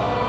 Oh.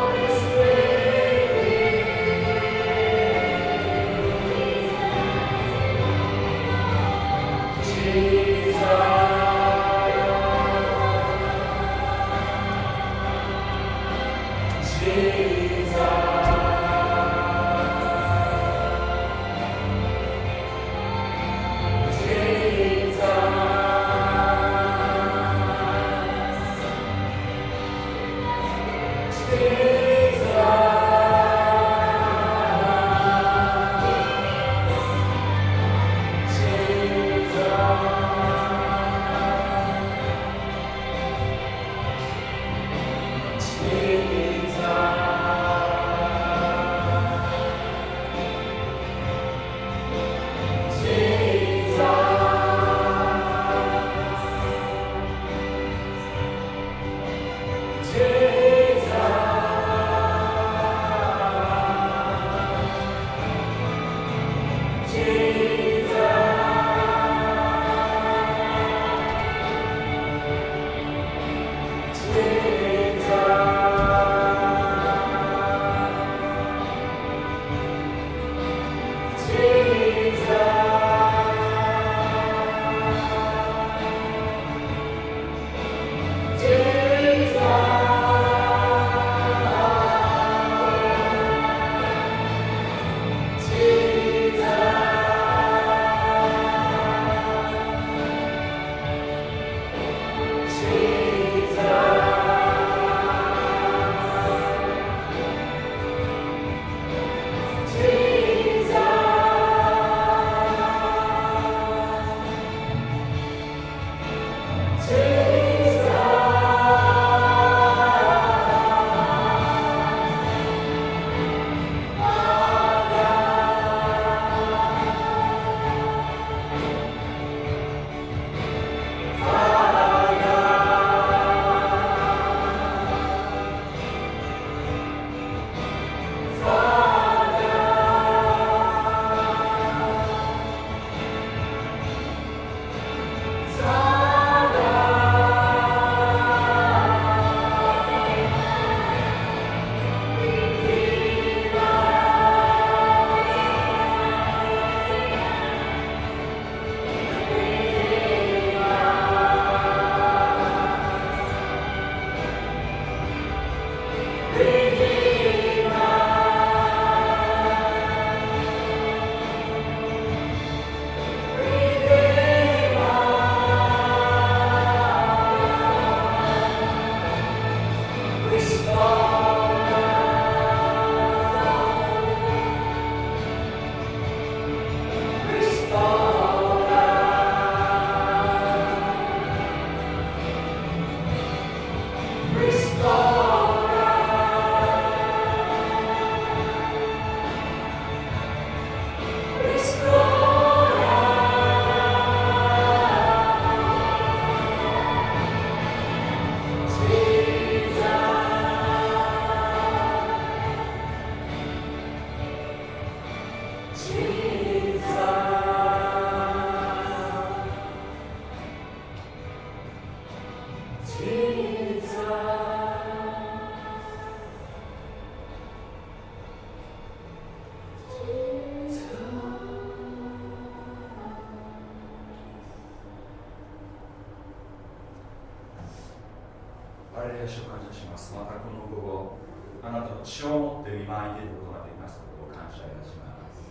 血を持って見舞いで出ることができますことを感謝いたします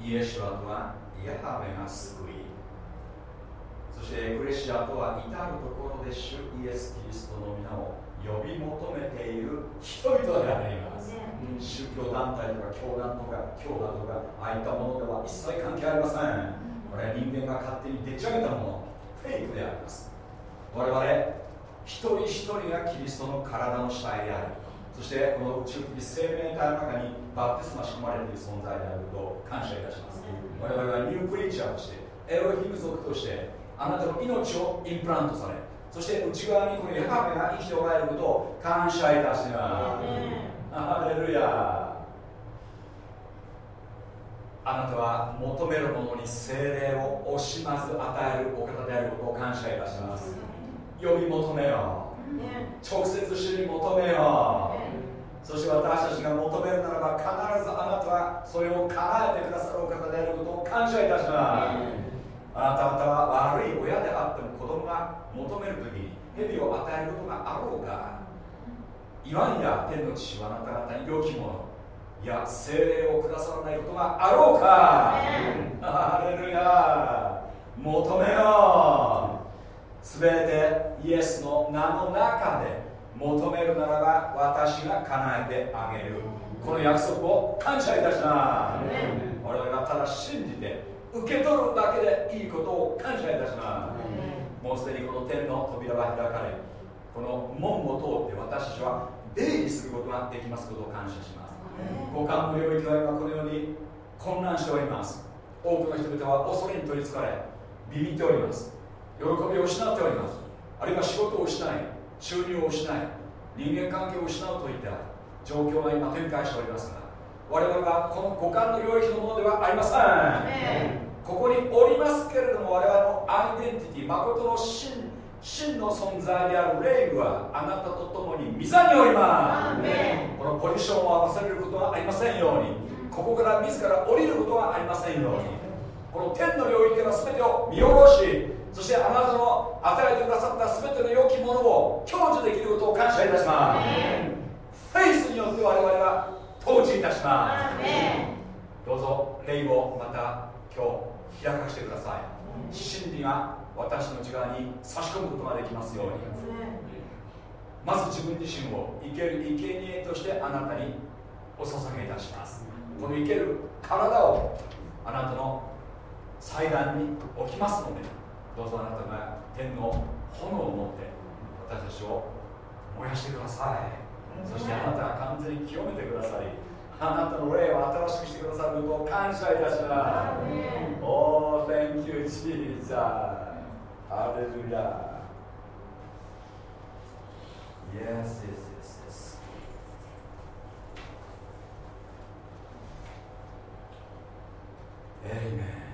イエシュアとはイエハベが救いそしてエクレシアとは至るところで主イエス・キリストの皆を呼び求めている人々であります、うん、宗教団体とか教団とか教団とかああいったものでは一切関係ありませ、ん、これは人間が勝手にでっち上げたものフェイクであります我々一人一人がキリストの体の主体である。そしてこの宇宙的生命体の中にバプテスマ仕込まれている存在であることを感謝いたします。我々はニュークリーチャーとしてエロヒム族としてあなたの命をインプラントされそして内側にこのヤハベが生きておられることを感謝いたします。ハレルヤ。あなたは求めるものに精霊を惜しまず与えるお方であることを感謝いたします。呼び求めよ直接主に求めよそして私たちが求めるならば必ずあなたはそれを叶えてくださるお方であることを感謝いたします。あなた方は悪い親であっても子供が求める時に蛇を与えることがあろうか言わんや天の父はあなた方に良きものいや精霊をくださらないことがあろうか、あれルヤ求めよう。すべてイエスの名の中で求めるならば私が叶えてあげる。この約束を感謝いたします。我々がただ信じて受け取るだけでいいことを感謝いたします。もうすでにこの天の扉は開かれこの門を通って私たちは出入りすることができますことを感謝します。五感の領域は今このように混乱しております。多くの人々は恐れに取りつかれビビっております喜びを失っております。あるいは仕事を失い。収入を失い。人間関係を失うといった状況が今展開しておりますが我々はこの五感の領域のものではありません。ここにおりますけれども我々のアイデンティティ誠の真真の存在である霊はあなたと共に御座におります。このポジションを合わせることはありませんように。ここから自ら降りることはありませんように。この天の領域から全てを見下ろしそしてあなたの与えてくださった全ての良きものを享受できることを感謝いたします。フェイスによって我々は統治いたします。どうぞ霊をまた今日開かせてください。真理が私の内側に差し込むことができますように。まず自分自身を生ける生贄としてあなたにお捧げいたします。この生ける体をあなたの祭壇に置きますのでどうぞあなたが天の炎を持って私たちを燃やしてくださいそしてあなたが完全に清めてくださりあなたの霊を新しくしてくださることを感謝いたします。Oh, thank you, Jesus. Hallelujah. Yes, yes, yes, yes. Amen. 天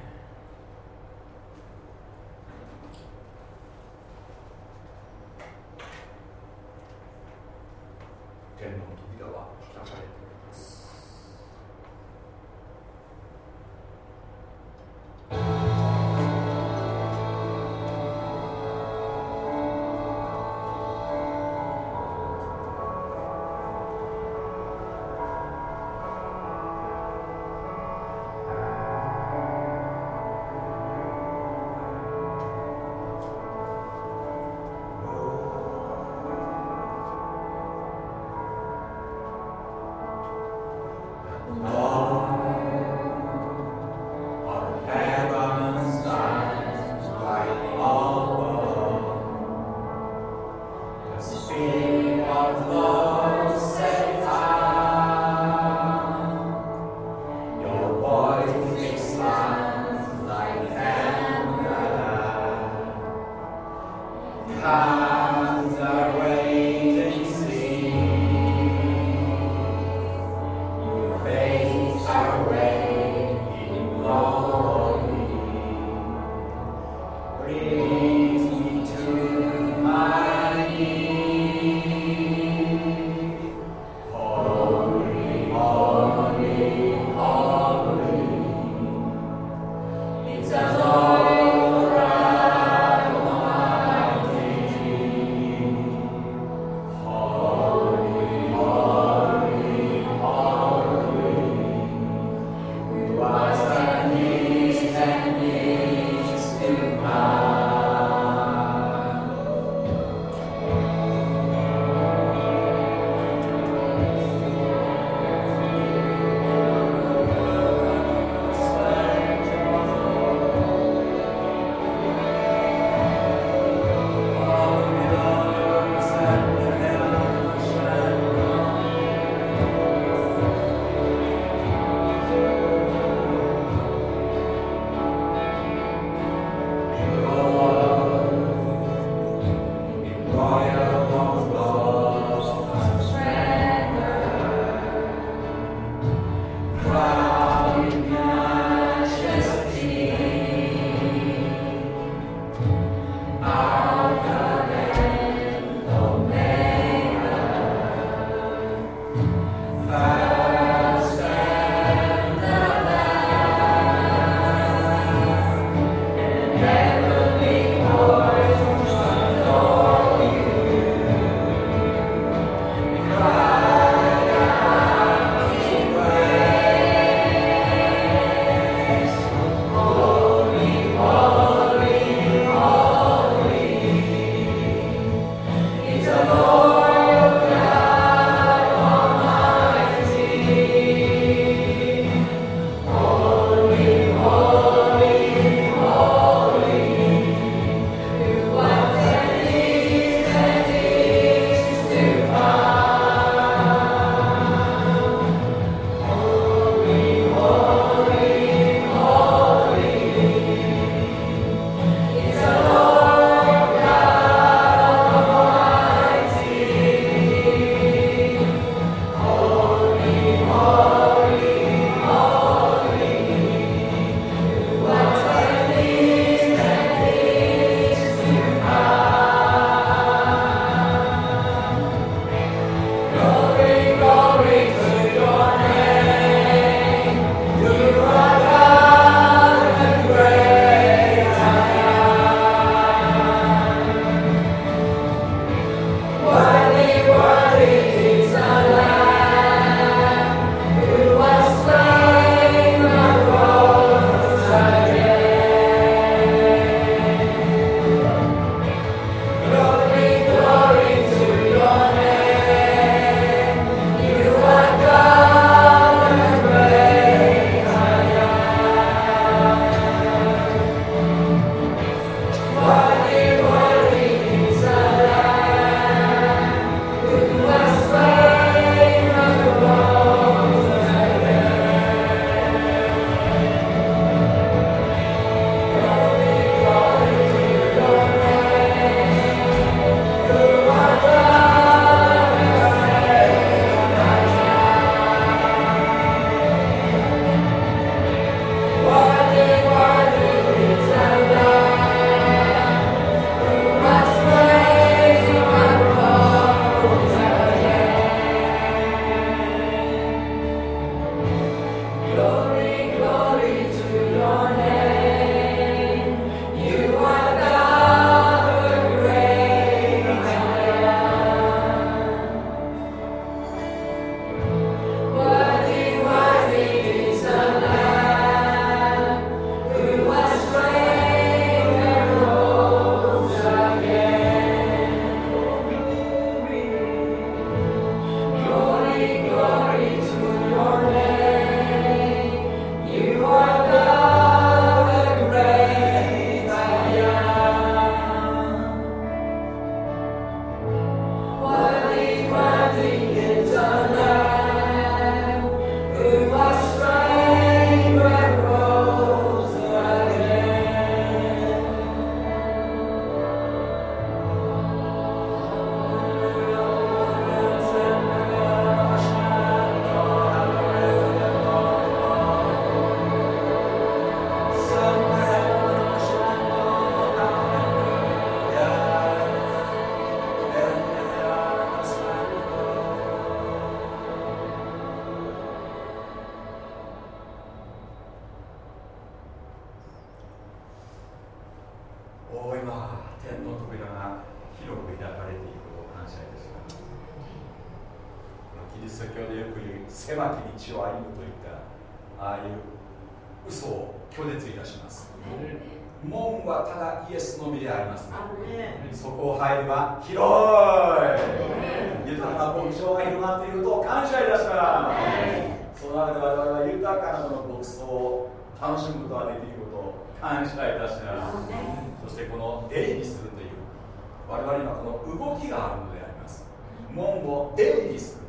この動きがあるのであります。門を出入りする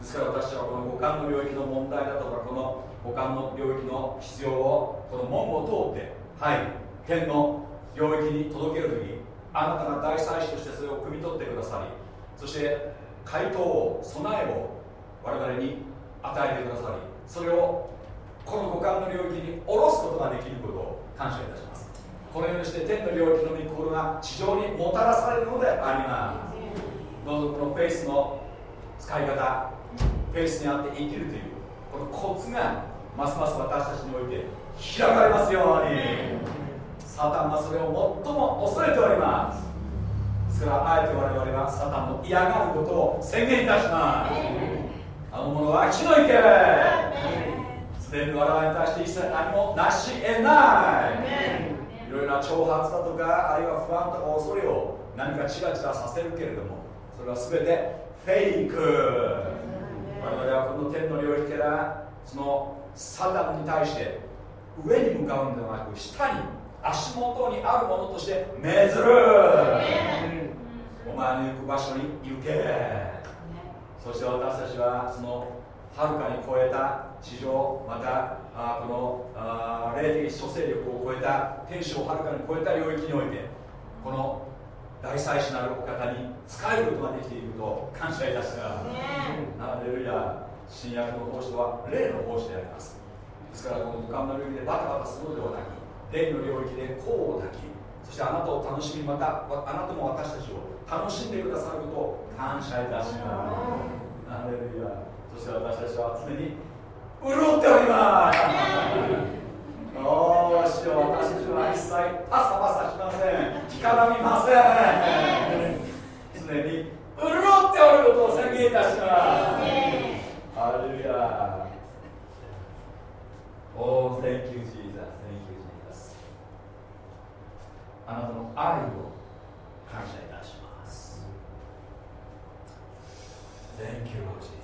ですから私はこの五感の領域の問題だとかこの五感の領域の必要をこの門を通ってはい。天の領域に届ける時あなたが大祭司としてそれを汲み取ってくださりそして回答を備えを我々に与えてくださりそれをこの五感の領域に下ろすことができることを感謝いたします。このようにして天の領域の御心が地上にもたらされるのであります。どうぞこのフェイスの使い方フェイスにあって生きるというこのコツがますます私たちにおいて開かれますように。サタンがそれを最も恐れております。ですからあえて我々はサタンの嫌がることを宣言いたします。あの者は木の池すでに我々に対して一切何もなし得ない。いろいろな挑発だとかあるいは不安とか恐れを何かチラチラさせるけれどもそれは全てフェイク。我々はこの天の領域からそのサタンに対して上に向かうのではなく下に足元にあるものとして命ずる。お前の行く場所に行け。そして私たちはそのはるかに超えた地上またあこのあ霊的諸勢力を超えた天使をはるかに超えた領域においてこの大祭司なるお方に仕えることができていることを感謝いたしますハレルヤ新約の奉仕とは霊の奉仕であります。ですからこの無冠の領域でバタバタするのではなく霊の領域で甲を抱きそしてあなたを楽しみまたあなたも私たちを楽しんでくださることを感謝いたしますハレルヤ。そして私たちは常に潤っておりますおーしよう私たちは一切パサパサしません干からみません常に潤っておることを宣言いたしますハレルヤ Oh, thank you, Jesus. Thank you, Jesus. あなたの愛を感謝いたします。Thank you, Lord Jesus.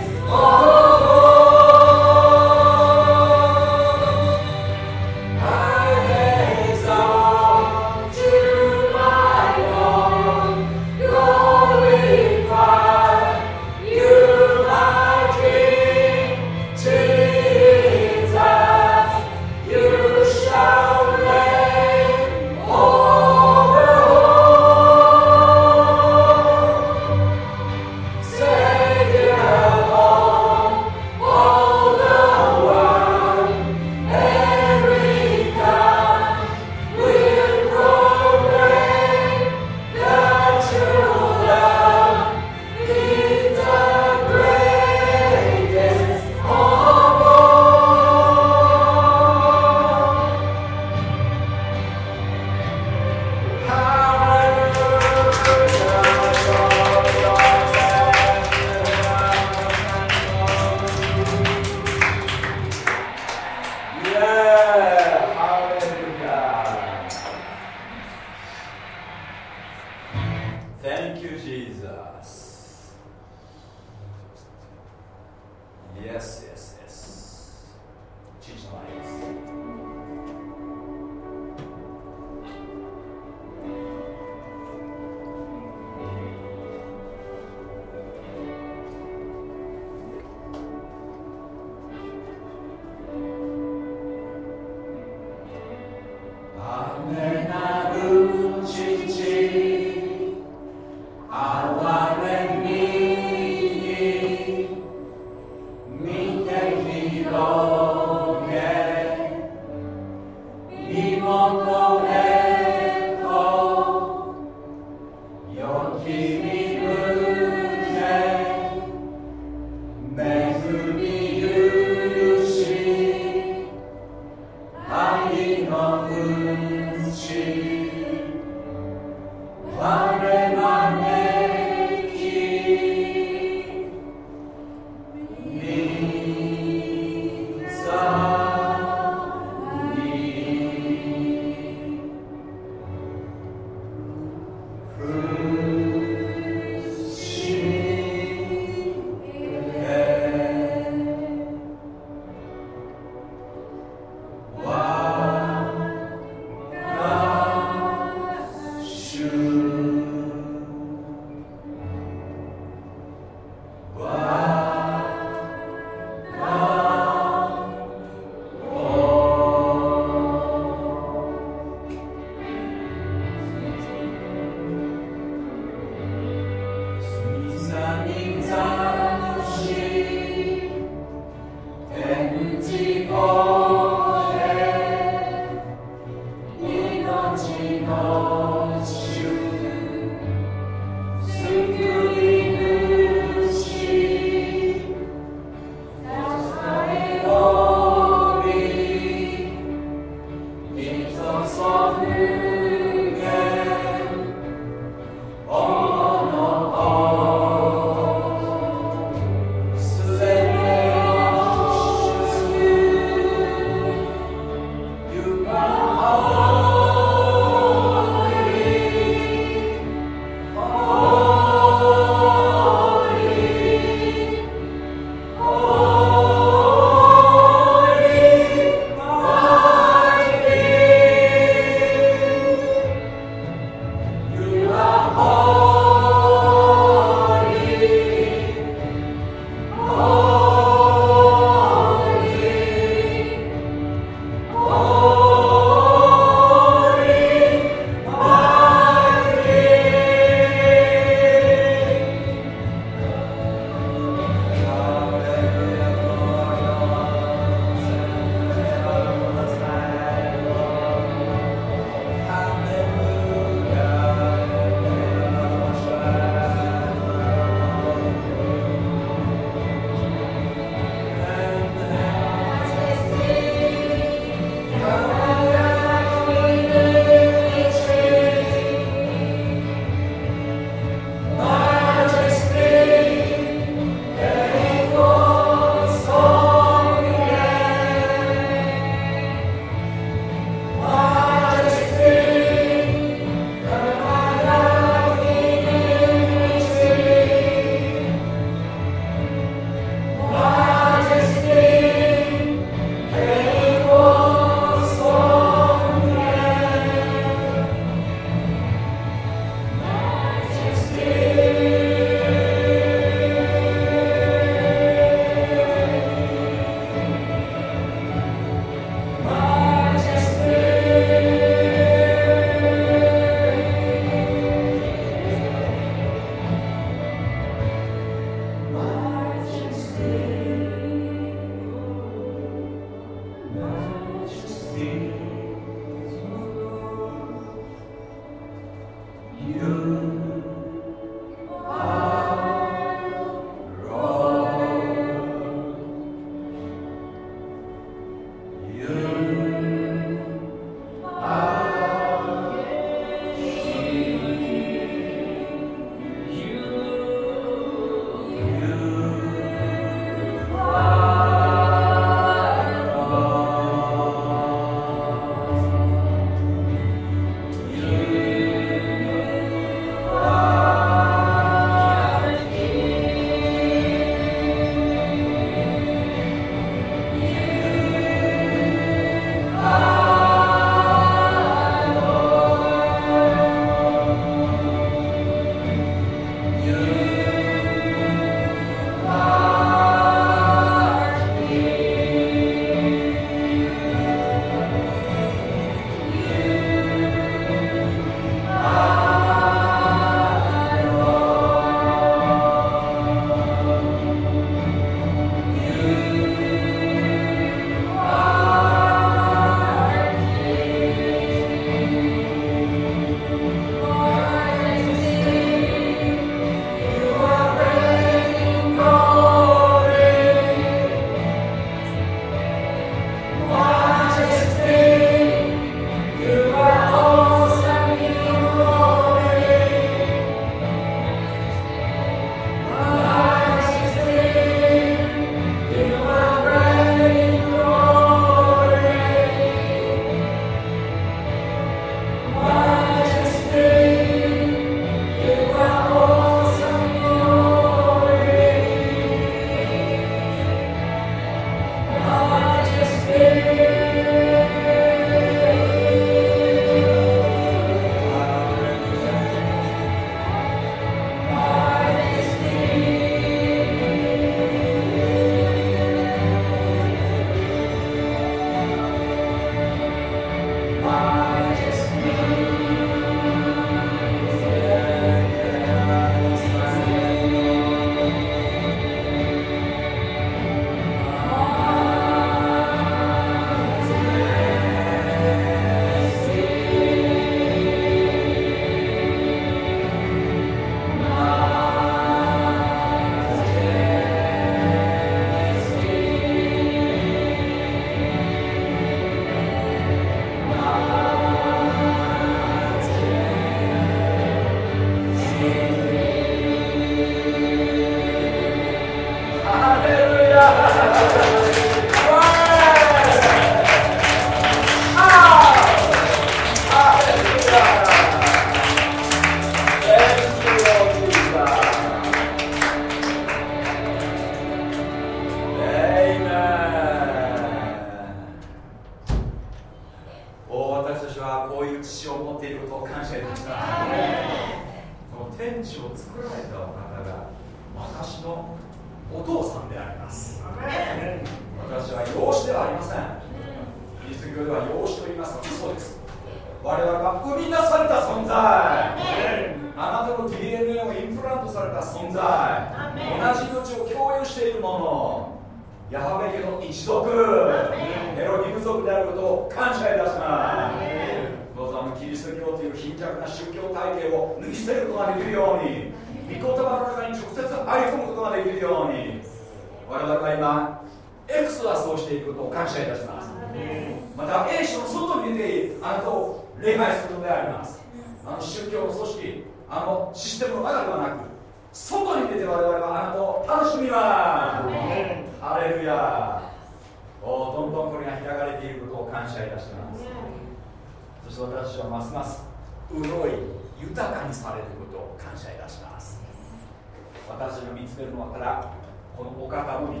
ったらこのお方のみ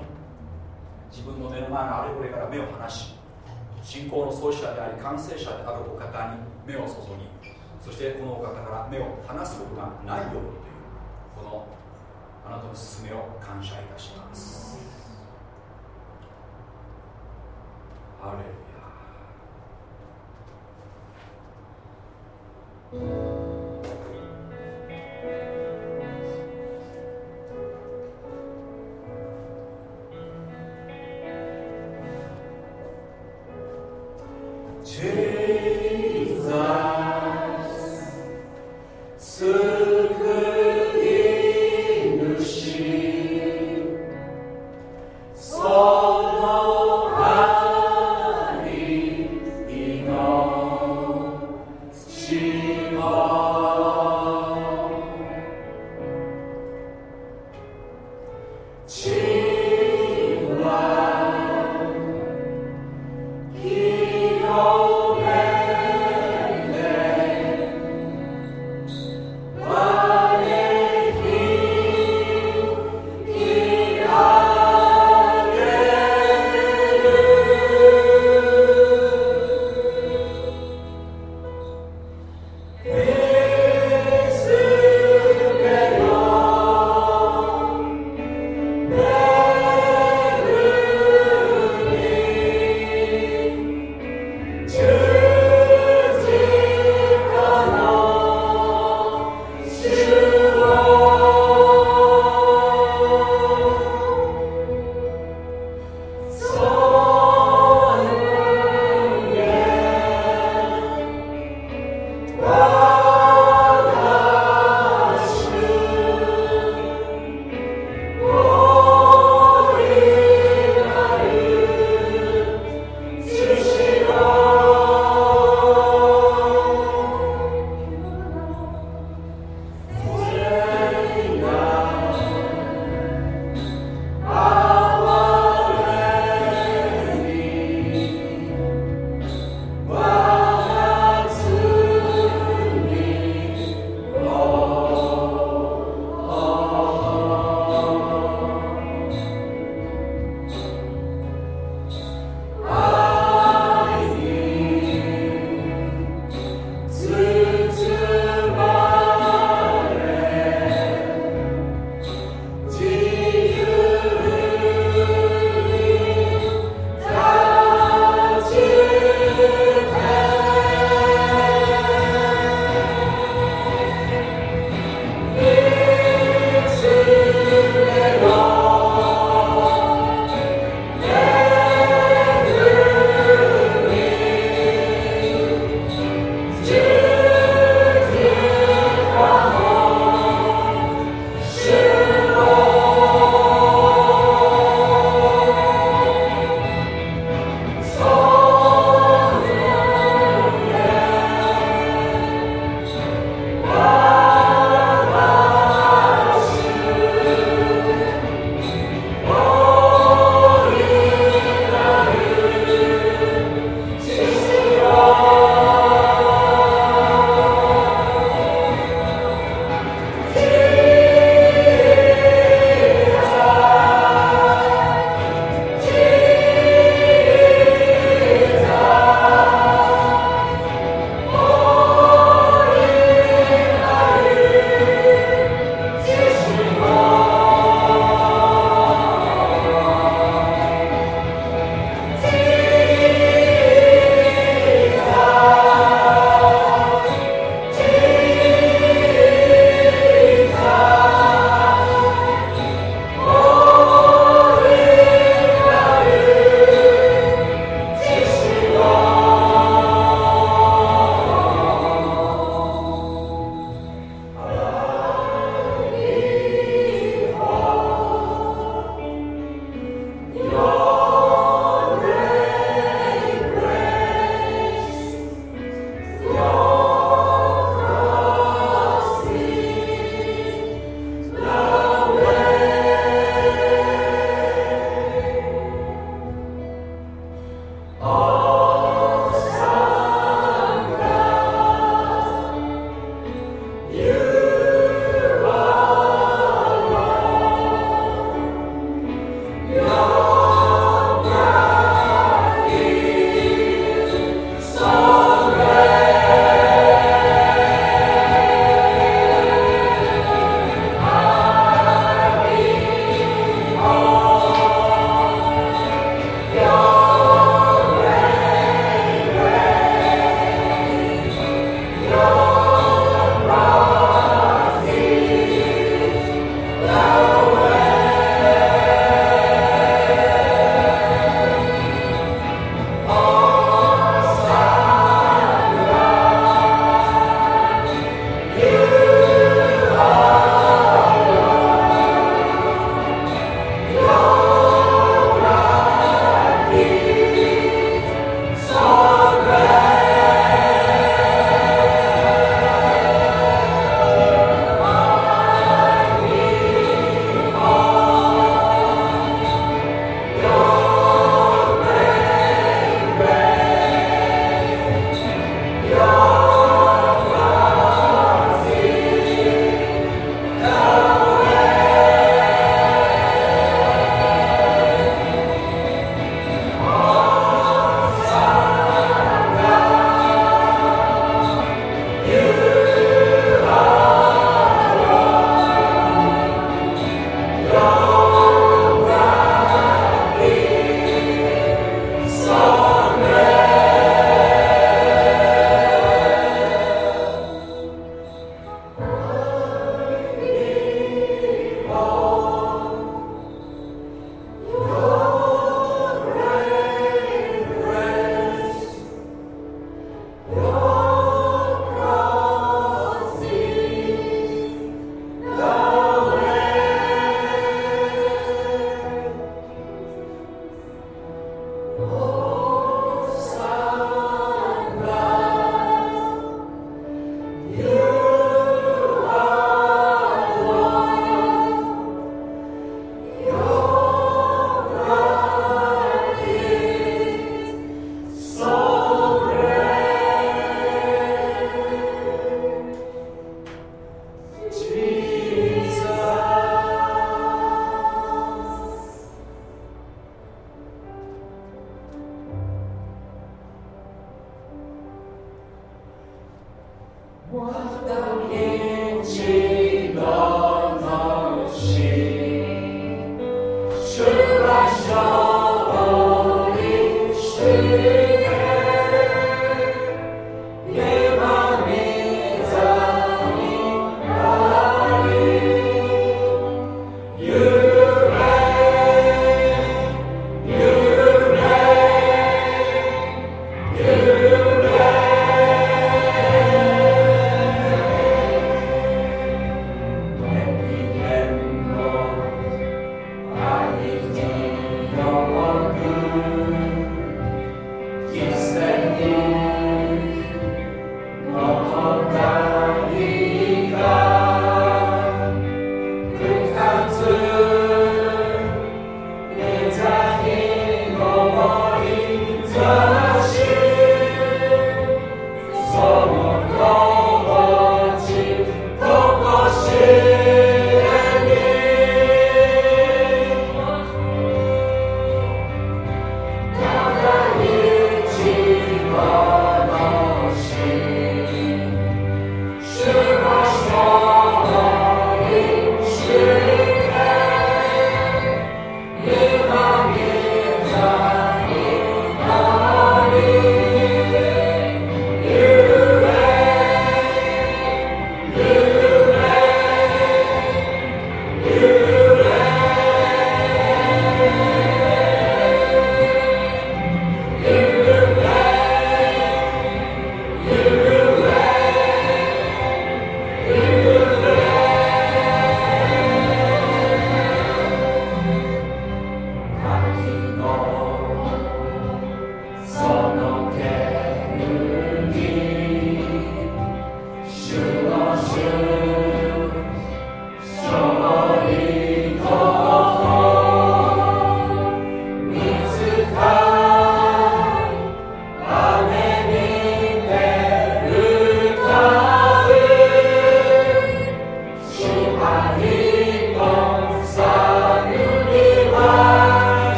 自分の目の前のあれこれから目を離し信仰の創始者であり完成者であるお方に目を注ぎそしてこのお方から目を離すことがないようにというこのあなたの勧めを感謝いたします。ハレルヤ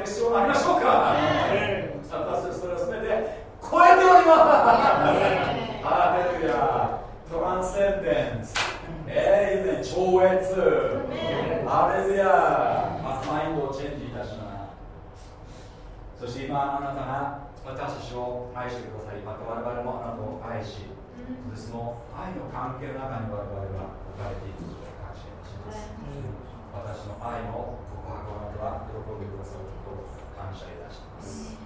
み臭いされる必要がありましょうか。私たちそれを全て超えております。ハレルヤトランセンデンス。えー、超越。ハレルヤマインドをチェンジいたします。そして今あなたが私たちを愛してくださりまた我々もあなたを愛しその愛の関係の中に我々は置かれていくことを感謝いたします。私の愛の告白をあなたは喜んでくださる。ことを感謝いたします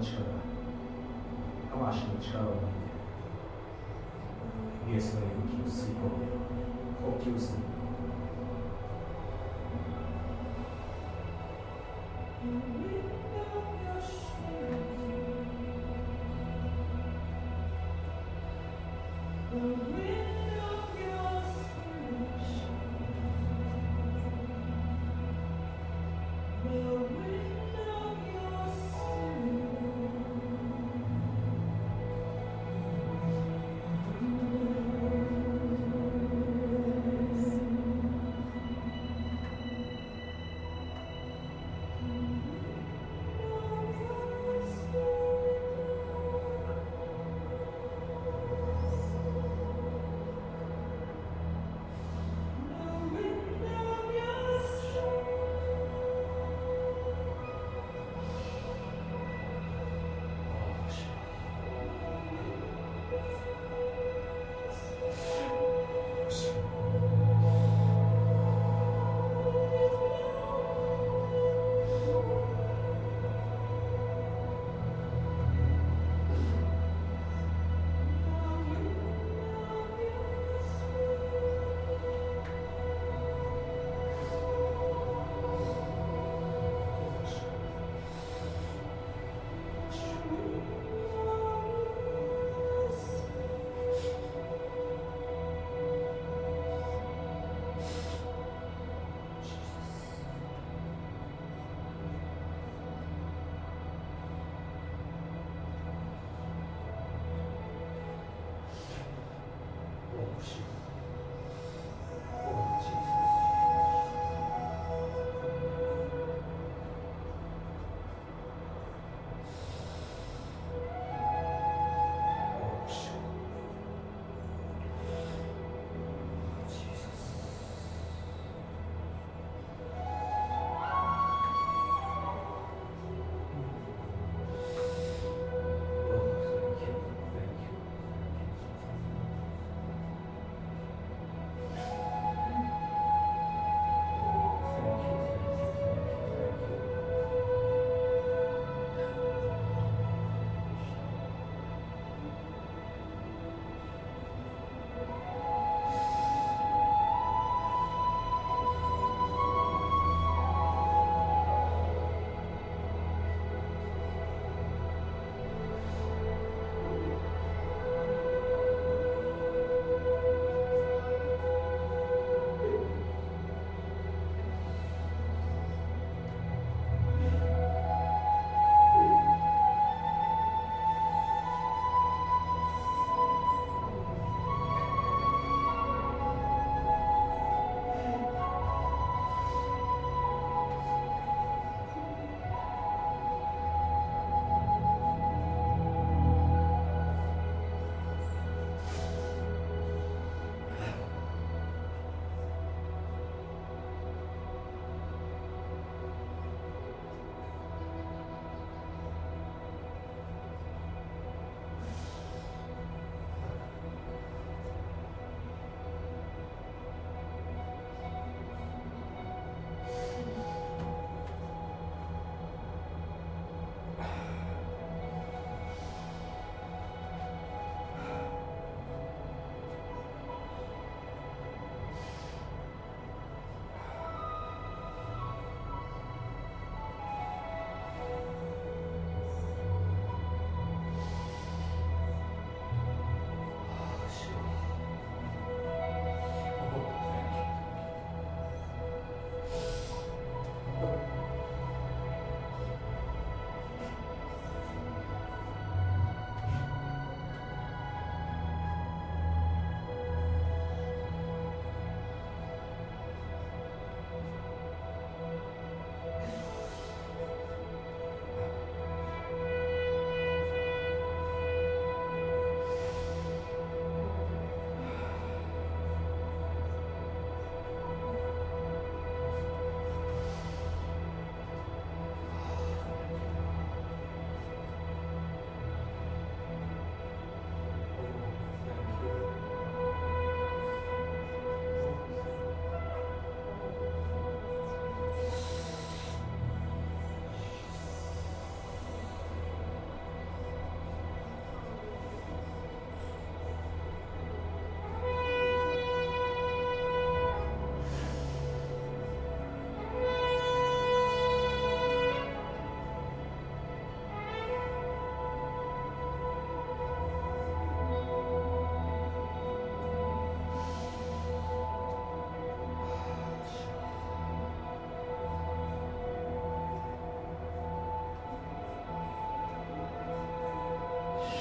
车，他把什车？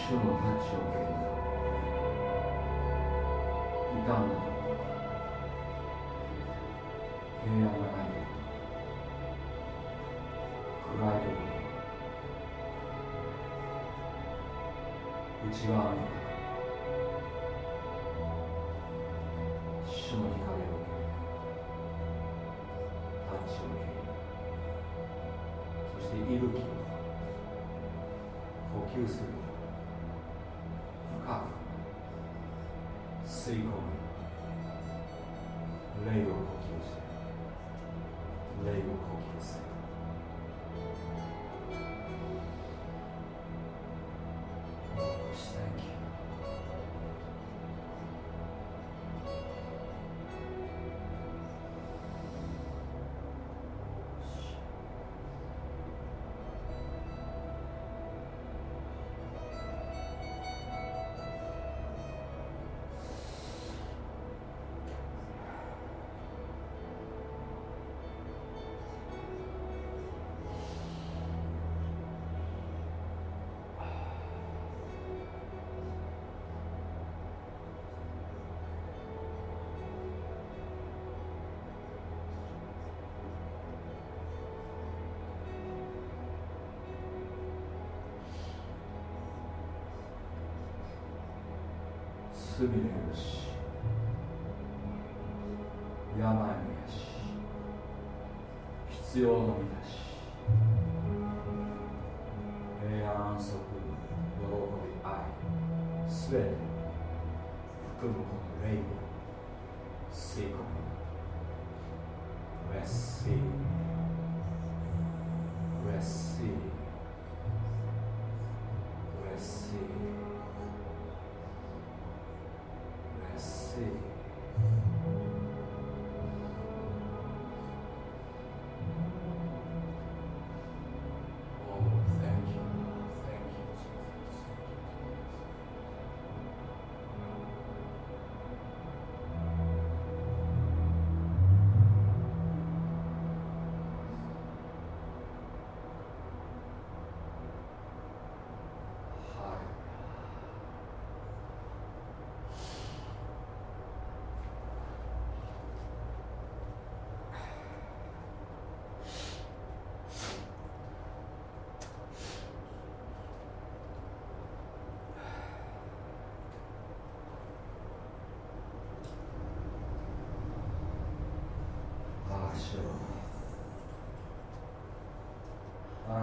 主の価値を受けた平安がないこと暗いところ内側の中主の光を受けタッチを受けそして息吹を呼吸する。sequel. 罪の許し。病の癒し。必要の満たし。平安安息喜び愛。すべて。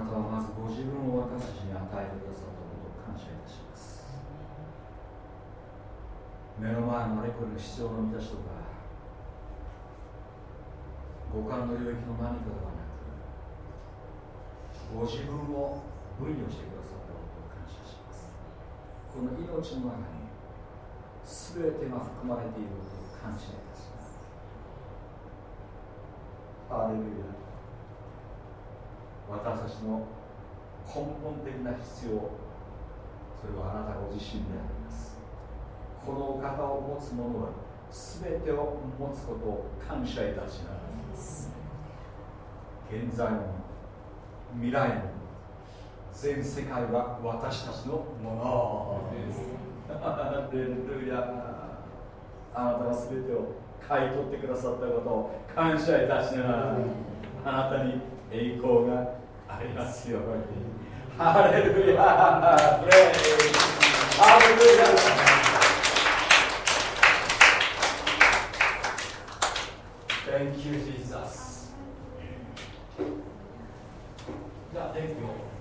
なたはまずご自分を私たちに与えてくださったことを感謝いたします。目の前のあれこれの必要の満たしとか五感の領域の何かではなくご自分を分与してくださったことを感謝します。この命の中に全てが含まれていることを感謝いたします。ハレルヤ。私たちの根本的な必要それはあなたご自身であります。このお方を持つ者は全てを持つことを感謝いたします。現在も未来も全世界は私たちのもの。です。あなたが全てを買い取ってくださったことを感謝いたしますあなたに栄光がありますようにハレルヤハレルヤ Thank you, Jesus. じゃあ、電気を。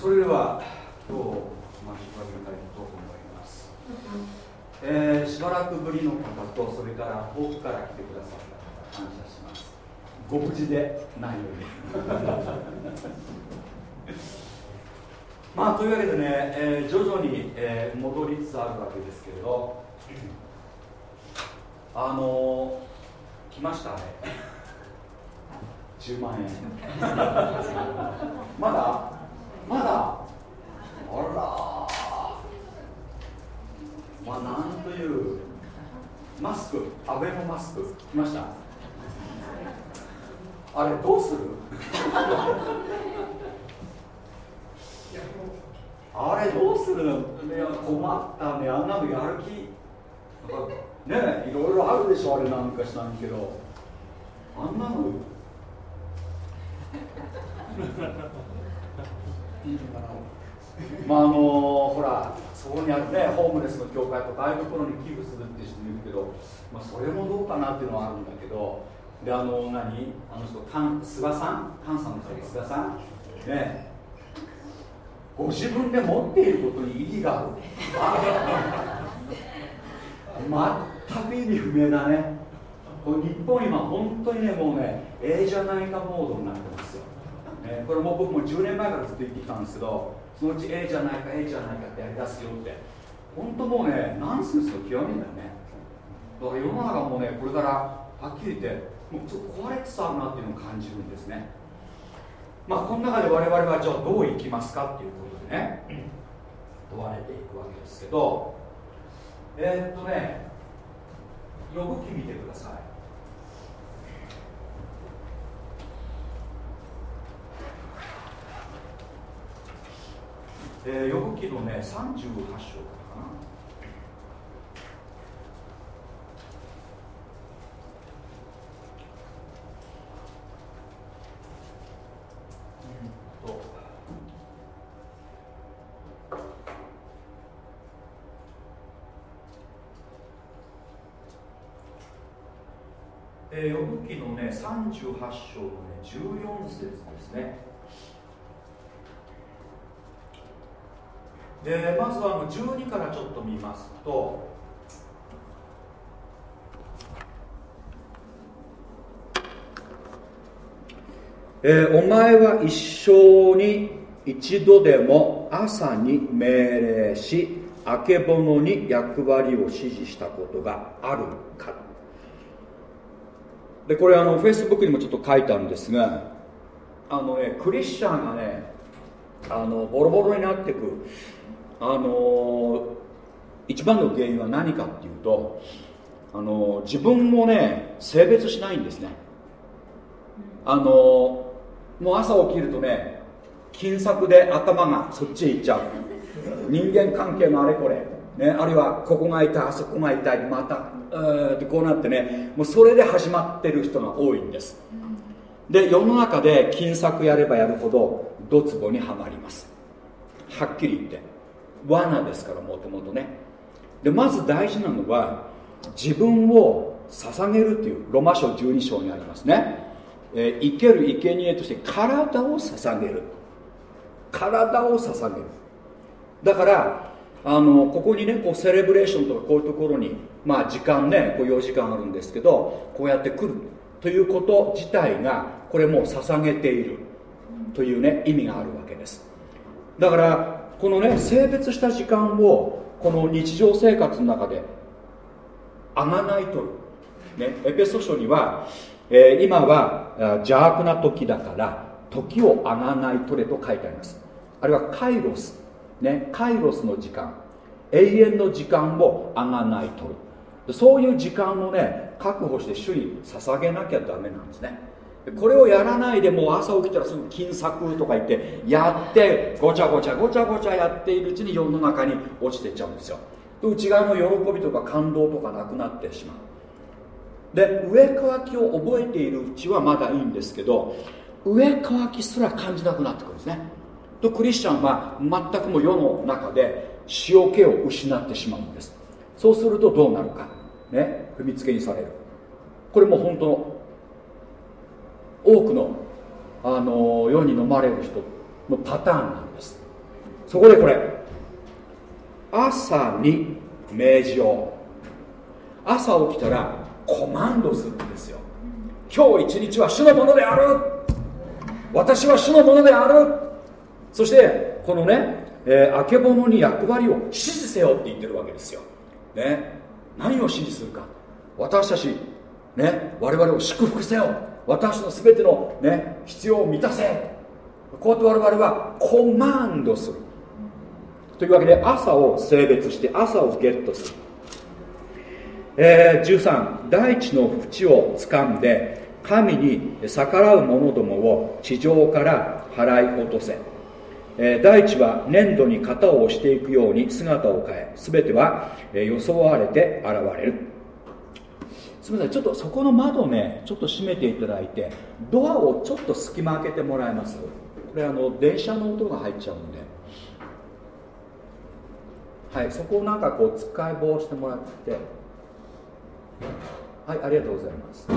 それでは今日交えたいと思います、えー、しばらくぶりの方とそれから遠くから来てくださった方感謝しますご無事でないようにまあというわけでね、えー、徐々に、えー、戻りつつあるわけですけれど。あのー、来ましたね。10万円。まだ？まだ？あらまあなんというマスクアベノマスク。来ました？あれどうする？あれどうするの、ね、困ったね。あんなのやる気。ねいろいろあるでしょあれなんかしたんけど。あんなのまああのほらそこにあるねホームレスの教会とかああいうところに寄付するって人いるけど、まあ、それもどうかなっていうのはあるんだけどであの何？あの人菅さん？菅さんの人菅さん？ねご自分で持っていることに意義がある。全く意味不明だね。これ日本今本当にねもうねええじゃないかモードになってますよ、ね、これも僕も10年前からずっと言ってきたんですけどそのうちええじゃないかええじゃないかってやりだすよって。本当もうねナンセンスの極みだよね。だから世の中もねこれからはっきり言ってもうちょっと壊れつつあるなっていうのを感じるんですね。まあこの中で我々はじゃあどう生きますかっていうことでね問われていくわけですけどえー、っとね呼ぶ記見てください。えー、呼ぶ記のね38章かなえー、呼ぶ記のね38章のね14節ですね。でまずはあの12からちょっと見ますとえー、お前は一生に一度でも朝に命令しあけぼのに役割を指示したことがあるかでこれあのフェイスブックにもちょっと書いたんですがあのねクリスチャンがねあのボロボロになっていくあの一番の原因は何かっていうとあの自分もね性別しないんですね。あのもう朝起きるとね金策で頭がそっちへ行っちゃう。人間関係のあれこれ、ね、あるいはここが痛いあそこが痛いまたってこうなってねもうそれで始まってる人が多いんです。で世の中で金策やればやるほどドツボにはまります。はっきり言って。罠ですからもともとね。でまず大事なのは自分を捧げるっていうロマ書12章にありますね、えー、生ける生贄として体を捧げる。体を捧げる。だからあのここにねこうセレブレーションとかこういうところにまあ時間ねこう4時間あるんですけどこうやって来るということ自体がこれもう捧げているというね意味があるわけです。だからこのね性別した時間をこの日常生活の中であがないとる、ね、エペソ書には、えー、今は邪悪な時だから時をあがないとれと書いてあります。あるいはカイロス。ね、カイロスの時間。永遠の時間をあがないとる。そういう時間をね確保して主に捧げなきゃダメなんですね。これをやらないでもう朝起きたらすぐ金策とか言ってやってごちゃごちゃごちゃごちゃやっているうちに世の中に落ちていっちゃうんですよ。で内側の喜びとか感動とかなくなってしまう。で上乾きを覚えているうちはまだいいんですけど上乾きすら感じなくなってくるんですね。とクリスチャンは全くも世の中で塩気を失ってしまうんです。そうするとどうなるか。ね踏みつけにされる。これも本当の多くのあの世に飲まれる人のパターンなんです。そこでこれ朝に命じよう朝起きたらコマンドするんですよ。今日一日は主のものである。私は主のものである。そしてこのねえー、あけぼのに役割を指示せよって言ってるわけですよ、ね、何を指示するか。私たち、ね、我々を祝福せよ。私の全ての、ね、必要を満たせ。こうやって我々はコマンドする。というわけで朝を性別して朝をゲットする、えー、13大地の淵を掴んで神に逆らう者どもを地上から払い落とせ、えー、大地は粘土に型を押していくように姿を変え全ては、えー、装われて現れる。すみませんちょっとそこの窓ねちょっと閉めていただいてドアをちょっと隙間開けてもらえます？これあの電車の音が入っちゃうんで。はいそこをなんかこう使い棒してもらって。はいありがとうございます。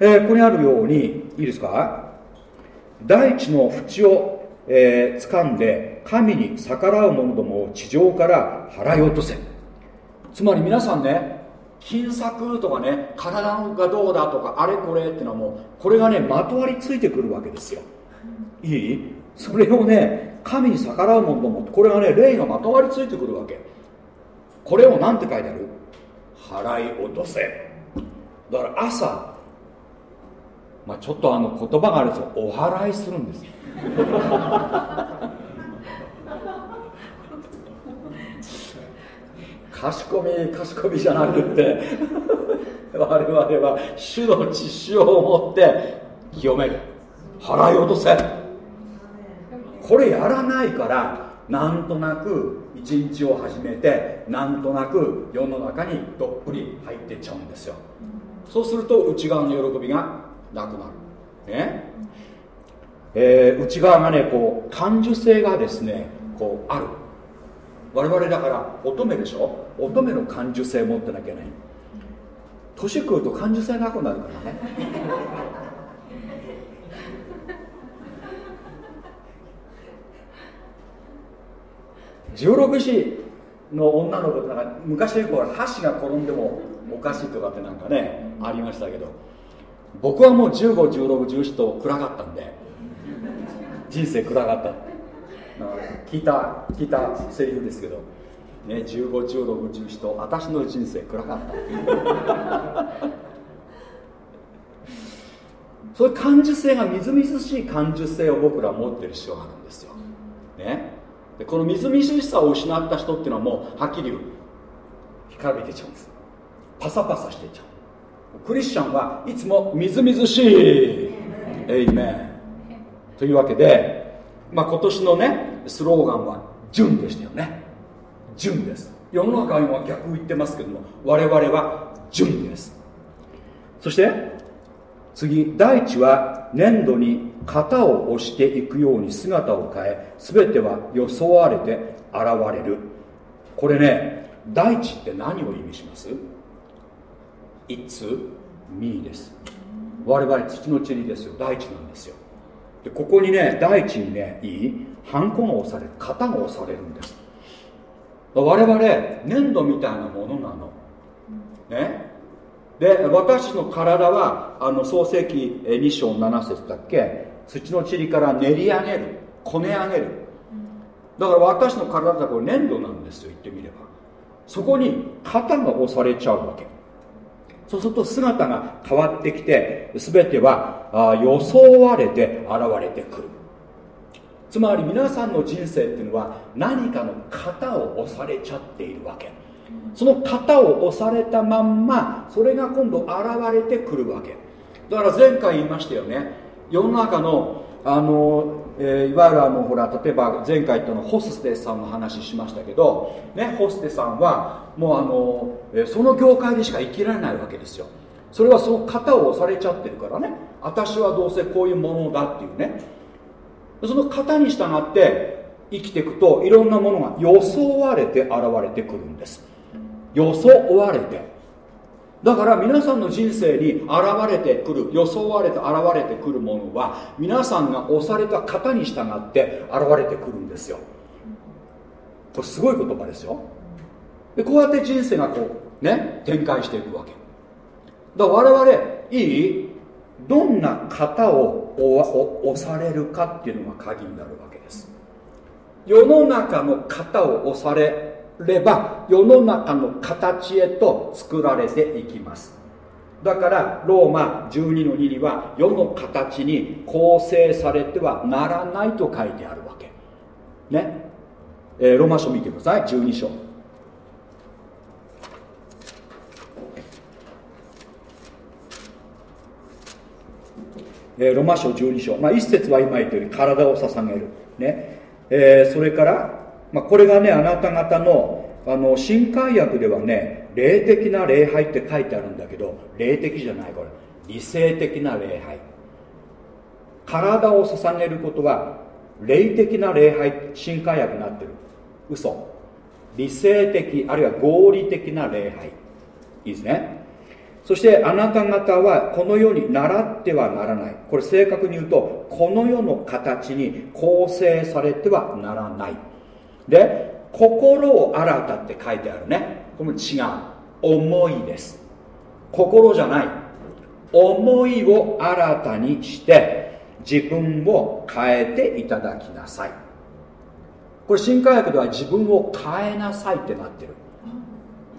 えー、ここにあるようにいいですか？大地の淵を、えー、掴んで神に逆らう者どもを地上から払い落とせ。つまり皆さんね金策とかね体がどうだとかあれこれっていうのはもうこれがねまとわりついてくるわけですよ。いい？それをね神に逆らうものと思ってこれがね霊がまとわりついてくるわけ。これを何て書いてある？払い落とせ。だから朝まあちょっとあの言葉があるんですよお祓いするんですよ。賢み賢みじゃなくって我々は主の知識を持って清める。払い落とせ。これやらないからなんとなく一日を始めてなんとなく世の中にどっぷり入ってっちゃうんですよ。そうすると内側の喜びがなくなる。ね？えー、内側がねこう感受性がですねこうある。我々だから乙女でしょ？乙女の感受性持ってなきゃいけない。年食うと感受性なくなるからね。16時の女の子とか昔よく箸が転んでもおかしいとかってなんかねありましたけど。僕はもう151617と暗かったんで人生暗かった。聞いた聞いたセリフですけど、ね、151617と私の人生暗かった。そういう感受性がみずみずしい感受性を僕ら持ってる必要があるんですよ、ね、でこのみずみずしさを失った人っていうのはもうはっきり言う。干からびてちゃうんです。パサパサしてちゃう。クリスチャンはいつもみずみずしい。エイメンというわけでまあ、今年のねスローガンは純でしたよね。純です。世の中は今逆を言ってますけども我々は純です。そして次大地は粘土に型を押していくように姿を変え全ては装われて現れる。これね大地って何を意味します？?It's me です。我々土の塵ですよ。大地なんですよ。でここにね大地にねいいハンコが押される型が押されるんです。我々粘土みたいなものなの。ね。で私の体はあの創世記2章7節だっけ？土の塵から練り上げるこね上げる。だから私の体はこれ粘土なんですよ言ってみれば。そこに型が押されちゃうわけ。そうすると姿が変わってきて全てはあ装われて現れてくる。つまり皆さんの人生っていうのは何かの型を押されちゃっているわけ。その型を押されたまんまそれが今度現れてくるわけ。だから前回言いましたよね。世の中のあの、えー、いわゆるあのほら例えば前回言ったのホステスさんの話しましたけど、ね、ホステさんはもうあの、えー、その業界でしか生きられないわけですよ。それはその型を押されちゃってるからね。私はどうせこういうものだっていうね。その型に従って生きていくといろんなものが装われて現れてくるんです。装われて。だから皆さんの人生に現れてくる装われて現れてくるものは皆さんが押された型に従って現れてくるんですよ。これすごい言葉ですよ。でこうやって人生がこうね展開していくわけ。だから我々いい？どんな型を押されるかっていうのが鍵になるわけです。世の中の型を押されれば世の中の形へと作られていきます。だからローマ12の2には世の形に構成されてはならないと書いてあるわけ。ね、えー、ローマ書見てください。12章。えー、ロマ書12章、まあ、一節は今言ったように体を捧げる、ね。えー、それから、まあ、これがねあなた方のあの新海訳ではね霊的な礼拝って書いてあるんだけど霊的じゃないこれ。理性的な礼拝。体を捧げることは霊的な礼拝新海訳になってる。嘘。理性的あるいは合理的な礼拝。いいですね。そしてあなた方はこの世に習ってはならない。これ正確に言うとこの世の形に構成されてはならない。で心を新たって書いてあるね。これも違う。思いです。心じゃない。思いを新たにして自分を変えていただきなさい。これ新科学では自分を変えなさいってなってる。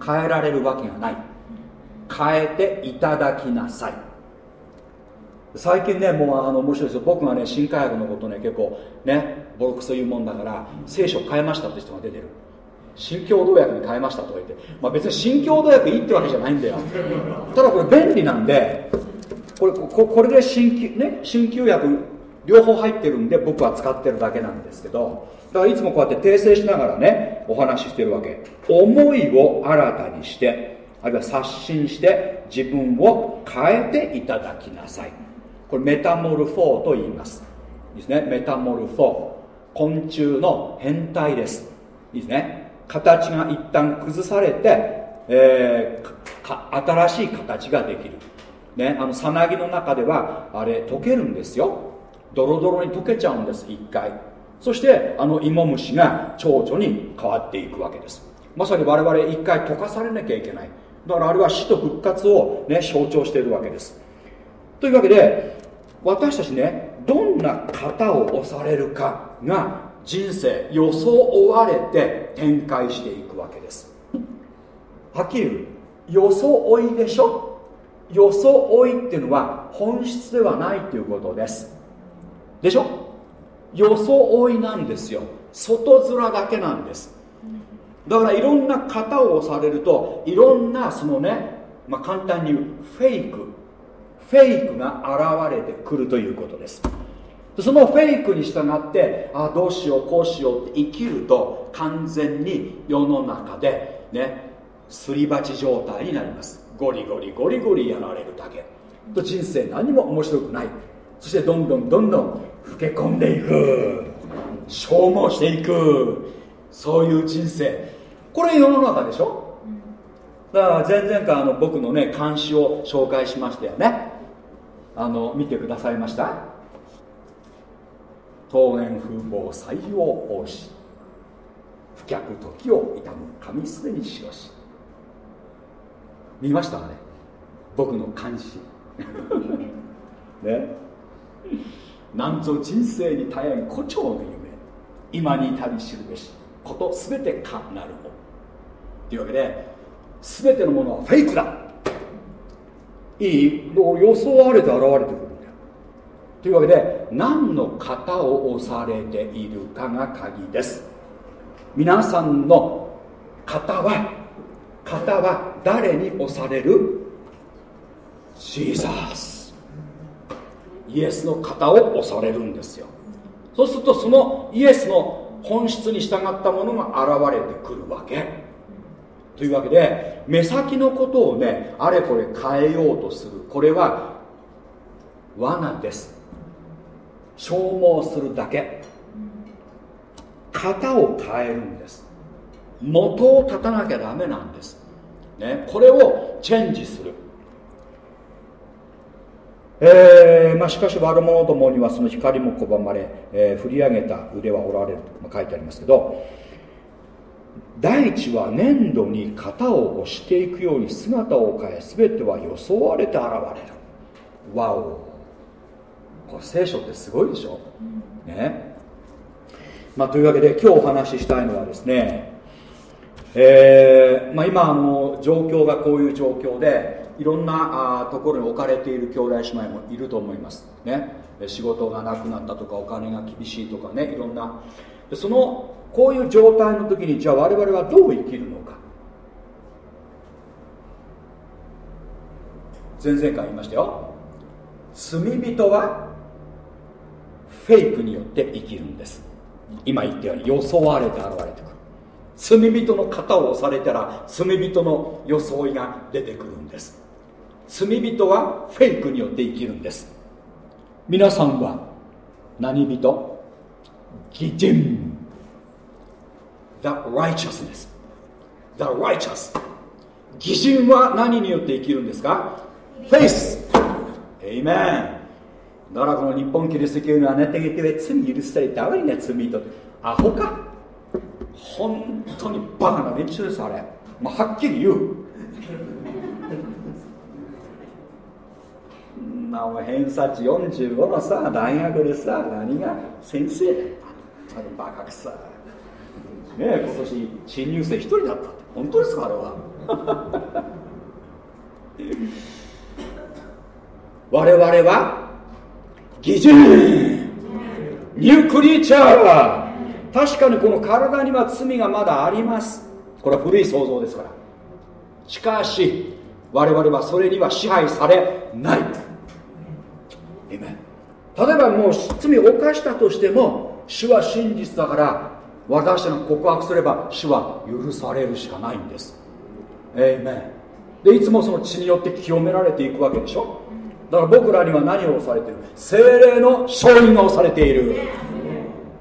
変えられるわけがない。変えていただきなさい。最近ねもうあの面白いですよ。僕がね新科学のことね結構ねボロクソ言うもんだから聖書変えましたって人が出てる。新共同訳に変えましたとか言って、まあ、別に新共同訳いいってわけじゃないんだよ。ただこれ便利なんでこれここれで新旧,、ね、新旧訳両方入ってるんで僕は使ってるだけなんですけどだからいつもこうやって訂正しながらねお話ししてるわけ。思いを新たにしてあるいは刷新して自分を変えていただきなさい。これメタモルフォーと言います。ですね。メタモルフォー。昆虫の変態です。いいですね。形が一旦崩されて、えー、新しい形ができる。ねあのさなぎの中ではあれ溶けるんですよ。ドロドロに溶けちゃうんです一回。そしてあの芋虫が蝶々に変わっていくわけです。まさに我々一回溶かされなきゃいけない。だからあれは死と復活を、ね、象徴しているわけです。というわけで私たちねどんな型を押されるか。が人生装われて展開していくわけです。はっきり言う装いでしょ？装いっていうのは本質ではないということです。でしょ？装いなんですよ。外面だけなんです。だからいろんな型を押されるといろんなそのね、まあ、簡単に言うフェイクフェイクが現れてくるということです。そのフェイクに従ってあどうしようこうしようって生きると完全に世の中でねすり鉢状態になります。ゴリゴリゴリゴリやられるだけ。と人生何も面白くない。そしてどんどんどんどん老け込んでいく。消耗していく。そういう人生。これ世の中でしょ？だから前々回あの僕のね監視を紹介しましたよね。あの見てくださいました。桃源風貌採用王子不脚時を悼む神すでにしろし。見ましたね。僕の監視。ね。なんぞ人生に大変誇張の夢。今に至り知るべしこと全てかなるもというわけで全てのものはフェイクだ。いい。予想われて現れてる。というわけで何の型を押されているかが鍵です。皆さんの型は型は誰に押される？シーザース。イエスの型を押されるんですよ。そうするとそのイエスの本質に従ったものが現れてくるわけ。というわけで目先のことをねあれこれ変えようとする。これは罠です。消耗するだけ。型を変えるんです。元を立たなきゃダメなんです、ね、これをチェンジする。えーまあ、しかし悪者どもにはその光も拒まれ、えー、振り上げた腕は折られると書いてありますけど大地は粘土に型を押していくように姿を変え全ては装われて現れる。わお。これ聖書ってすごいでしょ、ね。まあ、というわけで今日お話ししたいのはですね、えーまあ、今あの状況がこういう状況でいろんなあところに置かれている兄弟姉妹もいると思います。ね。仕事がなくなったとかお金が厳しいとかねいろんな。そのこういう状態の時にじゃあ我々はどう生きるのか。前々回言いましたよ。罪人はフェイクによって生きるんです。今言ったように装われて現れてくる。罪人の肩を押されたら罪人の装いが出てくるんです。罪人はフェイクによって生きるんです。皆さんは何人？義人 The righteousness. The righteous. 義人は何によって生きるんですか？フェイスエイメンだからこの日本キリスト教のあなたが言って罪許されたわりね罪と。アホか。本当にバカな連中ですあれ、まあ、はっきり言う。まあ、偏差値45のさ大学でさ何が先生だったの。バカくさ。ねえ今年新入生1人だったって。本当ですかあれは。我々は義人ニュークリーチャー確かにこの体には罪がまだあります。これは古い想像ですから。しかし我々はそれには支配されない。例えばもう罪を犯したとしても主は真実だから私が告白すれば主は許されるしかないんです。えいめでいつもその血によって清められていくわけでしょ。だから僕らには何を押されてる？精霊の勝因が押されている。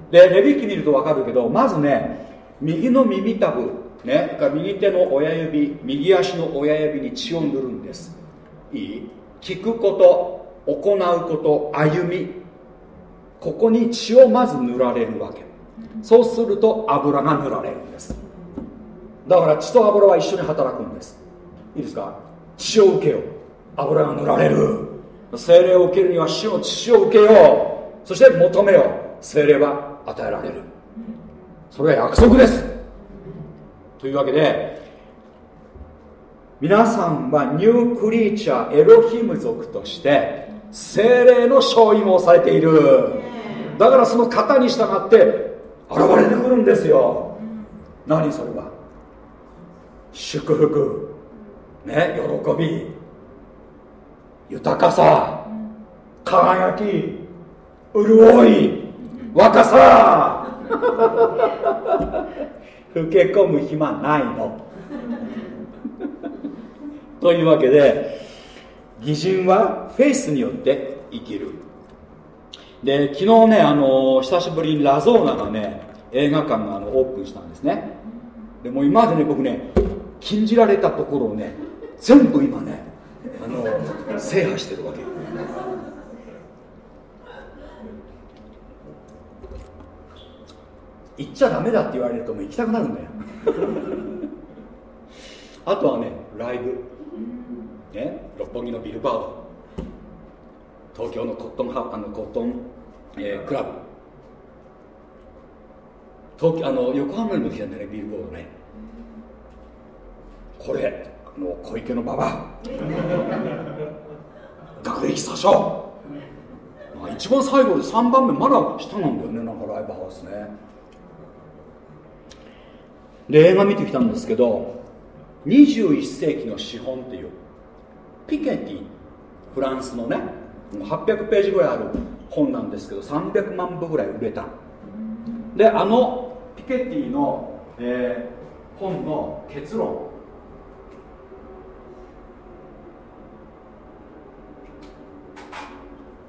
でレビキ見ると分かるけどまずね右の耳たぶね右手の親指右足の親指に血を塗るんです。いい？聞くこと行うこと歩み。ここに血をまず塗られるわけ。そうすると油が塗られるんです。だから血と油は一緒に働くんです。いいですか？血を受けよう。油が塗られる。精霊を受けるには死の血を受けよう。そして求めよう。精霊は与えられる。それは約束です。というわけで皆さんはニュークリーチャーエロヒム族として精霊の勝因をされている。だからその型に従って現れてくるんですよ。何それは？祝福。ね喜び。豊かさ輝き潤い若さ。老け込む暇ないの。というわけで義人はフェイスによって生きる。で昨日ねあの久しぶりにラゾーナがね映画館があのオープンしたんですね。でも今までね僕ね禁じられたところをね全部今ねあの制覇してるわけ行っちゃダメだって言われるともう行きたくなるんだよ。あとはねライブ。ね？六本木のビルバード。東京のコットンハあのコットン、えー、クラブ。東京あの横浜にも来たんだよねビルボードね。これ。の小池の馬場学歴詐称一番最後で3番目まだ下なんだよね。なんかライブハウスね。で映画見てきたんですけど21世紀の資本っていうピケティフランスのね800ページぐらいある本なんですけど300万部ぐらい売れた。であのピケティの、えー、本の結論。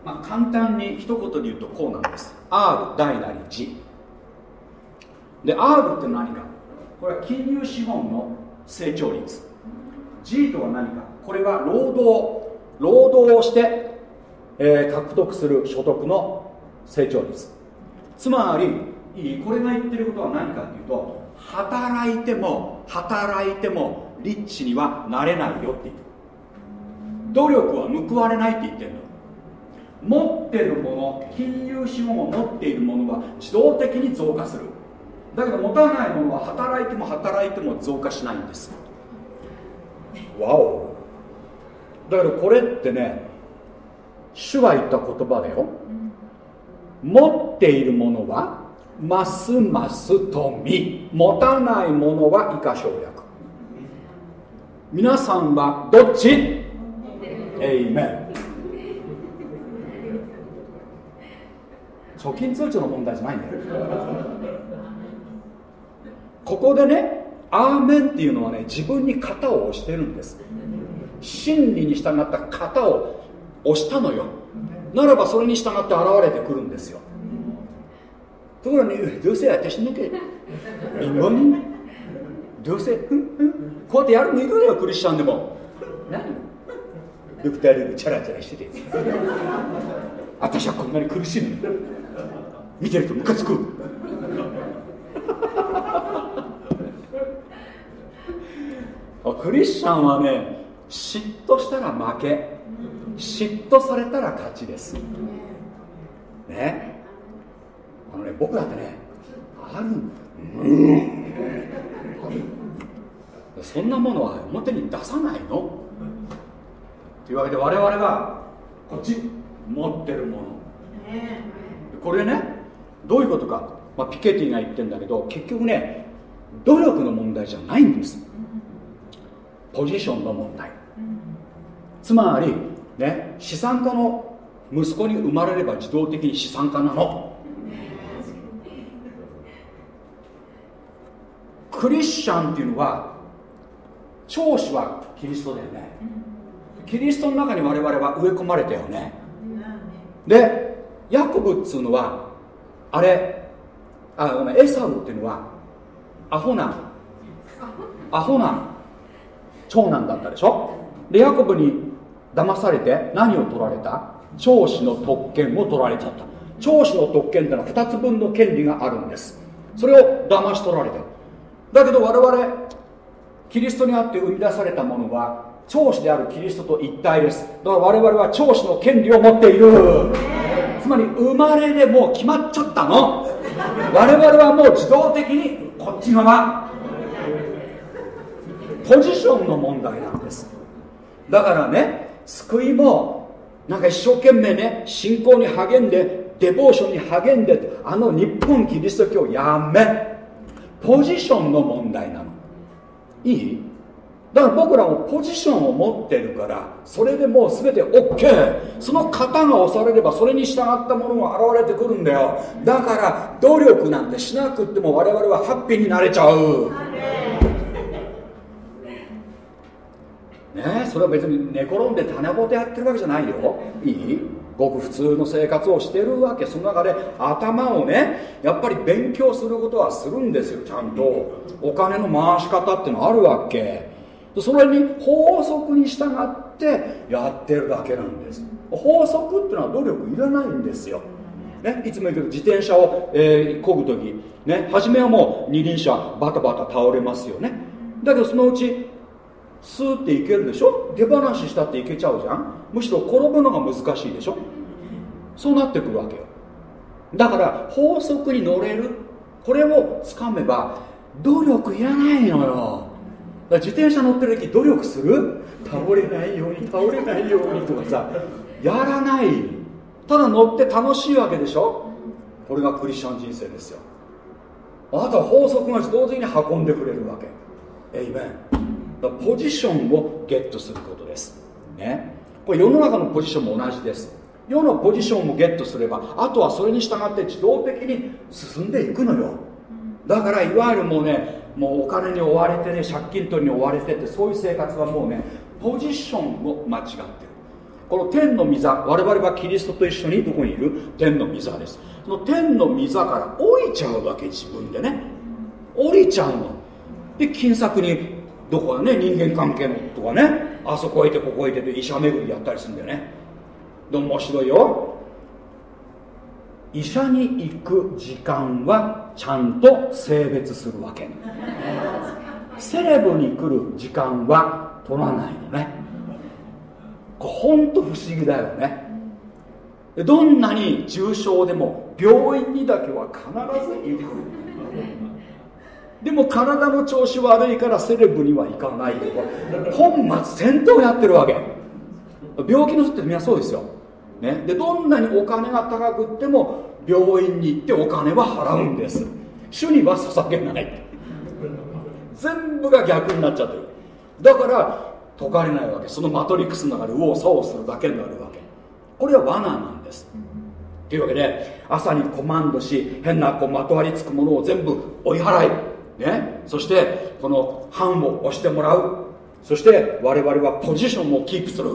まあ、簡単に一言で言うとこうなんです。R 大なり G で R って何か？これは金融資本の成長率。G とは何か？これは労働。労働をして、えー、獲得する所得の成長率。つまりこれが言ってることは何かっていうと働いても働いてもリッチにはなれないよって言って努力は報われないって言ってるの。持ってるもの金融資本を持っているものは自動的に増加する。だけど持たないものは働いても働いても増加しないんです。わおだからこれってね主は言った言葉だよ。持っているものはますます富。持たないものは以下省略。皆さんはどっち？エイメン貯金通帳の問題じゃないんだよ。ここでねアーメンっていうのはね自分に型を押してるんです。真理に従った型を押したのよ。ならばそれに従って現れてくるんですよ。ところにどうせ私のけ。みんなに？どうせ？こうやってやるのいるのよクリスチャンでも。何？で二人でチャラチャラしてて。私はこんなに苦しいの見てるとムカつく。クリスチャンはね嫉妬したら負け嫉妬されたら勝ちです。ね。あのね僕だってねあるうんそんなものは表に出さないの。というわけで我々がこっち持ってるもの。これねどういうことか、まあ、ピケティが言ってるんだけど結局ね努力の問題じゃないんです。ポジションの問題。つまりね資産家の息子に生まれれば自動的に資産家なの。クリスチャンっていうのは長子はキリストだよね。キリストの中に我々は植え込まれたよね。でヤコブっつうのはあれあごめんエサウっていうのはアホなアホな長男だったでしょ？でヤコブに騙されて何を取られた？長子の特権を取られちゃった。長子の特権ってのは2つ分の権利があるんです。それを騙し取られてだけど我々キリストにあって生み出されたものは長子であるキリストと一体です。だから我々は長子の権利を持っている。つまり生まれでもう決まっちゃったの。我々はもう自動的にこっち側。ポジションの問題なんです。だからね救いもなんか一生懸命ね信仰に励んでデボーションに励んであの日本キリスト教やめ。ポジションの問題なの。いい？だから僕らもポジションを持ってるからそれでもう全て OK その型が押されればそれに従ったものが現れてくるんだよ。だから努力なんてしなくっても我々はハッピーになれちゃう。ねそれは別に寝転んで種ぼてやってるわけじゃないよ。いい？ごく普通の生活をしてるわけ。その中で頭をねやっぱり勉強することはするんですよちゃんと。お金の回し方ってのあるわけ。それに法則に従ってやってるだけなんです。法則っていうのは努力いらないんですよ。ね、いつも言うけど自転車を、えー、漕ぐ時ね初めはもう二輪車バタバタ倒れますよね。だけどそのうちスーっていけるでしょ？手放ししたっていけちゃうじゃん？むしろ転ぶのが難しいでしょ？そうなってくるわけよ。だから法則に乗れるこれをつかめば努力いらないのよ。自転車乗ってる時努力する？倒れないように倒れないようにとかさ。やらない。ただ乗って楽しいわけでしょ？これがクリスチャン人生ですよ。あとは法則が自動的に運んでくれるわけ。エイメンポジションをゲットすることです。ね。これ世の中のポジションも同じです。世のポジションをゲットすればあとはそれに従って自動的に進んでいくのよ。だからいわゆるもうねもうお金に追われてね借金取りに追われてってそういう生活はもうねポジションを間違ってる。この天の御座我々はキリストと一緒にどこにいる？天の御座です。その天の御座から降りちゃうわけ自分でね。降りちゃうの。で金策にどこかね人間関係のとかねあそこへいてここへいてて医者巡りやったりするんだよね。でも面白いよ。医者に行く時間はちゃんと性別するわけセレブに来る時間は取らないのね。これほんと不思議だよね。どんなに重症でも病院にだけは必ず行くでも体の調子悪いからセレブには行かない本末転倒やってるわけ。病気の人ってみんなそうですよ、ね、でどんなにお金が高くっても病院に行ってお金は払うんです。主には捧げない。全部が逆になっちゃってる。だから解かれないわけ。そのマトリックスの中で右往左往するだけになるわけ。これは罠なんです。というわけで朝にコマンドし変なこうまとわりつくものを全部追い払い、ね、そしてこの版を押してもらう。そして我々はポジションをキープする。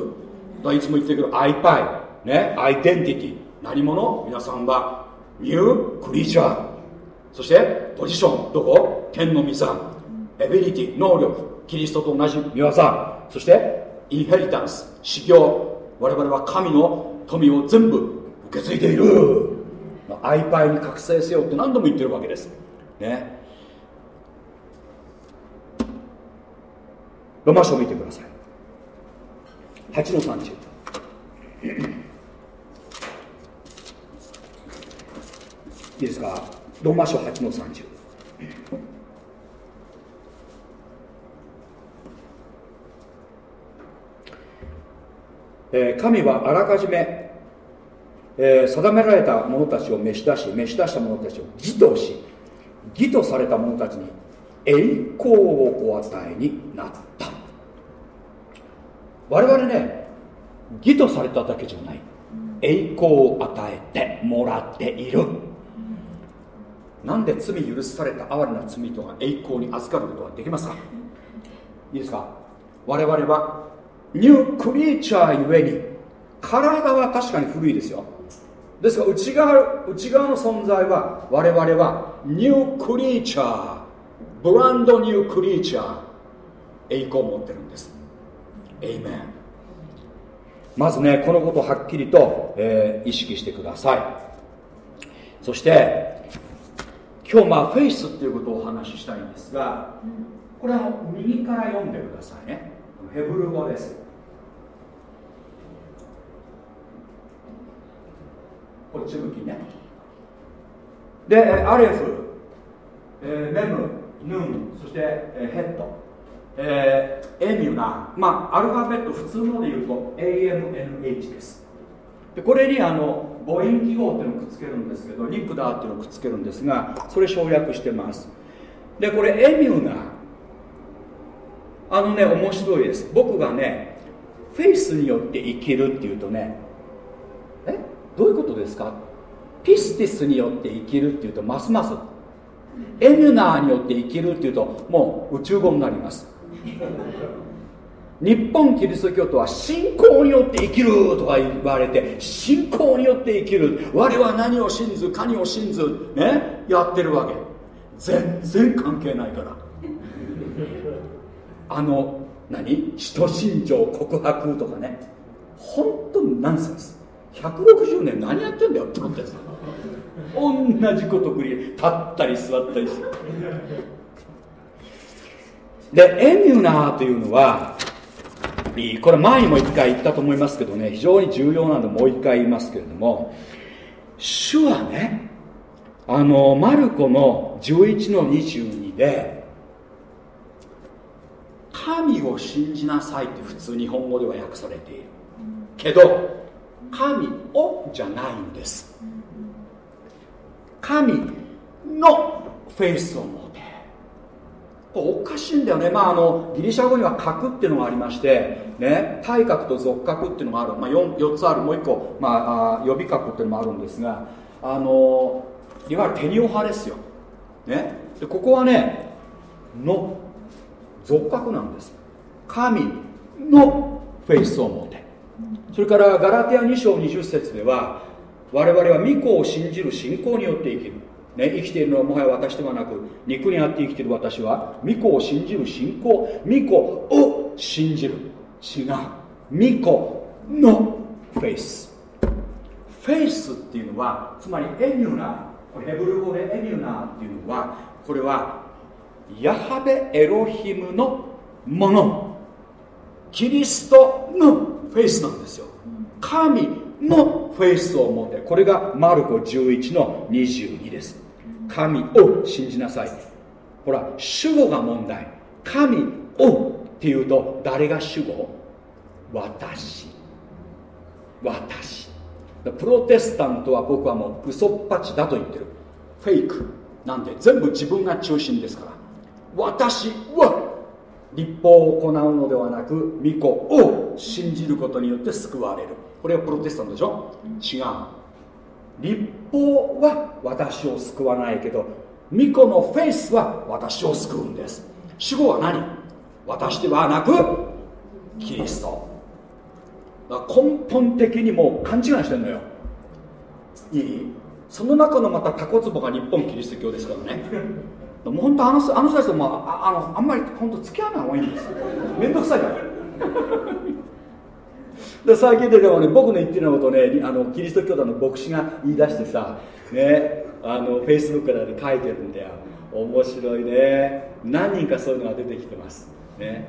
いつも言ってるけど iPi ねアイデンティティ何者？皆さんはニュークリーチャーそしてポジションどこ？天の御座エビリティ能力。キリストと同じ。見業そしてインヘリタンス修行。我々は神の富を全部受け継いでいる。アイパイに覚醒せよって何度も言ってるわけです。ね。ロマ書を見てください。8の30いいですか？ローマ書8の30えー、神はあらかじめ、えー、定められた者たちを召し出し召し出した者たちを義とし義とされた者たちに栄光をお与えになった。我々ね義とされただけじゃない。栄光を与えてもらっている。なんで罪許された哀れな罪とか栄光に預かることができますかいいですか？我々はニュークリーチャーゆえに体は確かに古いですよ。ですから内側内側の存在は我々はニュークリーチャーブランドニュークリーチャー栄光を持ってるんです。エイメンまずねこのことをはっきりと、えー、意識してください。そして今日まあフェイスっていうことをお話ししたいんですがこれは右から読んでくださいね。ヘブル語です。こっち向きね。でアレフ、えー、メムヌンそして、えー、ヘッド、えー、エミュナまあアルファベット普通ので言うと AMNH です。でこれにあの母音記号っていうのをくっつけるんですけどリプダーっていうのをくっつけるんですがそれ省略してます。でこれエミューナあのね面白いです。僕がねフェイスによって生きるっていうとねえ？どういうことですか？ピスティスによって生きるっていうとますます。エミュナーによって生きるっていうともう宇宙語になります。日本キリスト教徒は信仰によって生きるとか言われて信仰によって生きる。我は何を信ず何を信ずねやってるわけ。全然関係ないから。あの何？使徒信条告白とかね。本当にナンセンス。160年何やってんだよって思ったんです同じこと繰り立ったり座ったりしてでエミュナーというのはこれ前にも一回言ったと思いますけどね非常に重要なのでもう一回言いますけれども主はねあのマルコの11の22で神を信じなさいって普通日本語では訳されている。けど神をじゃないんです。神のフェイスを持おかしいんだよね、まあ、あのギリシャ語には核っていうのがありましてね、体格と属格っていうのがある、まあ4、4, つある。もう1個、まあ、予備格っていうのもあるんですがあのいわゆるテニオ派ですよ、ね、でここはねの属格なんです。神のフェイスを持て。それからガラティア2章20節では我々は御子を信じる信仰によって生きる、ね、生きているのはもはや私ではなく肉にあって生きている私は御子を信じる信仰御子を信じる。違う。巫女のフェイス。フェイスっていうのはつまりエミュナー。これヘブル語でエミュナーっていうのはこれはヤハベエロヒムのもの。キリストのフェイスなんですよ。神のフェイスを持ってこれがマルコ11の22です。神を信じなさい。ほら主語が問題。神をっていうと誰が主語？私。私。プロテスタントは僕はもう嘘っぱちだと言ってる。フェイク。なんで全部自分が中心ですから。私は。立法を行うのではなく御子を信じることによって救われる。これはプロテスタントでしょ？違う。立法は私を救わないけど巫女のフェイスは私を救うんです。主語は何？私ではなくキリスト。根本的にもう勘違いしてんのよ。いい？その中のまたタコツボが日本キリスト教ですからね。も本当あのあの人たちともああのあんまり本当付き合わない方がいいんです。面倒くさいから。で最近ででもね僕の言ってるようなことをねあのキリスト教団の牧師が言い出してさねあのフェイスブックで書いてるんだよ。面白いね。何人かそういうのが出てきてます。ね。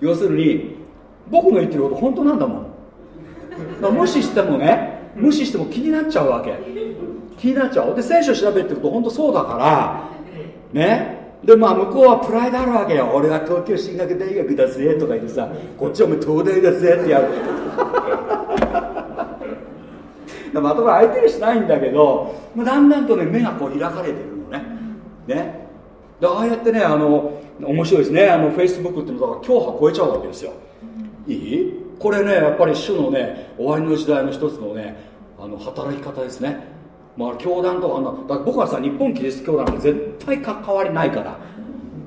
要するに僕の言ってること本当なんだもん。無視してもね無視しても気になっちゃうわけ。気になっちゃう。で聖書調べてると本当そうだからね。でまあ向こうはプライドあるわけよ。俺は東京進学大学だぜとか言ってさこっちはもう東大だぜってやる。まあ、と相手にしないんだけど、まあ、だんだんとね目がこう開かれてるのね。ね。でああやってねあの面白いですね。あのフェイスブックっていうのだから強派超えちゃうわけですよ。いい？これねやっぱり主のね終わりの時代の一つのねあの働き方ですね。まあ教団とかあのだ僕はさ日本キリスト教団と絶対関わりないから。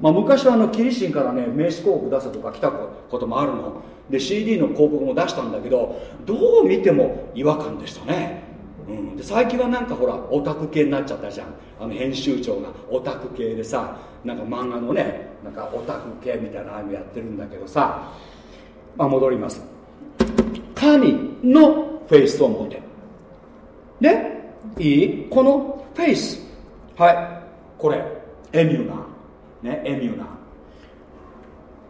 まあ、昔はあのキリシンからね名刺広告出せとか来たこともあるの。で CD の広告も出したんだけどどう見ても違和感でしたね、うん、で最近はなんかほらオタク系になっちゃったじゃん。あの編集長がオタク系でさなんか漫画のねなんかオタク系みたいなあのやってるんだけどさ、まあ、戻ります。神のフェイスを持てでいい？このフェイスはい。これ。エミューナ。ねエミューナ。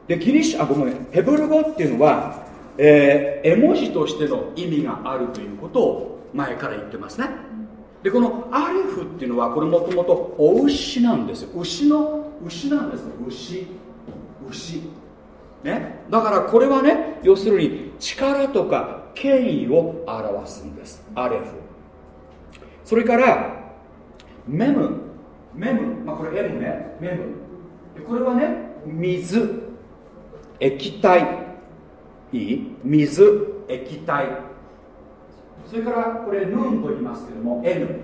でギリシャあごめん。ヘブル語っていうのは、えー、絵文字としての意味があるということを前から言ってますね。でこのアリフっていうのはこれもともとお牛なんですよ。牛の牛なんですね。牛。牛。ね。だからこれはね要するに力とか権威を表すんです。アレフ。それからメム。メム、まあ、これ M ね。メム。これはね水。液体。いい？水液体。それからこれヌーンと言いますけども N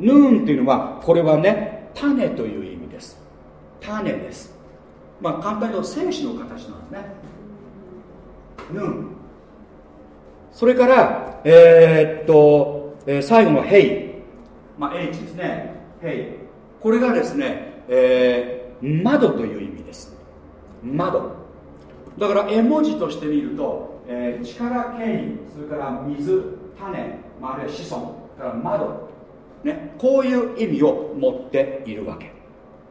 ヌ。ーンというのはこれはね種という意味です。種です。まあ簡単に言うと精子の形なんですね。ヌーン。それからえー、っと、えー、最後のヘイ。まあ H ですね。ヘイ。これがですね、えー、窓という意味です。窓。だから絵文字として見ると、えー、力権威それから水種、まあ、あるいは子孫。から窓、ね、こういう意味を持っているわけ。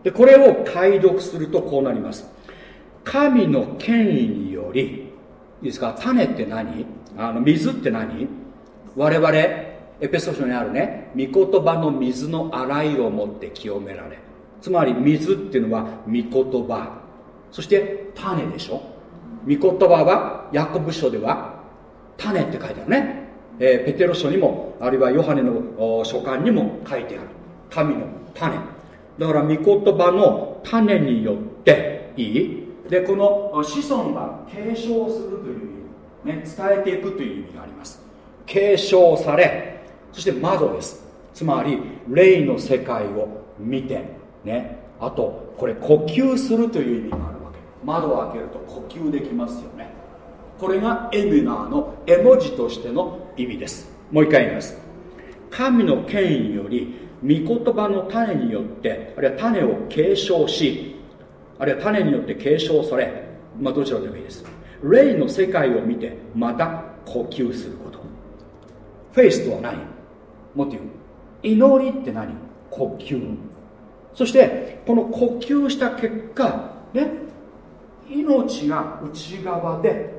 でこれを解読するとこうなります。神の権威によりいいですか？種って何？あの水って何？我々エペソ書にあるね御言葉の水の洗いを持って清められつまり水っていうのは御言葉。そして種でしょ。御言葉はヤコブ書では種って書いてあるね、えー、ペテロ書にもあるいはヨハネの書簡にも書いてある。神の種。だから御言葉の種によっていい。でこの子孫は継承するという意味、ね、伝えていくという意味があります。継承されそして窓です。つまり霊の世界を見てね。あとこれ呼吸するという意味があるわけ。窓を開けると呼吸できますよね。これがエミナーの絵文字としての意味です。もう一回言います。神の権威より御言葉の種によってあるいは種を継承しあるいは種によって継承されまあどちらでもいいです。霊の世界を見てまた呼吸すること。フェイスとは何？もっと言う祈りって何？呼吸。そしてこの呼吸した結果ね命が内側で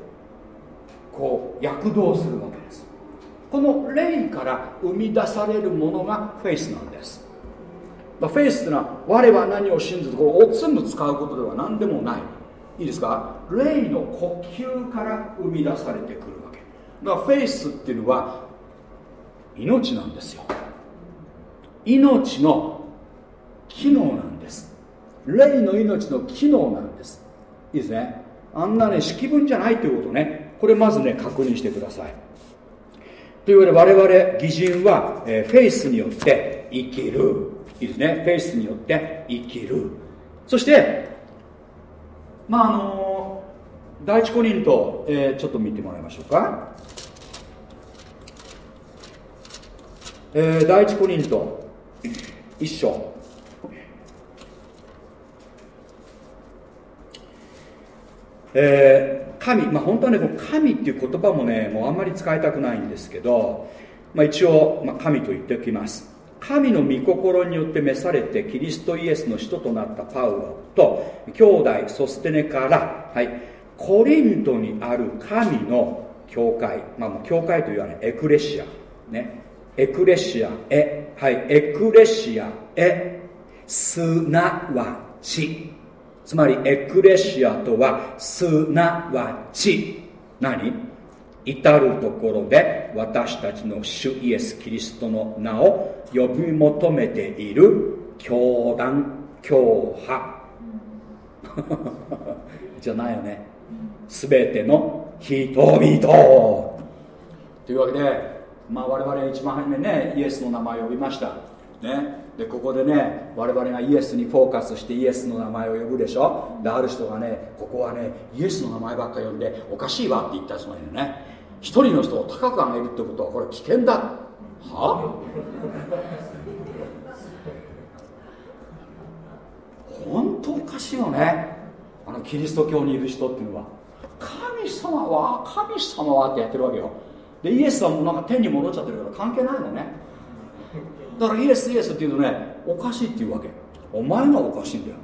こう躍動するわけです。この霊から生み出されるものがフェイスなんです。フェイスっていうのは我は何を信ずるこれを全部使うことでは何でもない。いいですか？霊の呼吸から生み出されてくるわけ。だからフェイスっていうのは命なんですよ。命の機能なんです。霊の命の機能なんです。いいですね。あんなね式文じゃないということね。これまずね確認してください。というわけで我々義人は、えー、フェイスによって生きる。いいですね。フェイスによって生きる。そしてまああのー、第一コリント、えー、ちょっと見てもらいましょうか、えー、第一コリント。一章。えー、神、まあ、本当はね、神っていう言葉もね、もうあんまり使いたくないんですけど、まあ、一応、まあ、神と言っておきます。神の御心によって召されてキリストイエスの使徒となったパウロと兄弟ソステネから、はい、コリントにある神の教会、まあ、教会というのは、ね、エクレシア、ね、エクレシア。へ、はい、エクレシア。へすなわち。つまりエクレシアとはすなわち。何？至るところで私たちの主イエス・キリストの名を呼び求めている教団教派。じゃないよね。全ての人々。というわけで、まあ、我々一番初めねイエスの名前を呼びました。ね。でここでね我々がイエスにフォーカスしてイエスの名前を呼ぶでしょ。である人がねここはねイエスの名前ばっか呼んでおかしいわって言ったつもりでね。一人の人を高く上げるってことはこれ危険だ。は？あ本当おかしいよね。あのキリスト教にいる人っていうのは。神様は神様はってやってるわけよ。でイエスはもうなんか天に戻っちゃってるから関係ないのね。だからイエスイエスって言うとねおかしいって言うわけ。お前がおかしいんだよ。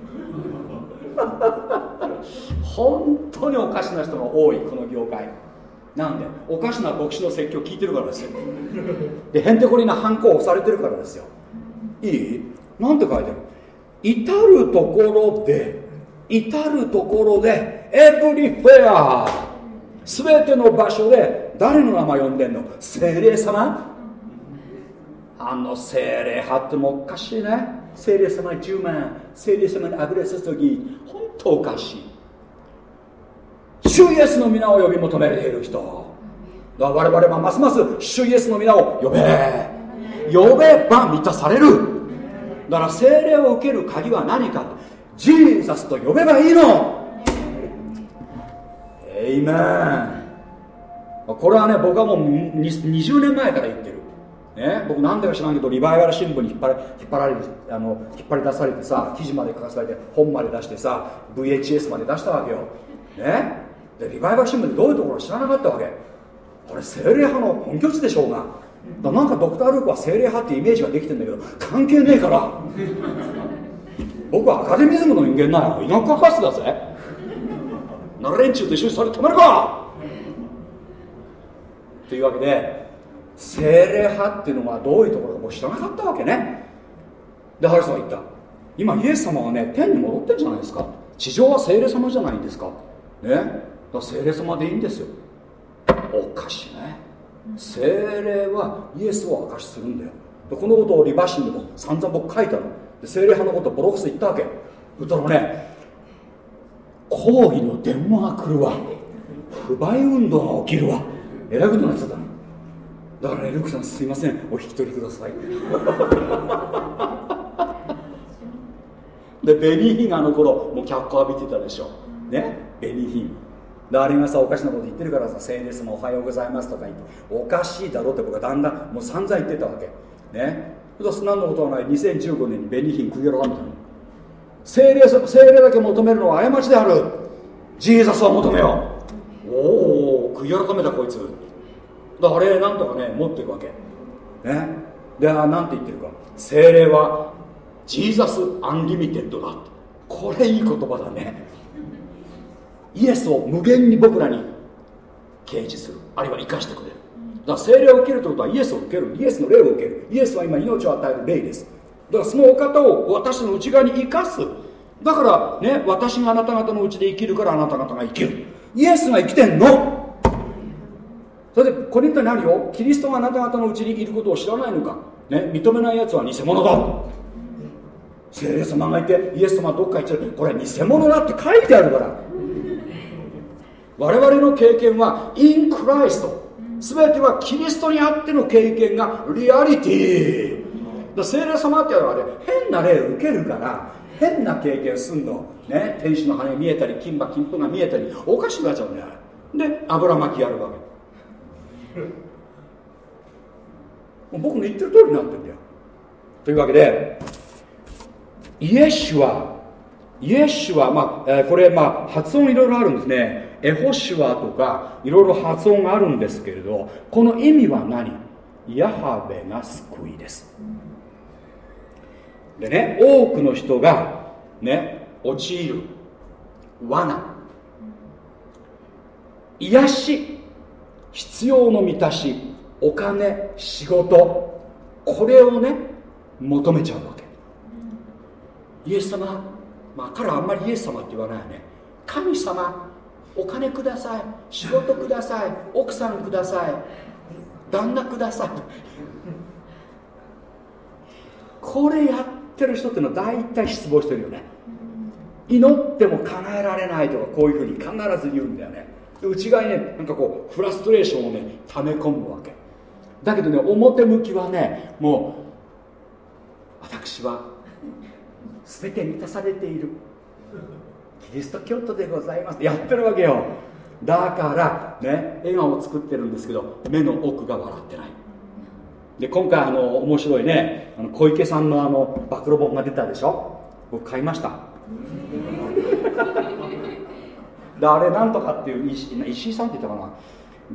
本当におかしな人が多いこの業界。なんでおかしな牧師の説教聞いてるからですよ。でへんてこりな反抗をされてるからですよ。いい？なんて書いてる？至るところで至るところでエブリフェア全ての場所で誰の名前呼んでんの？精霊様？あの精霊派ってもおかしいね。精霊様に10万。精霊様にあふれ注ぎ本当おかしい。主イエスの皆を呼び求めている人。だ我々はますます主イエスの皆を呼べ。呼べば満たされる。だから精霊を受ける鍵は何か。ジーザスと呼べばいいの。エイメンこれはね僕はもう20年前から言ってる。ね、僕なんでか知らんけどリバイバル新聞に引っ張ら引っ張られるあの引っ張り出されてさ記事まで書かされて本まで出してさ VHS まで出したわけよ、ね、でリバイバル新聞でどういうところか知らなかったわけ。これ精霊派の本拠地でしょうが。だなんかドクター・ルークは精霊派ってイメージができてんだけど関係ねえから。僕はアカデミズムの人間なんや。医学博士だぜ。なら連中と一緒にそれ止めるか。というわけで精霊派っていうのはどういうところかもう知らなかったわけね。でハリさんは言った。今イエス様はね天に戻ってんじゃないですか。地上は精霊様じゃないんですか。ね。だ精霊様でいいんですよ。おかしいね。精霊はイエスを証しするんだよ。でこのことをリバシンでも散々僕書いたの。で精霊派のことボロクス言ったわけ。そしたらね抗議の電話が来るわ。不買運動が起きるわ。えらいことになっちゃったの。だからねルクさんすいません。お引き取りください。でベニーヒンあの頃もう脚光浴びてたでしょ。ね？ベニーヒン。であれがさおかしなこと言ってるからさ聖霊様おはようございますとか言っておかしいだろって僕はだんだんもう散々言ってたわけ。ね？そし何のことはない。2015年にベニーヒン悔い改めたの。聖霊聖霊だけ求めるのは過ちである。ジーザスは求めよう。おお悔い改めたこいつ。だからあれなんとかね持っていくわけ。ね。で何て言ってるか。聖霊はJesus unlimited だこれいい言葉だね。イエスを無限に僕らに啓示する。あるいは生かしてくれる。だから精霊を受けるということはイエスを受ける。イエスの霊を受ける。イエスは今命を与える霊です。だからそのお方を私の内側に生かす。だからね私があなた方のうちで生きるからあなた方が生きる。イエスが生きてんのそれでコリントにあるよ。キリストがあなた方のうちにいることを知らないのか、ね、認めないやつは偽物だ。聖霊様がいてイエス様どっか行っちゃう。これ偽物だって書いてあるから。我々の経験はインクライスト全てはキリストにあっての経験がリアリティ。だ聖霊様っていうのはね変な霊を受けるから変な経験すんの。ね天使の羽見えたり金馬金粉が見えたりおかしくなっちゃうんだよ。で油巻きやるわけ。僕の言ってる通りになってんだよ。というわけでイエシュはイエシュは、まあえー、これ、まあ、発音いろいろあるんですね。エホシュワとかいろいろ発音があるんですけれどこの意味は何？ヤハベが救いです。でね多くの人がね陥る罠。癒し。必要の満たしお金仕事これをね求めちゃうわけ。イエス様まあ彼はあんまりイエス様って言わないよね。神様お金ください仕事ください奥さんください旦那ください。これやってる人っていうのは大体失望してるよね。祈っても叶えられないとかこういうふうに必ず言うんだよね。内側にねなんかこうフラストレーションをね溜め込むわけ。だけどね表向きはねもう私は全て満たされている。キリスト教徒でございます。やってるわけよ。だからね笑顔を作ってるんですけど目の奥が笑ってない。で今回あの面白いねあの小池さんのあの暴露本が出たでしょ？僕買いました。であれなんとかっていう石井さんって言ったかな。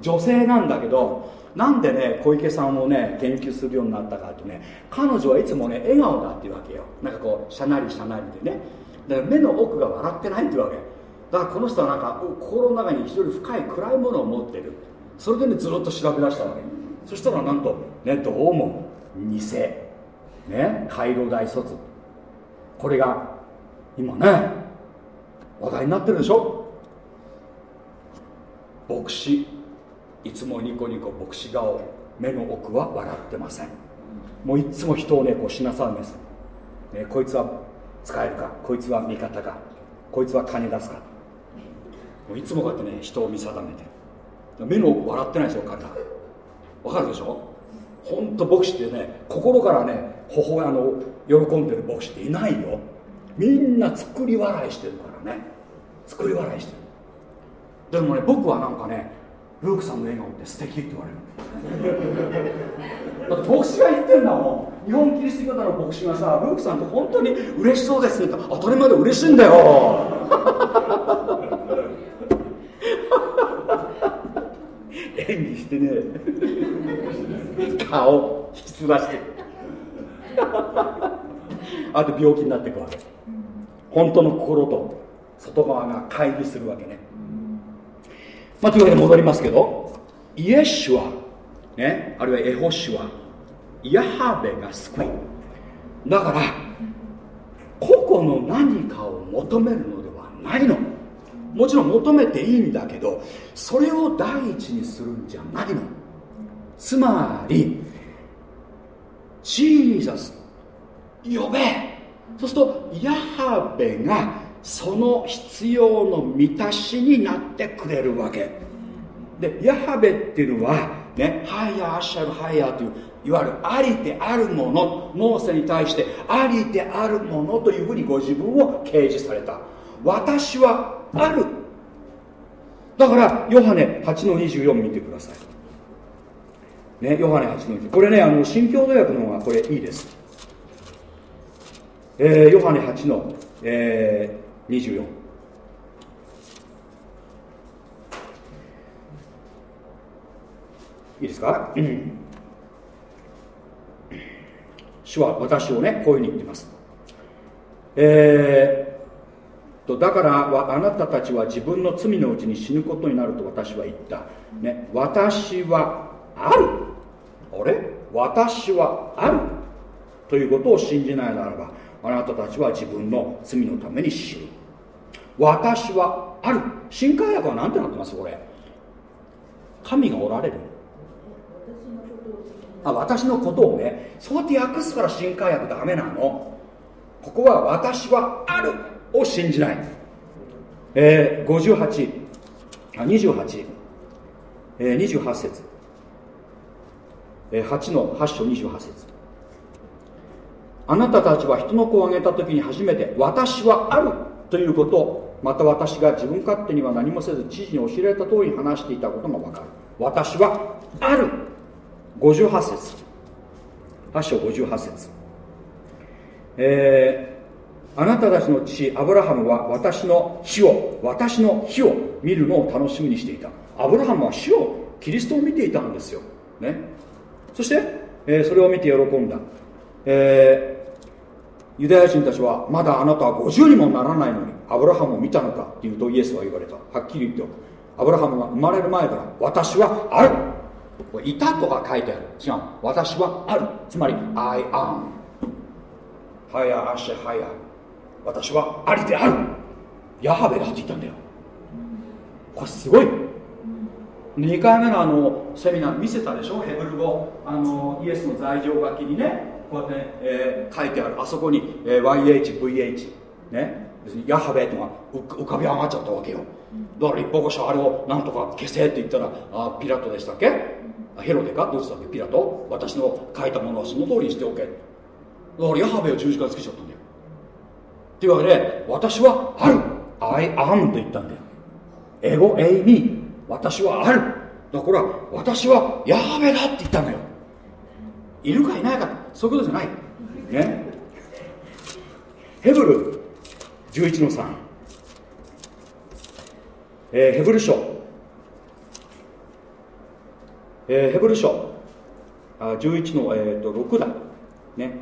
女性なんだけどなんでね小池さんをね研究するようになったかとね彼女はいつもね笑顔だっていうわけよ。なんかこうしゃなりしゃなりでね。だ目の奥が笑ってないっていうわけ。だからこの人はなんか心の中に非常に深い暗いものを持ってる。それでねずっと調べ出したわけ。そしたらなんとねどうも偽。ね回路大卒。これが今ね話題になってるでしょ。牧師。いつもニコニコ牧師顔。目の奥は笑ってません。もういつも人をねこう死なさるんです、ね、こいつは使えるか。こいつは味方か。こいつは金出すか。もういつもこうやってね人を見定めて。目の奥笑ってないですよ彼ら。わかるでしょ？本当牧師ってね心からね微笑あの喜んでる牧師っていないよ。みんな作り笑いしてるからね。作り笑いしてる。でもね僕はなんかねルークさんの笑顔って素敵って言われる だって牧師が言ってんだもん。日本キリスト教の牧師がさルークさんって本当に嬉しそうですって。当たり前で嬉しいんだよ。演技してね。顔引きつらして。あと病気になっていくわけ。本当の心と外側が乖離するわけね。まあ、というわけで戻りますけどイエシュは、ね、あるいはエホシュはヤハベが救い。だから個々の何かを求めるのではないの。もちろん求めていいんだけどそれを第一にするんじゃないの。つまり Jesus 呼べそうするとヤハベがその必要の満たしになってくれるわけ。でヤハベっていうのはねハイヤーアッシャルハイヤーといういわゆるありであるものモーセに対してありであるものというふうにご自分を啓示された。私はある。だからヨハネ8の24見てください。ねヨハネ8の24これねあの新共同訳の方がこれいいです。えー、ヨハネ8の、え24いいですか、うん、主は私をねこういうふうに言ってます。えー、とだからあなたたちは自分の罪のうちに死ぬことになると私は言った、ね、私はある。あれ？私はある。ということを信じないならばあなたたちは自分の罪のために死ぬ私はある。新海薬は何てなってます？これ。神がおられる。あ私のことをね。そうやって訳すから新海薬ダメなの。ここは私はある。を信じない。えー、58あ28、えー、28節、えー、8の8章28節。あなたたちは人の子をあげた時に初めて私はある。ということまた私が自分勝手には何もせず知事に教えられた通りに話していたことが分かる。私はある。58節。8章58節。えーあなたたちの父アブラハムは私の死を私の火を見るのを楽しみにしていた。アブラハムは死をキリストを見ていたんですよ、ね、そして、えー、それを見て喜んだ、えー、ユダヤ人たちはまだあなたは50にもならないのにアブラハムを見たのかっていうとイエスは言われた。はっきり言っておく。アブラハムが生まれる前から私はある。いたとか書いてある。違う。私はある。つまり I am はやあしはや。私はありである。ヤハベだって言ったんだよ。これすごい。2回目のあのセミナー見せたでしょ？ヘブル語。あのイエスの罪状書きにね。こうやって、ねえー、書いてある。あそこに、えー、YHVH ね。別にヤハベとか浮かび上がっちゃったわけよ。だから立法書あれをなんとか消せって言ったらあピラトでしたっけ？ヘロデか？どうしたっけ？ピラト。私の書いたものはその通りにしておけ。だからヤハベを十字架につけちゃったんだよ。というわけで私はある。I am と言ったんだよ。エゴエイミ。ー私はある。だから私はヤハベだって言ったんだよ。いるかいないかそういうことじゃない。ね？ヘブル11の3、えー、ヘブル書、えー、ヘブル書。あ11の、えーと、6だ。ね、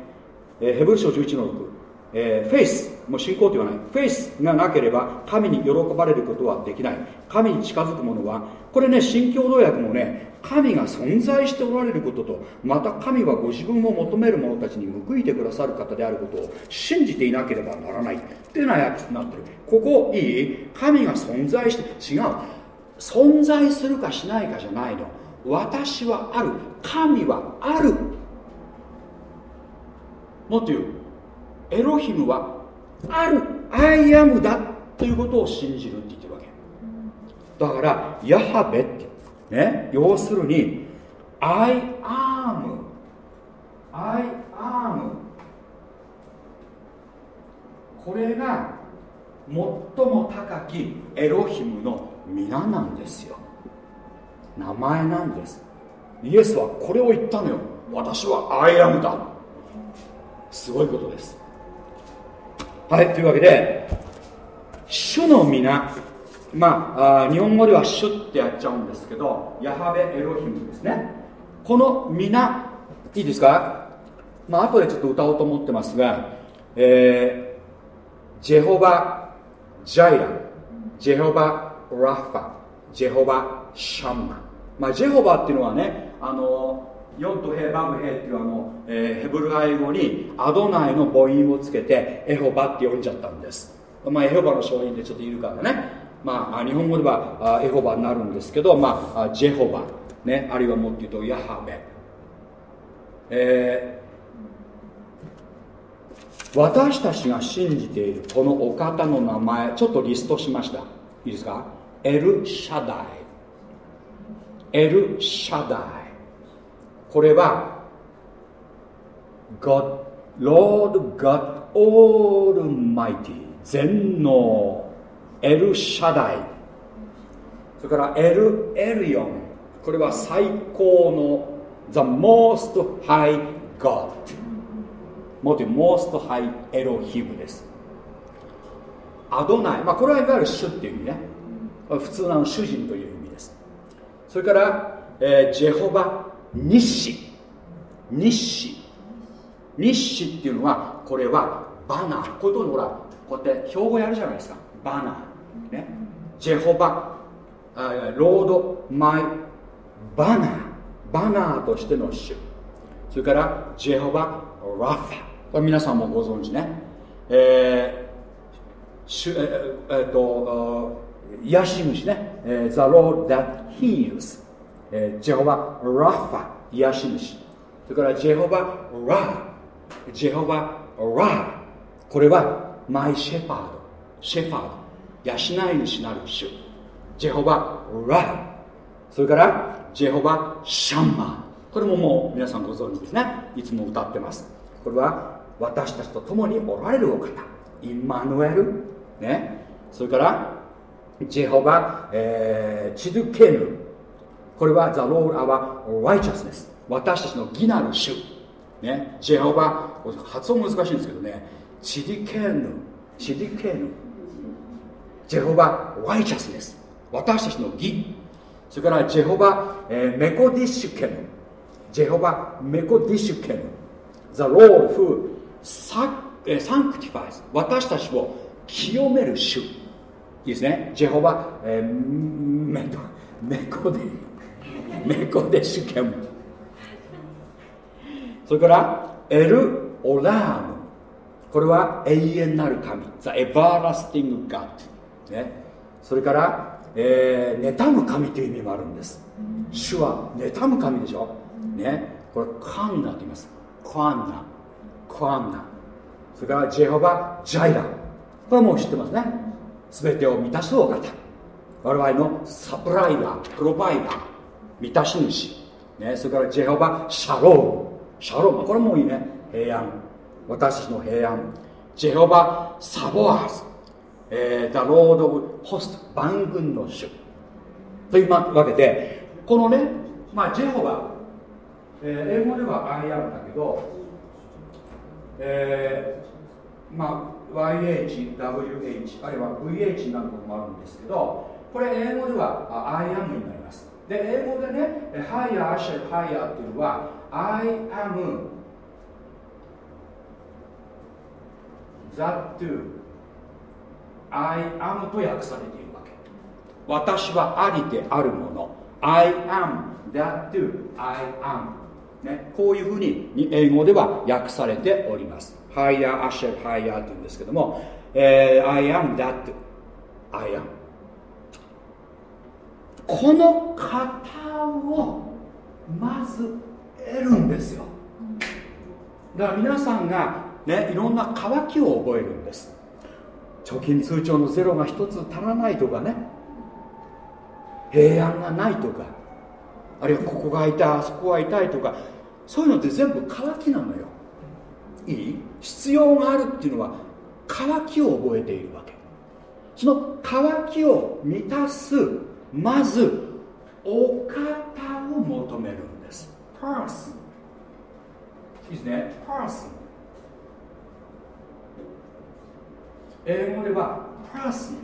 えー、ヘブル書11の6えー、フェイスもう信仰と言わない。フェイスがなければ神に喜ばれることはできない。神に近づく者はこれね新共同訳もね神が存在しておられることとまた神はご自分を求める者たちに報いてくださる方であることを信じていなければならない。っていうような訳になってる。ここいい？神が存在して違う。存在するかしないかじゃないの。私はある。神はある。もっと言う。エロヒムはあるアイアムだということを信じるって言ってるわけ。だからヤハベってね要するに I am I am これが最も高きエロヒムの皆なんですよ。名前なんです。イエスはこれを言ったのよ。私はアイアムだ。すごいことです。はいというわけで主の皆。まあ日本語では主ってやっちゃうんですけどヤハベエロヒムですね。この皆いいですか？まあ後でちょっと歌おうと思ってますが、えー、ジェホバ・ジャイラジェホバ・ラッファジェホバ・シャンマ。まあジェホバっていうのはねあのヨットヘイバブヘイっていうあの、えー、ヘブルアイ語にアドナイの母音をつけてエホバって読んじゃったんです。まあエホバの勝因でちょっといるからね。まあ日本語ではエホバになるんですけどまあジェホバね。あるいはもっと言うとヤハベ。えー、私たちが信じているこのお方の名前ちょっとリストしました。いいですか？エルシャダイ。エルシャダイ。これは God Lord God Almighty 全能エルシャダイ。それからエルエリオン。これは最高の The Most High God もっと Most High エロヒムです。アドナイ、まあ、これはいわゆる主っていう意味ね。普通の主人という意味です。それから、えー、ジェホバ。日誌。日誌。日誌っていうのはこれはバナー。こういうところにほらこうやって標語やるじゃないですか。バナー。ね。ジェホバロードマイバナー。バナーとしての主それからジェホバラファ。これ皆さんもご存知ね。えー、しゅええー、っと癒し主ね、えー、The Lord that heals、えー、ジェホバラファ癒し主。それからジェホバラジェホバラこれはマイシェパード。シェファード。養い主なる主。ジェホバラーそれからジェホバシャンマー。これももう皆さんご存知ですね。いつも歌ってます。これは私たちと共におられるお方。インマヌエル。ね。それからジェホバ、えー、チドケヌ。これはザ・ロール・アワ・ライチャスです私たちの義なる主。ね。ジェホバ発音難しいんですけどね。チディケーヌ。チディケーヌ。ジェホバ・ライチャスです私たちの義。それからジェホバ、えー、メコディッシュケム。ジェホバ・メコディッシュケム。The Lord who sanctifies 私たちを清める主。いいですね。ジェホバ、えー、メメコデメコデシュケムそれからエル・オラーム。これは永遠なる神。The Everlasting God、ね、それから、えー、妬む神という意味もあるんです。主は妬む神でしょ？ね。これカンナと言います。カンナ。カンナ。それから Jehovah Jireh。これもう知ってますね。全てを満たすお方我々の supplier, provider。満たし主、ね、それから Jehovah Shalom。Shalom これもいいね。平安。私たちの平安。 Jehovah Sabaoth、えー、 the Lord of hosts。万軍の主。というわけでこのね、まあ、 Jehovah、えー、英語では I am だけど、えー、まあ YH、WH あるいは VH なることもあるんですけどこれ英語では I am になります。で英語でね Higher, Asher, Higher っていうのは I am that I am と訳されているわけ私はありであるもの I am that to I am ね、こういうふうに英語では訳されております Higher, Asher, Higher というんですけども、えー、I am that to I am この型をまず得るんですよ。だから皆さんがねいろんな渇きを覚えるんです。貯金通帳のゼロが一つ足らないとかね。平安がないとか。あるいはここが痛いあそこが痛いとか。そういうのって全部渇きなのよ。いい？必要があるっていうのは渇きを覚えているわけ。その渇きを満たすまずお方を求めるんです。Person. いいですね person. 英語では person.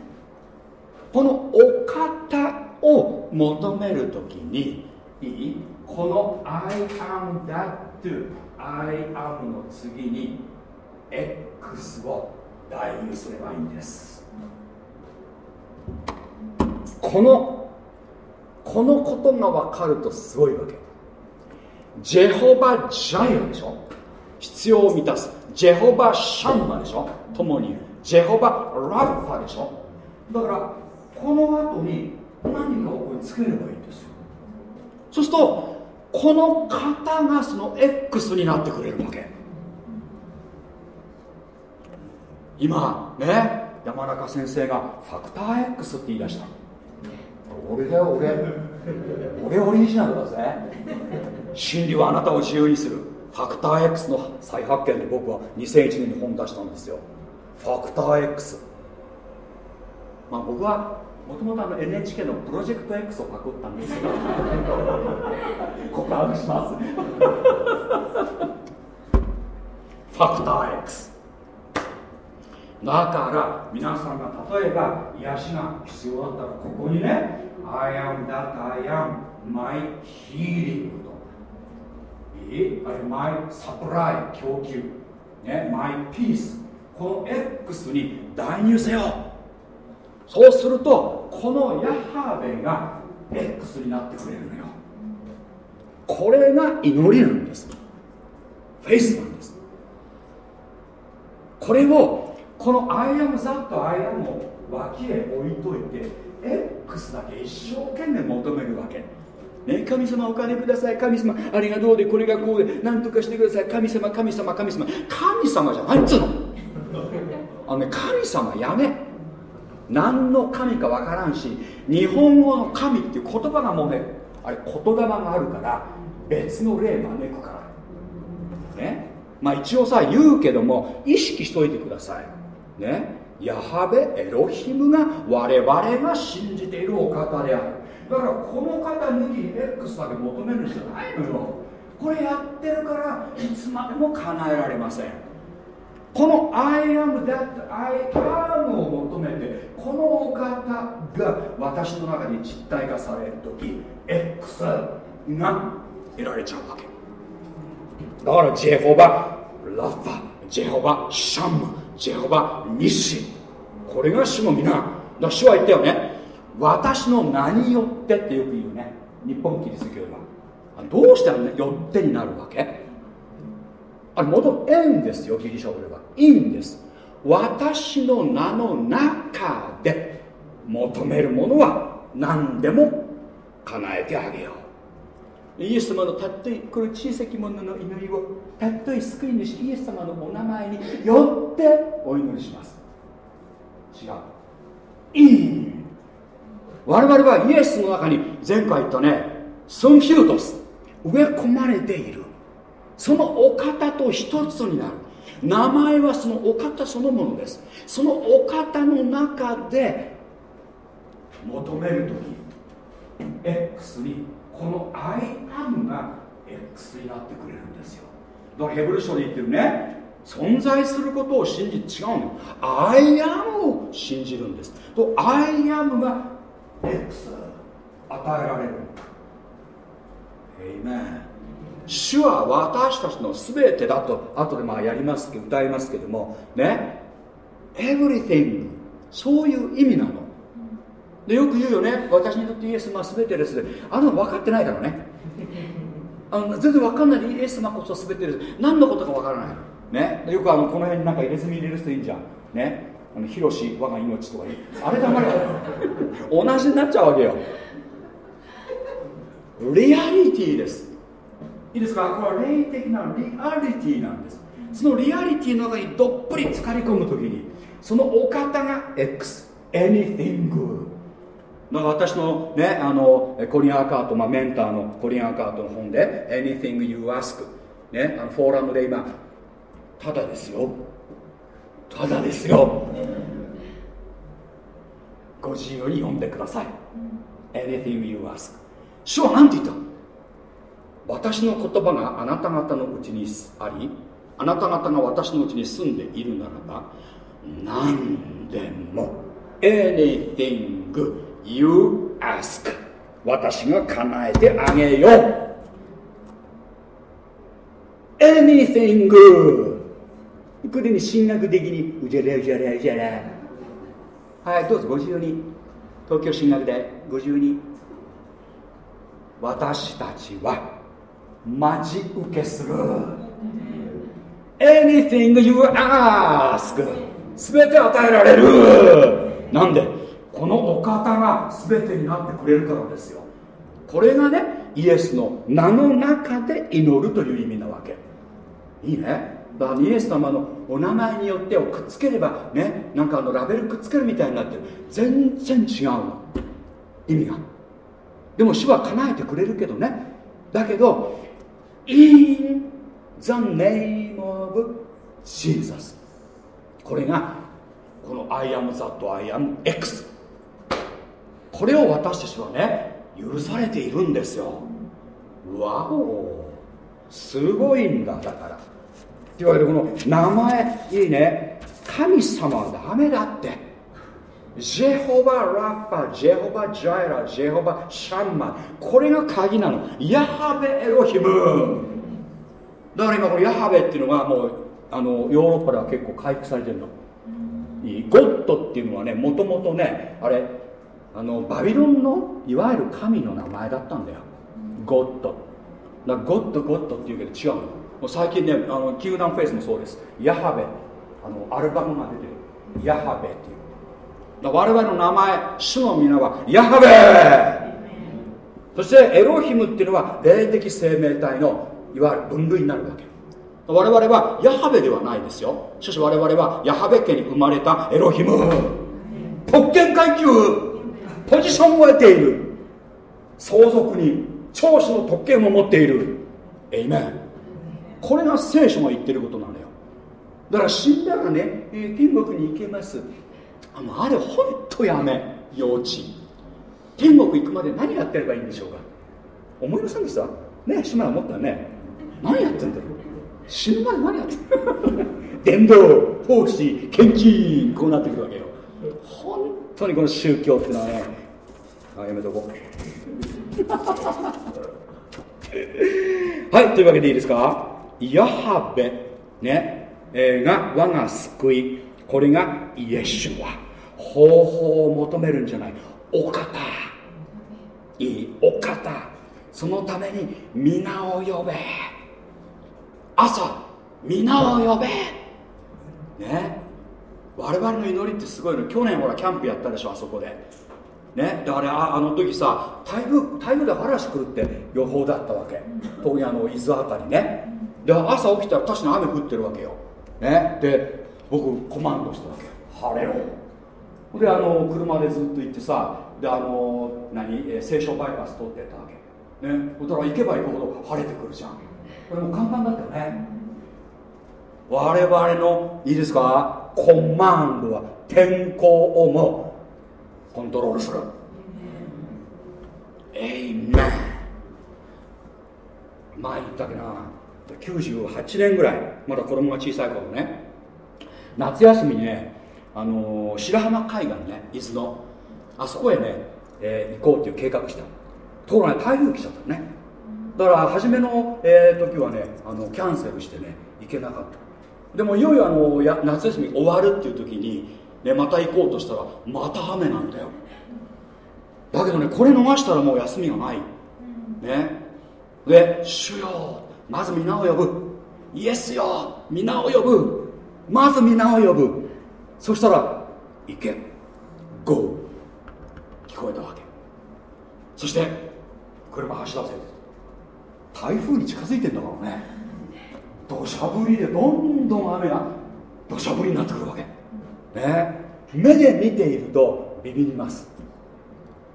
このお方を求めるときにいい？この I am that I am の次に X を代入すればいいんです。このこのことが分かるとすごいわけ。ジェホバ・ジャイアでしょ？必要を満たす。ジェホバ・シャンマでしょ？共にジェホバ・ラッファでしょ？だからこの後に何かをここにつければいいんですよ。そうするとこの方がその X になってくれるわけ。今ね山中先生がファクター X って言い出した俺だよ俺。俺オリジナルだぜ。真理はあなたを自由にする。ファクター X の再発見で僕は2001年に本出したんですよ。ファクター X まあ僕はもともと NHK のプロジェクト X をパクったんですけど 告白します。ファクター X だだから皆さんが例えば癒しが必要だったらここにね I am that I am my healing と。いい？あれ my supply 供給。ね my peace この X に代入せよ。そうするとこのヤハーベが X になってくれるのよ。これが祈りなんです。フェイスなんです。これをこの I am that I am を脇へ置いといて X だけ一生懸命求めるわけ。ね、神様お金ください。神様ありがとうでこれがこうで。何とかしてください。神様神様神様。神様じゃない。っつうの？あのね神様やめ。何の神かわからんし日本語の神っていう言葉がもうねあれ言霊があるから別の例招くから。ね。まあ一応さ言うけども意識しといてください。ねヤハベエロヒムが我々が信じているお方である。だからこの方抜きに X だけ求めるんじゃないのよ。これやってるからいつまでも叶えられません。この I am that I am を求めてこのお方が私の中に実体化される時 X が得られちゃうわけ。だからジェホバラッファジェホバシャムジェホバニシこれが主の皆。だ主は言ったよね。私の名によってってよく言うね。日本キリスト教ではどうしてあの、ね、よってになるわけ？あれ元縁ですよギリシャ語では。いいんです。私の名の中で求めるものは何でも叶えてあげよう。イエス様のたっといこの小さき者の祈りをたっとい救い主イエス様のお名前によってお祈りします。違う。いい。我々はイエスの中に前回言ったね。ソンヒュートス。植え込まれている。そのお方と一つになる。名前はそのお方そのものです。そのお方の中で求める時。X にこの I am が X になってくれるんですよ。だからヘブル書で言ってるね。存在することを信じ違うの I am を信じるんです。と I am が X 与えられる。エイメン主は私たちの全てだと後でまあやりますけど歌いますけどもね。Everything そういう意味なの。でよく言うよね。私にとってイエス様は全てです。あの分かってないからね。あの全然分かんないでイエス様こそ全てです。何のことか分からない。ね。よくあのこの辺になんか入れ墨入れる人いいんじゃん。ね。あの広し我が命とかあれだまり。同じになっちゃうわけよ。リアリティです。いいですか？これは霊的なリアリティなんです。そのリアリティの中にどっぷり浸かり込む時にそのお方が X anything だから私のねあのコリン・アーカート、まあ、メンターのコリン・アーカートの本で Anything You Ask ねあのフォーラムで今ただですよ。ただですよ。ご自由に読んでください。Anything you ask 主は何て言った？私の言葉があなた方のうちにありあなた方が私のうちに住んでいるならば何でも。Anything you ask. 私が叶えてあげよう。Anything これに進学的にうじゃらうじゃらうじゃら。はいどうぞ。ご自由に。東京進学で。ご自由に。私たちは待ち受けする。Anything you ask. 全て与えられる。なんで？このお方が全てになってくれるからですよ。これがねイエスの名の中で祈るという意味なわけ。いいね。だからイエス様のお名前によってをくっつければねなんかあのラベルくっつけるみたいになってる全然違うの。意味が。でも主は叶えてくれるけどね。だけど In the name of Jesus これがこの I am that I am X これを私たちはね許されているんですよ。わお。すごいんだだから。というわけでこの名前いいね。神様はダメだって。ジェホバ・ラッファ、ジェホバ・ジャイラ、ジェホバ・シャンマン。これが鍵なの。ヤハベ・エロヒム。だから今このヤハベっていうのがもうあのヨーロッパでは結構回復されてるの。いいゴッドっていうのはねもともとねあれあのバビロンのいわゆる神の名前だったんだよ。ゴッド。だゴッドゴッドって言うけど違うの？もう最近ねあのキングダムフェイスもそうです。ヤハベ。あのアルバムが出てる。ヤハベっていう。だ我々の名前主の皆はヤハベ。そしてエロヒムっていうのは霊的生命体のいわゆる分類になるわけ。我々はヤハベではないですよ。しかし我々はヤハベ家に生まれたエロヒム。特権階級ポジションを得ている。相続に長子の特権を持っている。エイメンこれが聖書が言ってることなのよ。だから死んだらね、天国に行けます。あもうあれ本当やめ。幼稚。天国行くまで何やってればいいんでしょうか。思いませんでした？ね島は思ったね。何やってんだろう。死ぬまで何やってんだ伝道奉仕献金。こうなってくるわけよ。当にこの宗教っていうのはねあやめとこう。はいというわけでいいですか？ヤハベ。ね、えー、が我が救いこれがイエシュは方法を求めるんじゃない。お方。いいお方。そのために皆を呼べ。朝皆を呼べ。ね。我々の祈りってすごいの。去年ほらキャンプやったでしょあそこで。ね。だからあの時さ台風台風で嵐来るって予報だったわけ。特にあの伊豆あたりね。で朝起きたら確かに雨降ってるわけよ。ね。で僕コマンドしたわけ。晴れろ。であの車でずっと行ってさであの何？清少バイパス通ってったわけ。ね。だから行けば行くほど晴れてくるじゃん。これも簡単だったよね。我々のいいですか？コマンドは天候をもコントロールする。エイメン前言ったっけな。98年ぐらい。まだ子供が小さい頃ね。夏休みにね、あのー、白浜海岸ね。伊豆の。あそこへね、えー、行こうっていう計画した。ところが、ね、台風来ちゃったね。だから初めの、えー、時はねあのキャンセルしてね行けなかった。でもいよいよあのや夏休み終わるっていう時に、ね、また行こうとしたらまた雨なんだよ。だけどねこれ逃したらもう休みがない。ね。で主よまず皆を呼ぶ。イエスよ皆を呼ぶ。まず皆を呼ぶ。そしたら行け。ゴー。聞こえたわけ。そして車走らせる。台風に近づいてんだからね。土砂降りでどんどん雨が土砂降りになってくるわけ。ね。目で見ているとビビります。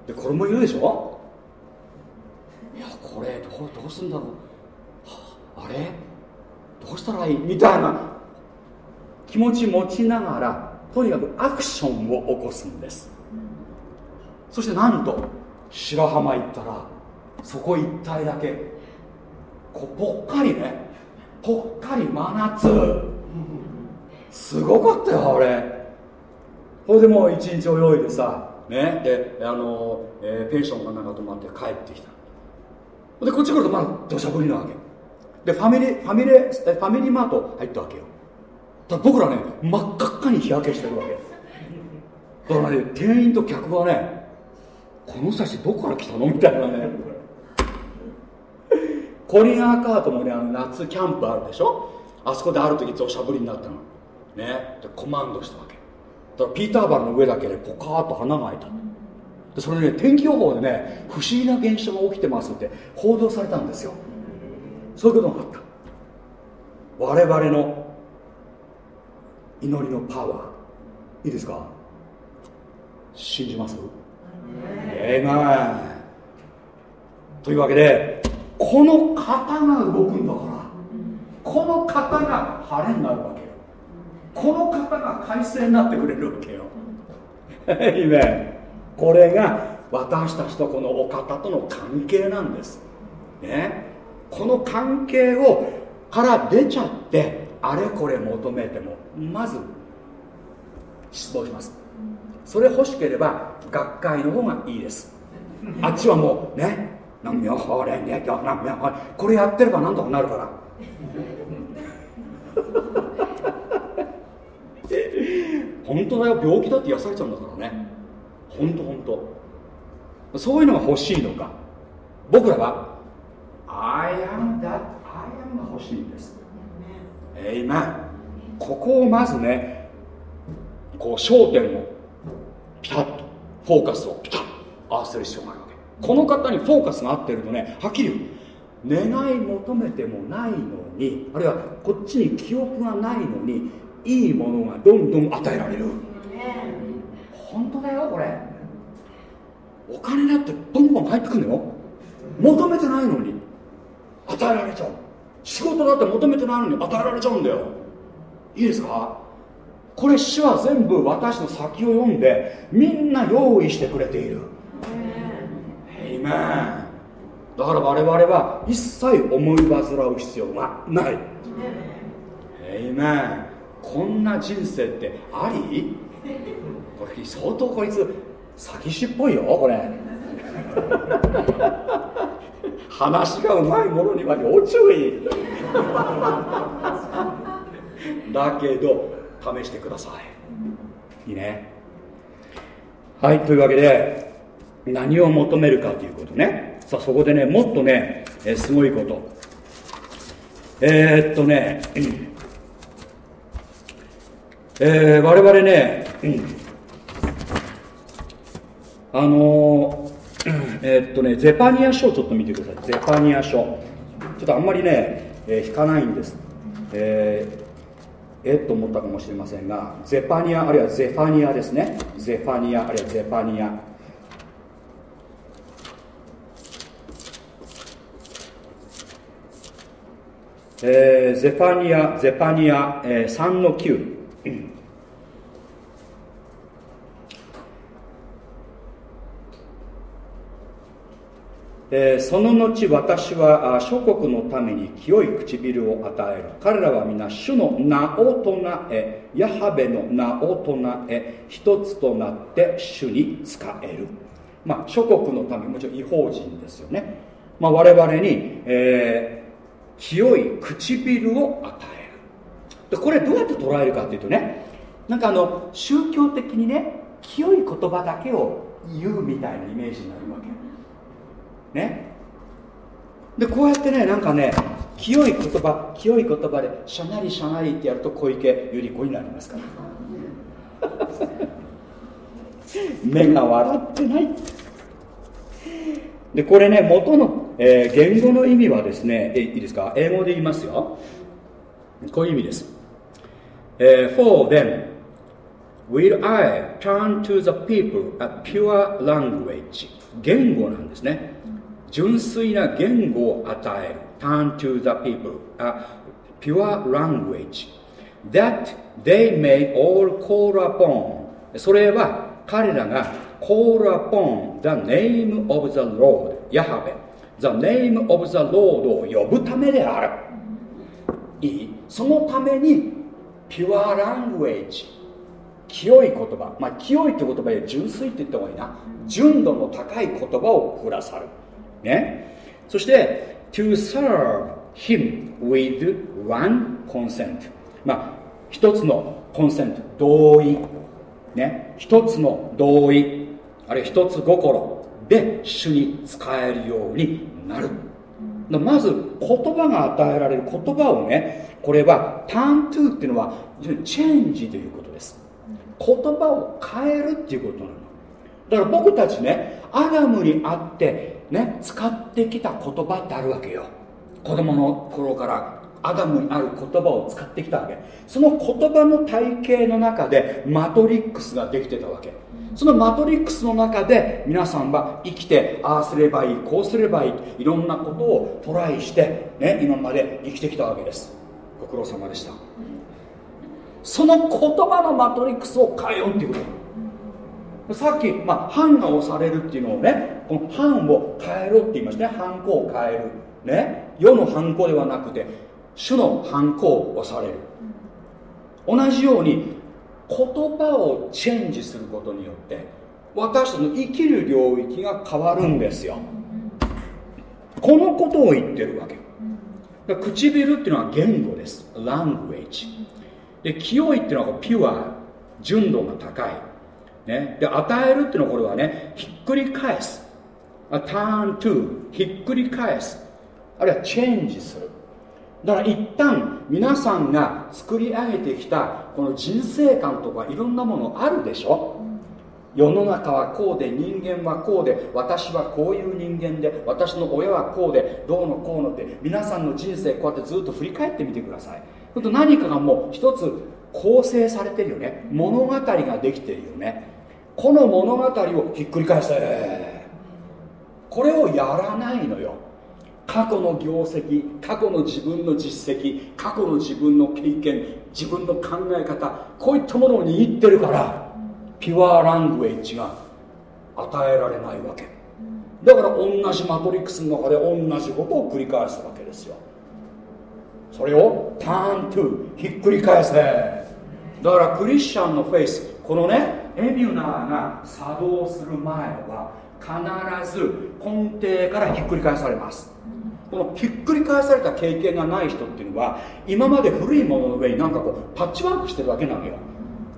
でこれもいるでしょ？いやこれどうどうすんだろう、はあ、あれ？どうしたらいい？みたいな。気持ち持ちながらとにかくアクションを起こすんです。そしてなんと白浜行ったらそこ一帯だけこぽっかりねぽっかり真夏。すごかったよ俺これでもう一日泳いでさね。であの、えー、ペンションかなんか泊まって帰ってきた。でこっち来るとまだ土砂降りなわけ。でファミリーファミリーファミリーマート入ったわけよ。だら僕らね真っ赤っかに日焼けしてるわけ。だからね店員と客がねこの人たちどこから来たの？みたいなね。コリンアーカートもねあの夏キャンプあるでしょ？あそこである時土砂降りになったの。ね。でコマンドしたわけ。だからピーターバラの上だけでポカーッと花が開いた。でそれね天気予報でね不思議な現象が起きてますって報道されたんですよ。そういうことがあった。我々の祈りのパワー。いいですか？信じます？ええまというわけでこの方が動くんだからこの方が晴れになるわけよ。この方が快晴になってくれるわけよ。いいねこれが私たちとこのお方との関係なんです。ね。この関係をから出ちゃってあれこれ求めてもまず失望します。それ欲しければ学会の方がいいです。あっちはもうね。何秒ほれね今日何秒ほれこれやってれば何とかなるから。本当だよ。病気だって癒されちゃうんだからね。本当本当。そういうのが欲しいのか。僕らは。I am that I am が欲しいんです。えいまここをまずねこう焦点をピタッとフォーカスをピタッと合わせる必要があるこの方にフォーカスが合ってるとねはっきり言う。願い求めてもないのにあるいはこっちに記憶がないのにいいものがどんどん与えられる。本当だよこれ。お金だってポンポン入ってくるのよ。求めてないのに与えられちゃう。仕事だって求めてないのに与えられちゃうんだよ。いいですか？これ主は全部私の先を読んでみんな用意してくれている。イメンだから我々は一切思い煩う必要がない。ヘイメンこんな人生ってあり？これ相当こいつ詐欺師っぽいよこれ。話がうまいものには要注意。だけど試してください。いいね。はいというわけで何を求めるかということね。さあそこでねもっとねえすごいこと。えー、っとね、えー、我々ね、あのー、えー、っとねゼパニア書をちょっと見てください。ゼパニア書。ちょっとあんまりね、えー、引かないんです、えー、えっと思ったかもしれませんがゼパニアあるいはゼファニアですね。ゼファニアあるいはゼパニア。えー、ゼファニアゼパニア、えー、3の9えー、その後私は諸国のために清い唇を与える。彼らは皆主の名を唱えヤハベの名を唱え一つとなって主に仕える。まあ諸国のためもちろん違法人ですよね、まあ、我々に、えー、清い唇を与える。でこれどうやって捉えるかっていうとねなんかあの宗教的にね清い言葉だけを言うみたいなイメージになるわけ。ね。でこうやってねなんかね清い言葉清い言葉でしゃなりしゃなりってやると小池百合子になりますから。目が笑ってない。でこれね元の、えー、言語の意味はですねいいですか英語で言いますよこういう意味です、えー、For them will I turn to the people a pure language 言語なんですね純粋な言語を与える turn to the people a pure language that they may all call upon それは彼らが call upon the name of the Lord ヤハベ the name of the Lord を呼ぶためである。いい。そのために pure language 清い言葉。まあ清いって言葉で純粋って言った方がいいな。純度の高い言葉をくださる。ね。そして to serve him with one consent まあ一つのコンセント同意。ね。一つの同意。あるいは一つ心で主に使えるようになる。まず言葉が与えられる言葉をねこれは turn to っていうのはチェンジということです。言葉を変えるっていうことなの。だから僕たちねアダムに会ってね使ってきた言葉ってあるわけよ。子供の頃からアダムにある言葉を使ってきたわけ。その言葉の体系の中でマトリックスができてたわけ。そのマトリックスの中で皆さんは生きてああすればいいこうすればいいいろんなことをトライして、ね、今まで生きてきたわけです。ご苦労様でした。その言葉のマトリックスを変えようっていうこと。さっき、まあ、藩が押されるっていうのをねこの藩を変えろって言いましたね藩行を変える。ね世の藩行ではなくて主の藩行を押される。同じように言葉をチェンジすることによって私たちの生きる領域が変わるんですよ。このことを言ってるわけ。唇っていうのは言語です。language で清いっていうのはピュア純度が高い。ね、で与えるっていうのはこれはねひっくり返す。turn to ひっくり返す。あるいはチェンジする。だから一旦皆さんが作り上げてきたこの人生観とかいろんなものあるでしょ？世の中はこうで人間はこうで私はこういう人間で私の親はこうでどうのこうのって皆さんの人生こうやってずっと振り返ってみてください。ほんと何かがもう一つ構成されてるよね。物語ができてるよね。この物語をひっくり返せ。これをやらないのよ。過去の業績過去の自分の実績過去の自分の経験自分の考え方こういったものを握ってるからピュアラングエッジが与えられないわけ。だから同じマトリックスの中で同じことを繰り返すわけですよ。それをターントゥひっくり返せ。だからクリスチャンのフェイスこのねエミュナーが作動する前は必ず根底からひっくり返されます。このひっくり返された経験がない人っていうのは今まで古いものの上になんかこうパッチワークしてるわけなのよ。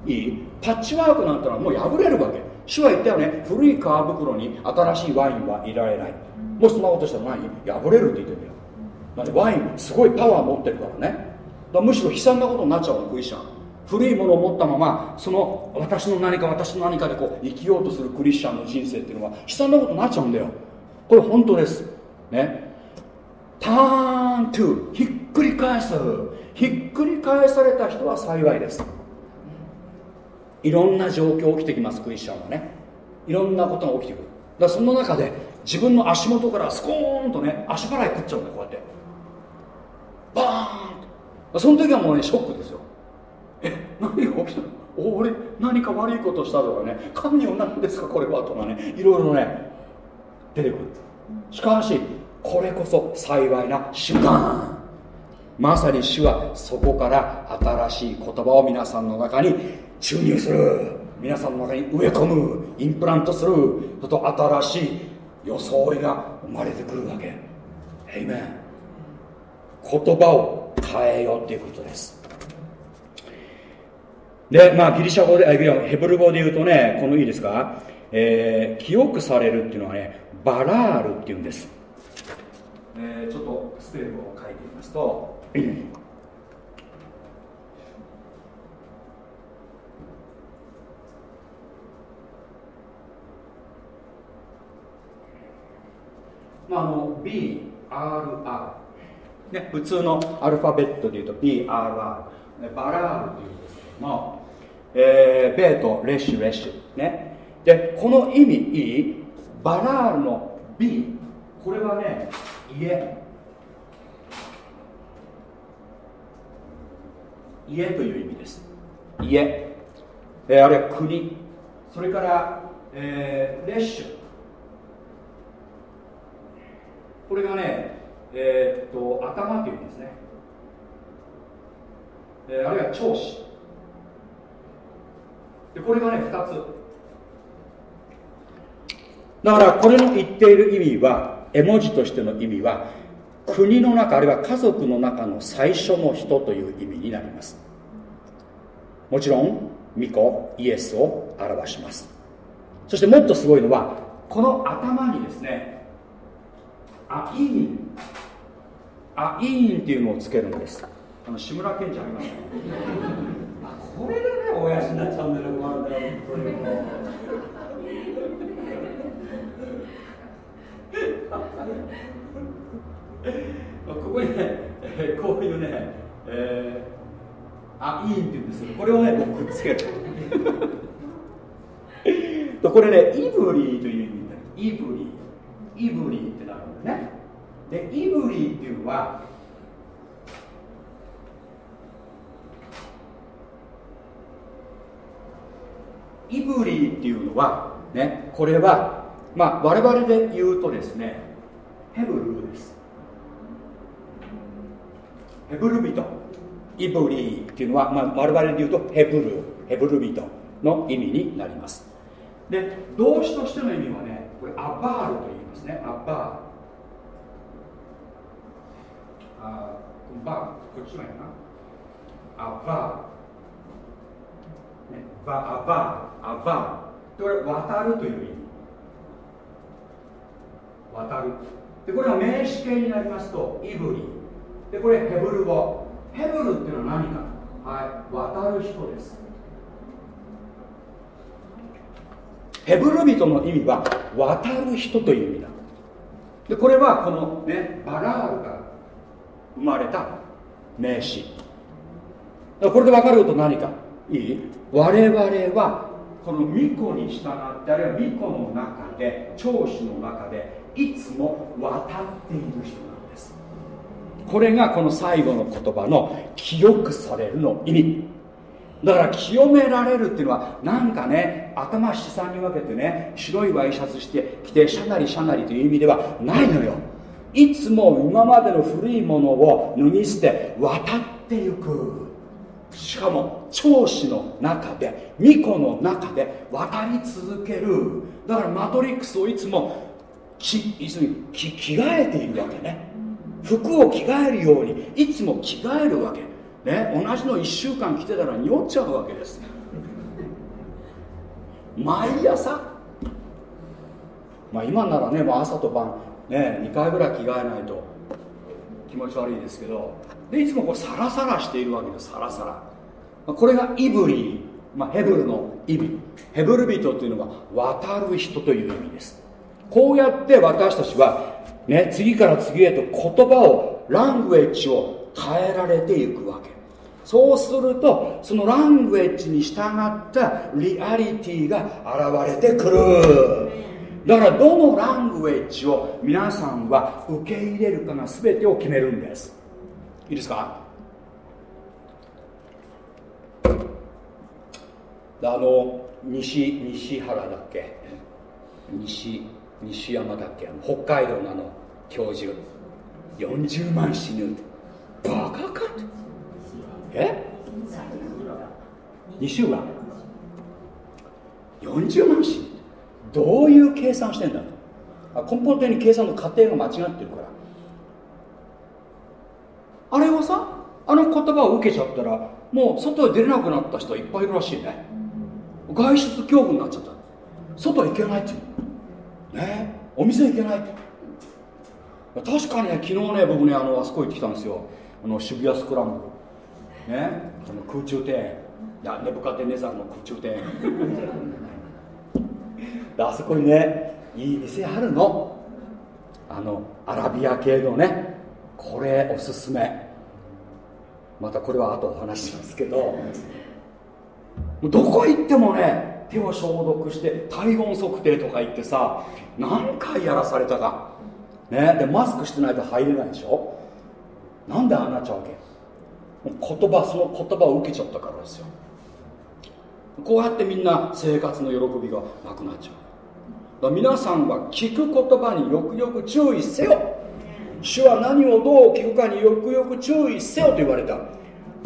いい？パッチワークなんてのはもう破れるわけ。主は言ったよね。古い皮袋に新しいワインは入れられない。もしそんなことしたら何破れるって言ってるんだよ。だってワインすごいパワー持ってるからね。だむしろ悲惨なことになっちゃうのクリスチャン古いものを持ったままその私の何か私の何かでこう生きようとするクリスチャンの人生っていうのは悲惨なことになっちゃうんだよ。これ本当です。ね。ターントゥーひっくり返す。ひっくり返された人は幸いです。いろんな状況起きてきますクリスチャンはね。いろんなことが起きてくる。だからその中で自分の足元からスコーンとね足払い食っちゃうんだよこうやって。バーンと。その時はもうねショックですよ。え何が起きたの？俺何か悪いことしたとかね。神よ何ですかこれは？とかね。いろいろね出てくる。しかしこれこそ幸いな習慣まさに主はそこから新しい言葉を皆さんの中に注入する。皆さんの中に植え込む。インプラントする。と新しい装いが生まれてくるわけ。ヘイメン言葉を変えようっていうことです。でまあギリシャ語でヘブル語で言うとねこのいいですか、えー、記憶されるっていうのはねバラールっていうんです、えー、ちょっとスペルを書いてみますと。まあ、あの BRR、ね、普通のアルファベットでいうと BRR バラールというんですけども、えー、ベートレッシュレッシュ。ね。でこの意味いい？バラールの B これはね家家という意味です。家、え。ー、あるいは国。それから、えー、レッシュこれがねえー、っと頭という意味ですね、えー、あるいは長子。でこれがね2つ。だからこれの言っている意味は絵文字としての意味は国の中あるいは家族の中の最初の人という意味になります。もちろん巫女イエスを表します。そしてもっとすごいのはこの頭にですねアイーン。アイーンっていうのをつけるんです。あの志村けんちゃんありま これでね親父になっちゃうんだよ。困るんだよここにね、えー、こういうね、えー、あいいって言うんですけどこれをね僕くっつける。これねイブリーという意味になる。イブリー。イブリーってなるんだね。でイブリーっていうのはイブリーっていうのはねこれはまあ我々で言うとですねヘブルです。ヘブル人。イブリーっていうのは、まあ、我々で言うとヘブル。ヘブル人の意味になります。で動詞としての意味はねこれアバールと言いますね。アバール。あこのバーこっちがいいな。アバー、ね、バアバーアバーこれ渡るという意味。渡る。でこれが名詞形になりますとイブリ。でこれヘブル語。ヘブルっていうのは何か。はい。渡る人です。ヘブル人の意味は渡る人という意味だ。でこれはこのねバラールから生まれた名詞。これで分かること何か。いい？我々はこの巫女に従ってあるいは巫女の中で長子の中でいつも渡っている人なんです。これがこの最後の言葉の記憶されるの意味。だから清められるっていうのはなんかね頭七三に分けてね白いワイシャツして着てシャナリシャナリという意味ではないのよ。いつも今までの古いものを脱ぎ捨て渡っていく。しかも長子の中で巫女の中で渡り続ける。だからマトリックスをいつもきいつも着着替えているわけね。服を着替えるようにいつも着替えるわけ。ね同じの1週間着てたら匂っちゃうわけです。毎朝。まあ今ならねもう朝と晩ね2回ぐらい着替えないと気持ち悪いですけど。でいつもこうサラサラしているわけです。サラサラ。これがイブリー、まあ、ヘブルの意味。ヘブル人というのは渡る人という意味です。こうやって私たちは、ね、次から次へと言葉をラングエッジを変えられていくわけ。そうするとそのラングエッジに従ったリアリティが現れてくる。だからどのラングエッジを皆さんは受け入れるかが全てを決めるんです。いいですか？あの西西原だっけ？西。西山だっけ北海道のの教授。40万死ぬって。バカかってえ？西浦。40万死ぬどういう計算してんだと。根本的に計算の過程が間違ってるから。あれはさあの言葉を受けちゃったらもう外へ出れなくなった人いっぱいいるらしいね。外出恐怖になっちゃった。外行けないっていう。ね。お店行けない確かにね昨日ね僕ねあのあそこ行ってきたんですよ。あの渋谷スクランブル。ね。その空中庭園。いやネブカデネザルの空中庭園。あそこにねいい店あるの。あのアラビア系のねこれおすすめ。またこれは後お話しますけど。どこ行ってもね手を消毒して体温測定とか言ってさ何回やらされたか。ね。でマスクしてないと入れないでしょ。なんでああなっちゃうわけ。言葉その言葉を受けちゃったからですよ。こうやってみんな生活の喜びがなくなっちゃう。だ皆さんは聞く言葉によくよく注意せよ。主は何をどう聞くかによくよく注意せよと言われた。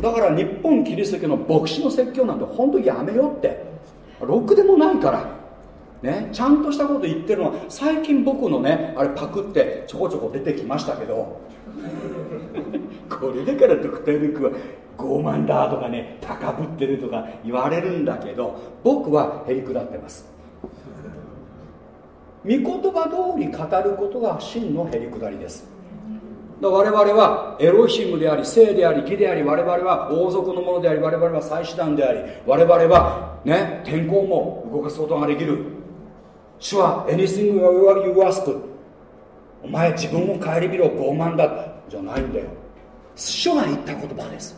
だから日本キリスト教の牧師の説教なんて本当やめようって。ろくでもないから。ねちゃんとしたこと言ってるの。は最近僕のねあれパクってちょこちょこ出てきましたけど。これだからドクター・ルークは傲慢だとかね高ぶってるとか言われるんだけど僕はへりくだってます。御言葉通り語ることが真のへりくだりです。我々はエロヒムであり聖であり義であり我々は王族のものであり我々は祭司団であり我々はね天候も動かすことができる。主は anything you ask お前自分を顧みろ傲慢だじゃないんだよ。主が言った言葉です。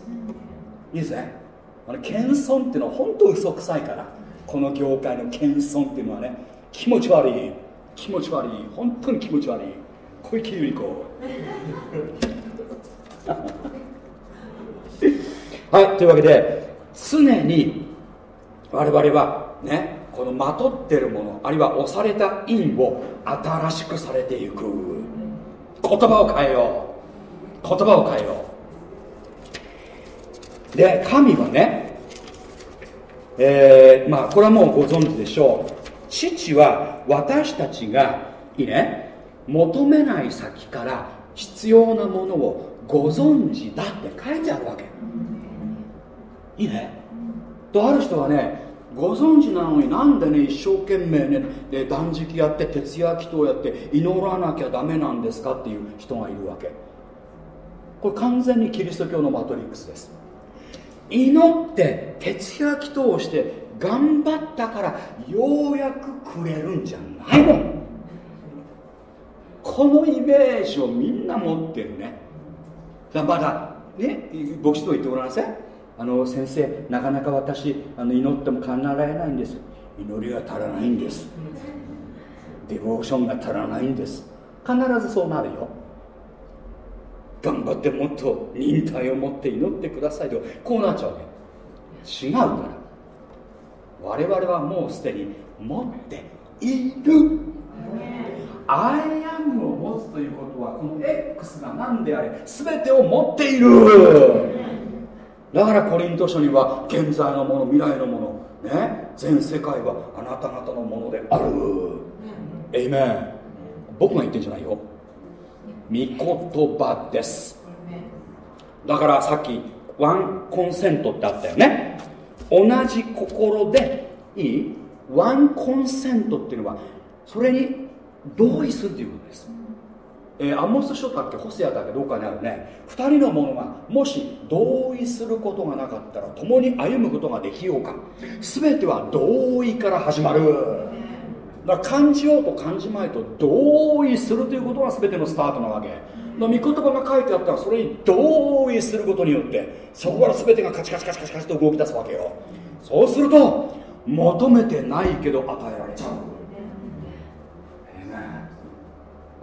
いいですね。あの謙遜っていうのは本当嘘くさいからこの業界の謙遜っていうのはね気持ち悪い。気持ち悪い。本当に気持ち悪い。小池百合子。はいというわけで常に我々はねこのまとってるものあるいは押された印を新しくされていく。言葉を変えよう。言葉を変えよう。で神はねえー、まあこれはもうご存知でしょう。父は私たちがいいね求めない先から必要なものをご存知だって書いてあるわけ。いいね。とある人はねご存知なのになんでね一生懸命ねで断食やって徹夜祈祷やって祈らなきゃダメなんですかっていう人がいるわけ。これ完全にキリスト教のマトリックスです。祈って徹夜祈祷して頑張ったからようやくくれるんじゃないの。このイメージをみんな持ってるね。だまだね牧師と言ってごらんなさい。あの先生なかなか私あの祈っても叶えないんです。祈りが足らないんです。デボーションが足らないんです。必ずそうなるよ。頑張ってもっと忍耐を持って祈ってくださいと。こうなっちゃうね違うから。我々はもうすでに持っている。アイアムを持つということはこの X が何であれ全てを持っているだからコリント書には現在のもの未来のものね全世界はあなた方のものである。エイメン僕が言ってんじゃないよ。御言葉です。だからさっきワンコンセントってあったよね。同じ心でいい？ワンコンセントっていうのはそれに同意するということです、えー、アモス書だっけホセアだっけどうかにあるね。2人の者がもし同意することがなかったら共に歩むことができようか。全ては同意から始まる。だから感じようと感じまいと同意するということが全てのスタートなわけ。御言葉が書いてあったらそれに同意することによってそこから全てがカチカチカチカチカチと動き出すわけよ。そうすると求めてないけど与えられちゃう。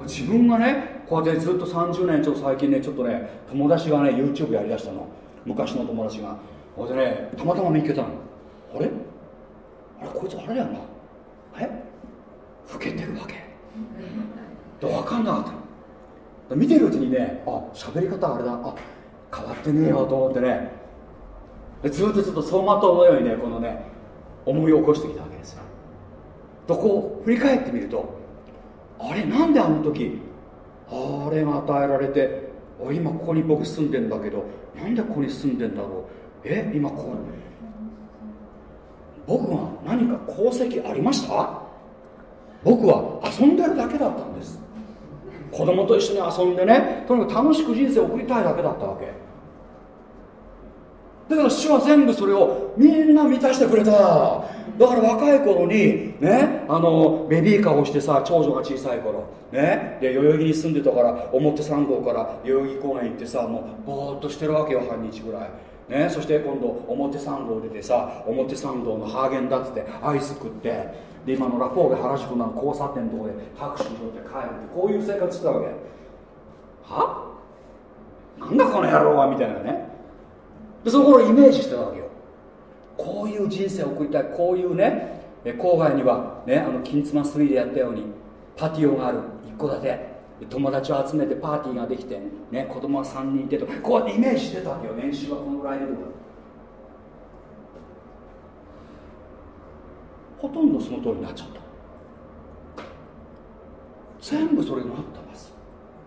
自分がねこうやってずっと30年ちょっと最近ねちょっとね友達がね YouTube やりだしたの。昔の友達が。ほいでねたまたま見つけたの。あれ？あれこいつあれやんな。え？老けてるわけ。で分かんなかった見てるうちにねあ喋り方あれだ。あ変わってねえよと思ってね。ずっとずっと走馬灯のようにねこのね思い起こしてきたわけですよ。とこう振り返ってみるとあれなんであの時あれが与えられて今ここに僕住んでんだけどなんでここに住んでんだろう？え今ここ。僕は何か功績ありました？僕は遊んでるだけだったんです。子供と一緒に遊んでねとにかく楽しく人生を送りたいだけだったわけ。だから主は全部それをみんな満たしてくれた。だから若い頃にねあのベビーカーをしてさ長女が小さい頃ねで代々木に住んでたから表参道から代々木公園行ってさもうぼーっとしてるわけよ半日ぐらい。ね、そして今度表参道出てさ表参道のハーゲンダッツでアイス食ってで今のラフォーレ原宿の交差点のところでタクシーに乗って帰るってこういう生活してたわけ。は？なんだこの野郎は？みたいなね。でその頃イメージしてたわけよ。こういう人生を送りたいこういうね郊外にはねあの金妻3でやったようにパティオがある一戸建て。友達を集めてパーティーができて、ね、子供は3人いてとこうやってイメージしてたわけよ年収はこのぐらいでほとんどその通りになっちゃった。全部それがあったんです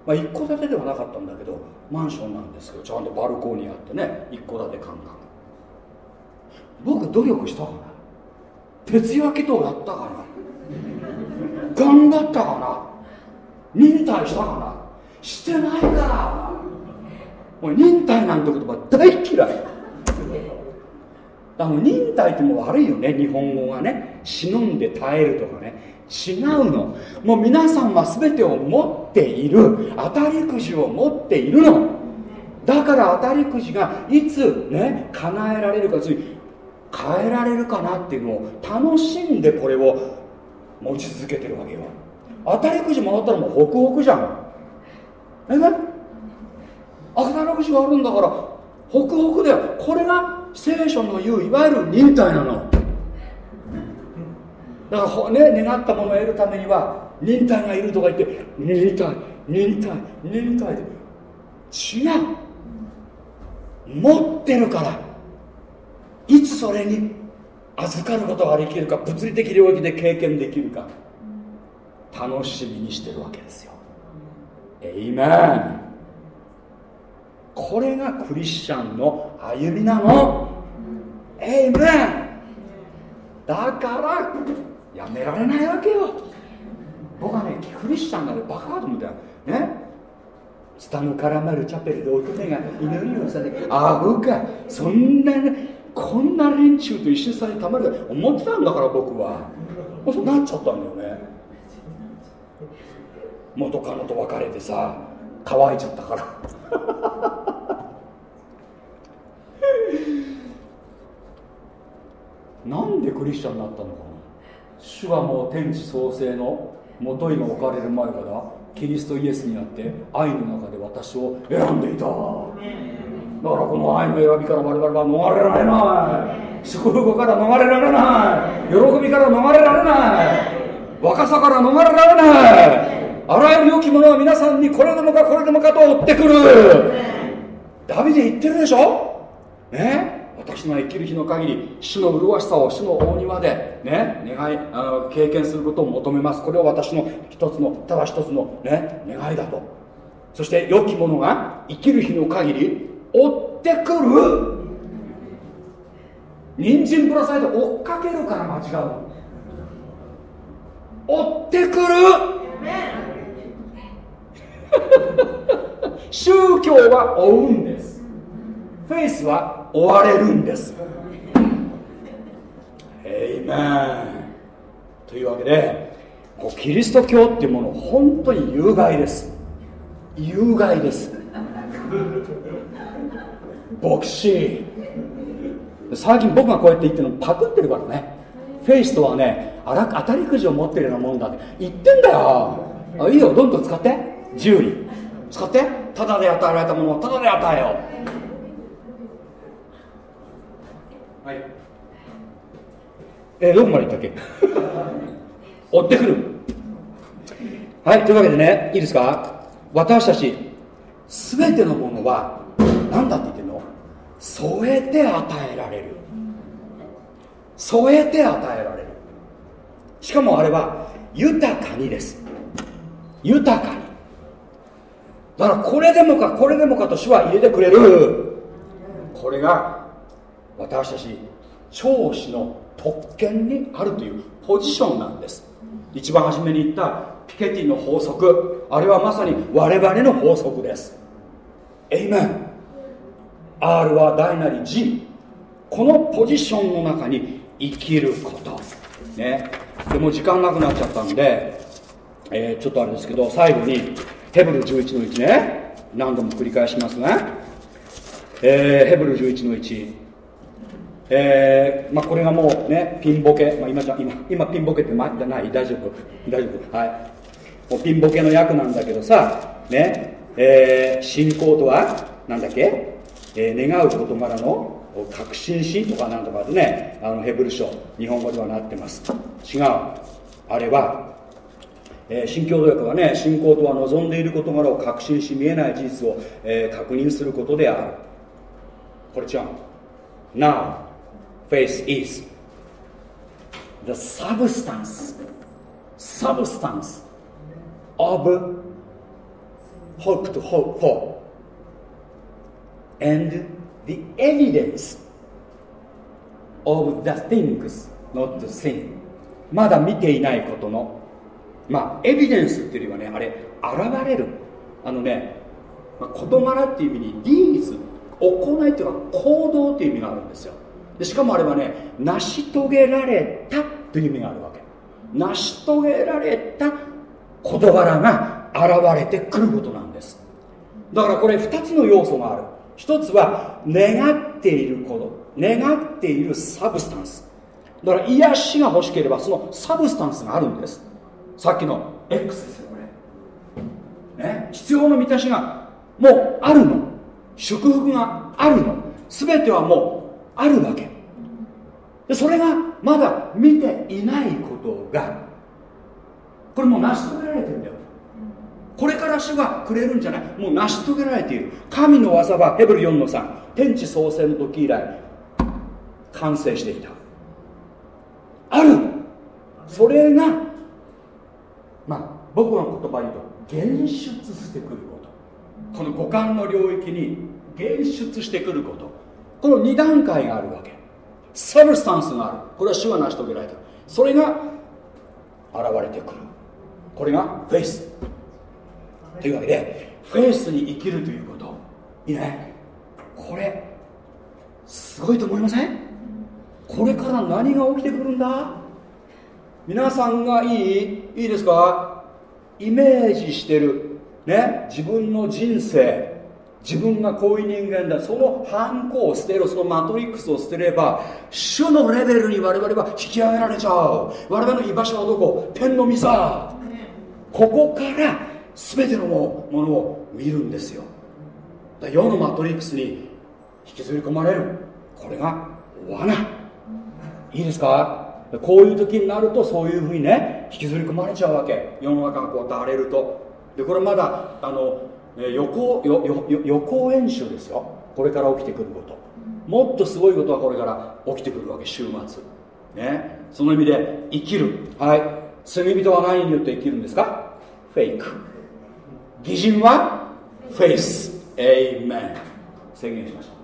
まあ一戸建てではなかったんだけどマンションなんですけどちゃんとバルコニーあってね一戸建て感覚。僕努力したかな。徹夜祈祷やったかな。頑張ったかな。忍耐したかな。してないから。もう忍耐なんて言葉大嫌い。あの忍耐っても悪いよね。日本語がね。忍んで耐えるとかね。違うの。もう皆さんは全てを持っている。当たりくじを持っているの。だから当たりくじがいつね叶えられるかつい変えられるかなっていうのを楽しんでこれを持ち続けてるわけよ。当たりくじもらったらもうホクホクじゃん。えね？当たりくじがあるんだからホクホクだよこれが聖書の言ういわゆる忍耐なの。だからね願ったものを得るためには忍耐がいるとか言って忍耐忍耐忍耐で違う。持ってるから。いつそれに預かることができるか物理的領域で経験できるか楽しみにしてるわけですよ。エイメンこれがクリスチャンの歩みなの。エイメンだからやめられないわけよ。僕はねクリスチャンがねバカだと思ったよ。ね？スタムカラマルチャペルで乙女が祈りをされあうかそんな、ね、こんな連中と一緒にされたまる思ってたんだから僕は。そうなっちゃったんだよね。元カノと別れてさ乾いちゃったから。なんでクリスチャンになったのかな？主はもう天地創生のもといが置かれる前からキリストイエスにあって愛の中で私を選んでいた。だからこの愛の選びから我々は逃れられない。祝福から逃れられない。喜びから逃れられない。若さから逃れられない。あらゆる良きものは皆さんにこれでもかこれでもかと追ってくる。ダビデ言ってるでしょ？ね？私の生きる日の限り主の麗しさを主の大庭でね？願いあの経験することを求めます。これは私の一つのただ一つのね？願いだと。そして良きものが生きる日の限り追ってくる。人参ぶら下げて追っかけるから間違う追ってくる。宗教は追うんです。フェイスは追われるんです。エイメンというわけでこうキリスト教っていうもの本当に有害です。有害です牧師。最近僕がこうやって言ってるのパクってるからね。フェイスとはねあら当たりくじを持ってるようなもんだって。言ってんだよ。あいいよ。どんどん使って。自由に。使って。ただで与えられたものをただで与えよう。はい。え、どこまで行ったっけ？追ってくる。はいというわけでねいいですか？私たち全てのものは何だって言ってるの？添えて与えられる。添えて与えられる。しかもあれは豊かにです。豊かに。だからこれでもかこれでもかと主は入れてくれる。これが私たち長子の特権にあるというポジションなんです。一番初めに言ったピケティの法則。あれはまさに我々の法則です。エイメン R は大なり G このポジションの中に生きること。ね。でも時間なくなっちゃったんで、えー、ちょっとあれですけど最後にヘブル11の1ね。何度も繰り返しますが、えー、ヘブル11の1えーまあ、これがもうねピンボケ、まあ、今じゃ今今ピンボケってまじゃない。大丈夫。大丈夫。はい。もうピンボケの役なんだけどさね。えー、信仰とは？なんだっけ、えー、願う事柄の確信しとかなんとかでね。あのヘブル書。日本語ではなってます。違う。あれはえー、新共同訳はね信仰とは望んでいる事柄を確信し見えない事実を、えー、確認することである。これ違う。Now faith is the substance substance of hope to hope for. And the evidence of the things not seen まだ見ていないことのまあエビデンスっていうよりはねあれ現れる。あのね、まあ、事柄っていう意味に deeds 行いっていうか行動っていう意味があるんですよ。でしかもあれはね成し遂げられたという意味があるわけ。成し遂げられた事柄が現れてくることなんです。だからこれ2つの要素がある。1つは願っていること願っている substance。だから癒しが欲しければその substance があるんです。さっきの X ですよこれ。ね？必要の満たしがもうあるの。祝福があるの。全てはもうあるわけ。でそれがまだ見ていないことがこれもう成し遂げられてるんだよ。これから主がくれるんじゃない。もう成し遂げられている。神の技はヘブル4の3天地創生の時以来完成していた。あるそれがまあ僕の言葉言うと現出してくること。この五感の領域に現出してくること。この2段階があるわけ。サブスタンスがある。これは主が成し遂げられた。それが現れてくる。これがフェイス。というわけでフェイスに生きるということ。いいね。これすごいと思いません？これから何が起きてくるんだ？皆さんがいい？いいですか？イメージしてる。ね？自分の人生。自分がこういう人間だ。そのハンコを捨てるそのマトリックスを捨てれば主のレベルに我々は引き上げられちゃう。我々の居場所はどこ？天の御座。ここから全てのものを見るんですよ。世のマトリックスに引きずり込まれる。これが罠。いいですか？こういう時になるとそういうふうにね引きずり込まれちゃうわけ。世の中がこうだれると。でこれまだあの予行予行演習ですよ。これから起きてくること。もっとすごいことはこれから起きてくるわけ週末。ね。その意味で生きる。はい。罪人は何によって生きるんですか？フェイク。偽人は？フェイスエイメン宣言しました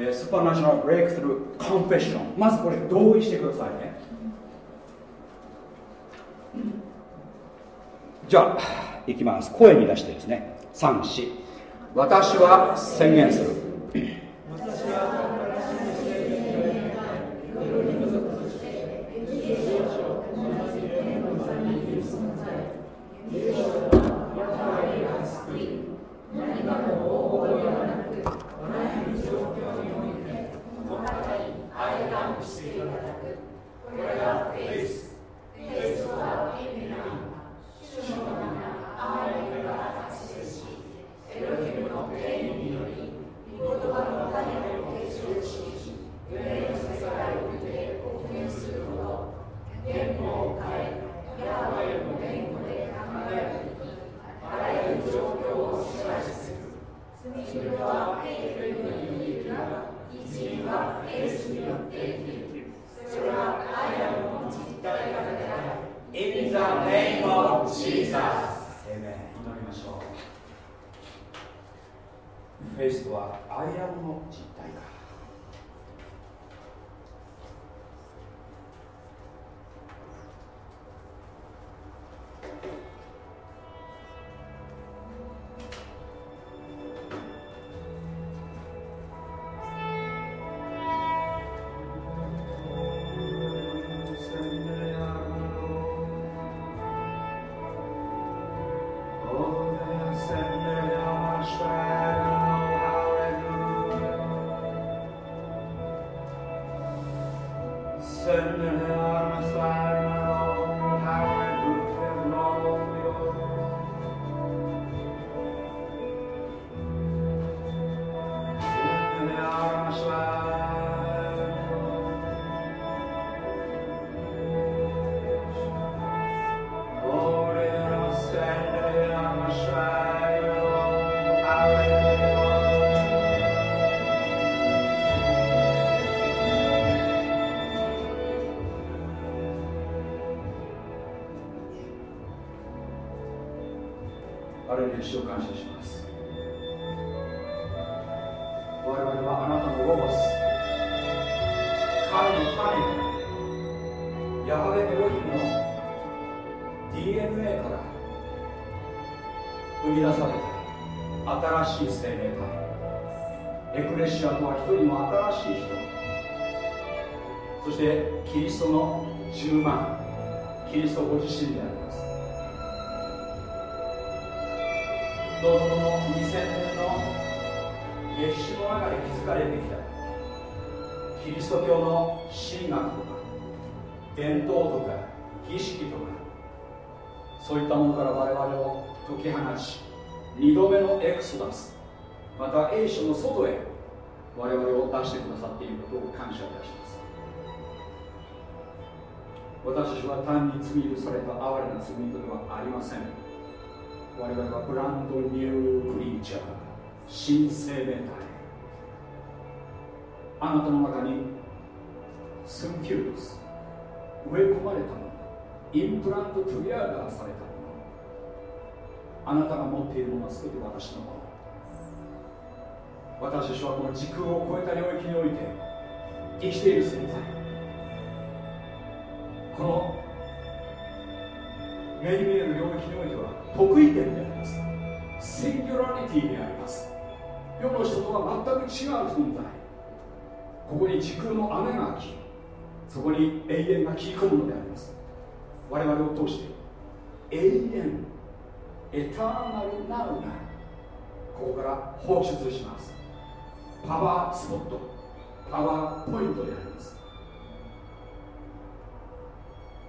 えー、スーパーナショナルブレイクスルーコンフェッションまずこれ同意してくださいね。うんじゃあいきます。声に出してですね。34私は宣言する。Amen. 主を感謝し私は単に罪許された哀れな罪人ではありません。我々はブランドニュークリーチャー新生命体あなたの中にスンフュードス植え込まれたものインプラントトゥギャーされたもの。あなたが持っているものは全て私のもの。私たちはこの時空を超えた領域において生きている存在。この目に見える領域においては得意点であります。シンギュラリティであります。世の人とは全く違う存在。ここに時空の雨が来そこに永遠が切り込むのであります。我々を通して永遠エターナルナウがここから放出します。パワースポットパワーポイントであります。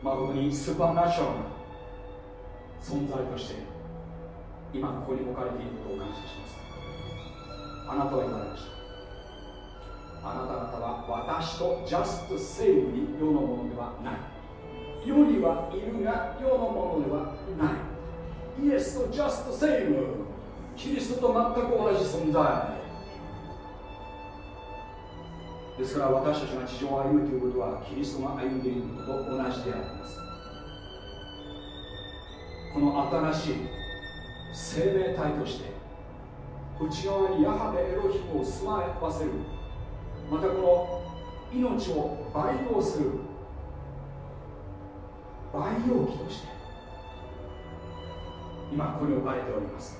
誠にスーパーナチュラルな存在として今ここに置かれていることを感謝します。あなたは言われましたあなた方は私とジャストセーブに世のものではない。世にはいるが世のものではない。イエスとジャストセーブ。キリストと全く同じ存在。ですから私たちが地上を歩むということはキリストが歩んでいることと同じであります。この新しい生命体として内側にヤハベエロヒムを住まわせる。またこの命を培養する。培養器として。今ここに置かれております。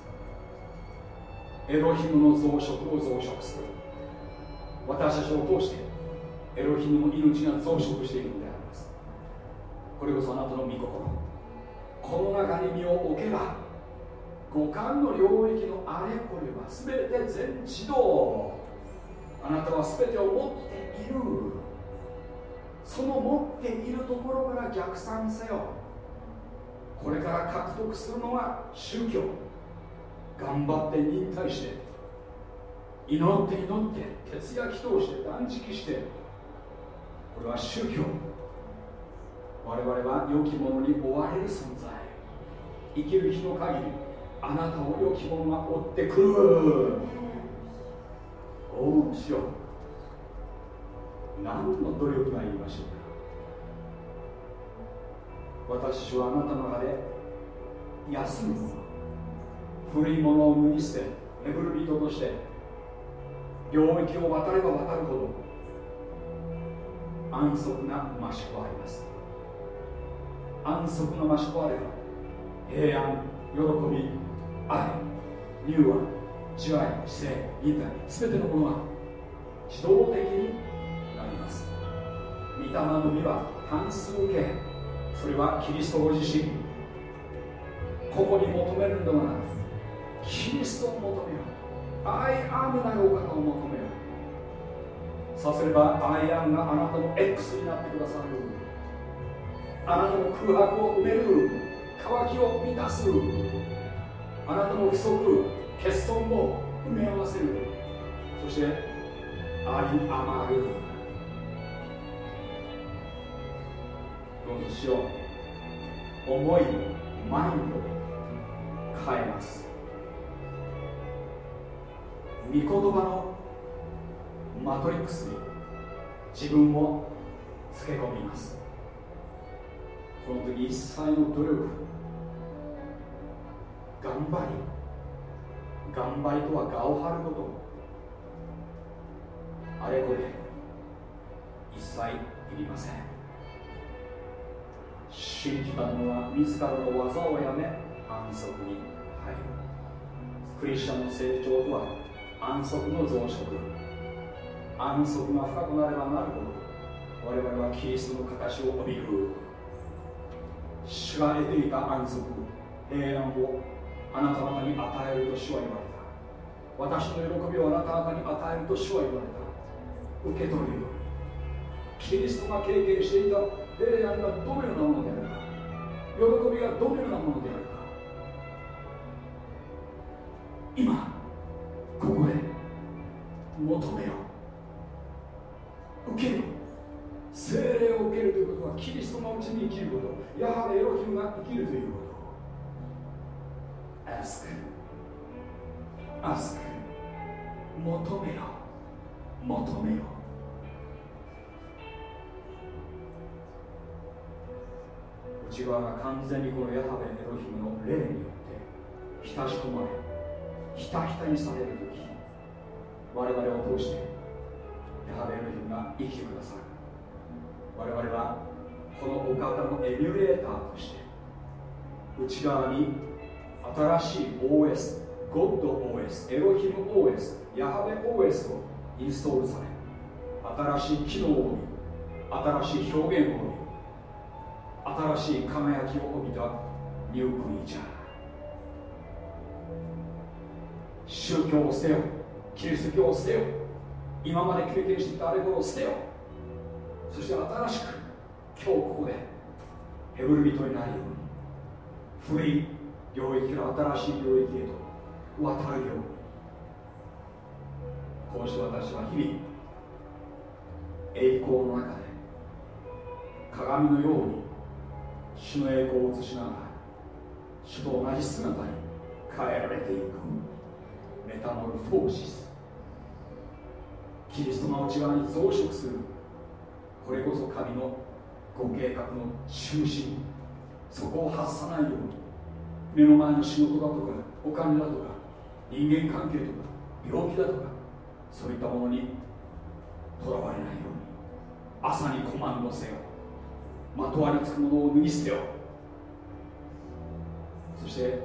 エロヒムの増殖を増殖する。私たちを通してエロヒムの命が増殖しているのであります。これこそあなたの御心。この中に身を置けば五感の領域のあれこれは全て全自動。あなたは全てを持っている。その持っているところから逆算せよ。これから獲得するのは宗教。頑張って忍耐して祈って祈って徹夜祈祷して断食してこれは宗教。我々は良き者に追われる存在。生きる日の限りあなたを良き者が追ってくる。おうしよう。何の努力が言いましょうか。私はあなたの中で休む者古いものを脱ぎ捨てネブル人として領域を渡れば渡るほど安息が増し加わります。安息が増し加われば平安喜び愛乳和慈愛知性忍耐全てのものが自動的になります。御霊の実は単数形。それはキリストご自身。ここに求めるのはキリストを求めよう。アイアムなるお方を求めよさせればアイアンがあなたの X になってくださる。あなたの空白を埋める。渇きを満たす。あなたの不足欠損も埋め合わせる。そしてあり余る。どうぞしよう思いマインドを変えます。御言葉のマトリックスに自分をつけ込みます。この時一切の努力頑張り頑張りとは我を張ることあれこれ一切いりません。信じた者は自らの技をやめ安息に入る。クリスチャンの成長とは安息の増殖。安息が深くなればなるほど我々はキリストの形を帯びる主が得ていた安息平安をあなた方に与えると主は言われた。私の喜びをあなた方に与えると主は言われた。受け取るよキリストが経験していた平安がどのようなものであるか。喜びがどのようなものであるか。今求めよ受けよ精霊を受けるということはキリストのうちに生きること。やはベエロヒムが生きるということ。Ask. Ask. 求めよ求めよ内側が完全にこのヤハベエロヒムの霊によって浸し込まれひたひたにされるとき我々を通してヤハベエロヒムが生きてくださる。我々はこのお方のエミュレーターとして内側に新しい OS ゴッド OS エロヒム OS ヤハベ OS をインストールされ新しい機能を見新しい表現を見新しい輝きを帯びたニュークリーチャー。宗教を捨てよ。キリスト教を捨てよ今まで経験していたあれこれを捨てよそして新しく今日ここでヘブル人になるように。古い領域から新しい領域へと渡るように。こうして私は日々栄光の中で鏡のように主の栄光を映しながら主と同じ姿に変えられていく。メタモルフォーシス。キリストの内側に増殖する。これこそ神のご計画の中心。そこを外さないように。目の前の仕事だとかお金だとか人間関係とか病気だとかそういったものにとらわれないように。朝にコマンドせよ。まとわりつくものを脱ぎ捨てよそして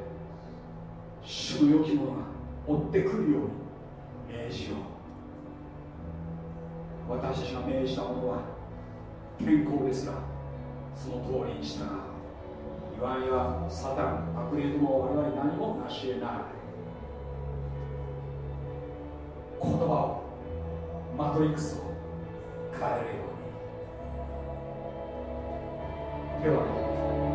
主の良きものが追ってくるように命じよう。私たちが命じたものは健康ですがその通りに従う。いわゆるサタン悪霊とも我々何も成し得ない。言葉をマトリックスを変えるように。手を挙げて Hallelujah.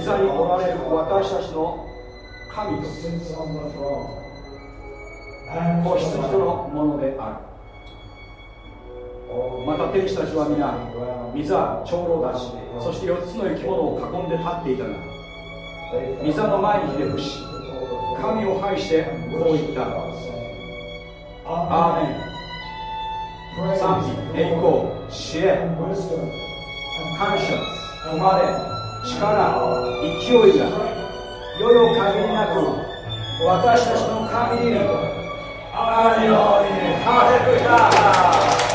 救いは御座におられる私たちの神と子羊とのものである。また天使たちは皆御座長老たちそして4つの生き物を囲んで立っていたが御座の前にひれ伏し神を拝してこう言った。アーメン。賛美栄光知恵感謝誉れ。力勢いが世の限りなく私たちの神にあるようにハレルヤ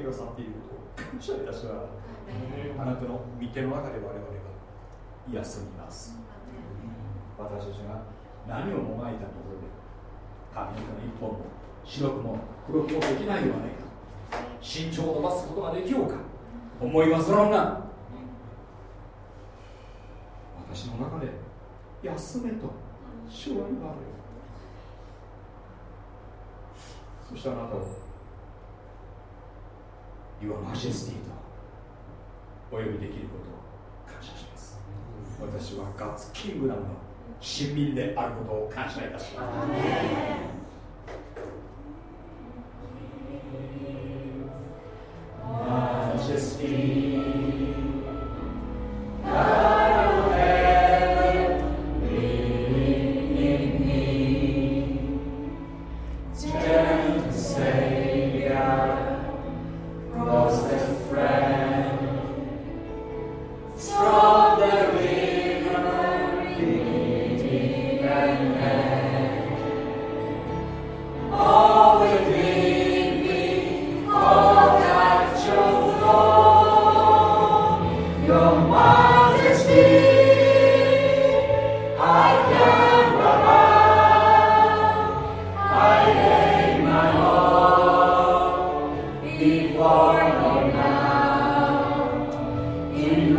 くださっていることを感謝いたしあなたの御手の中で我々がすに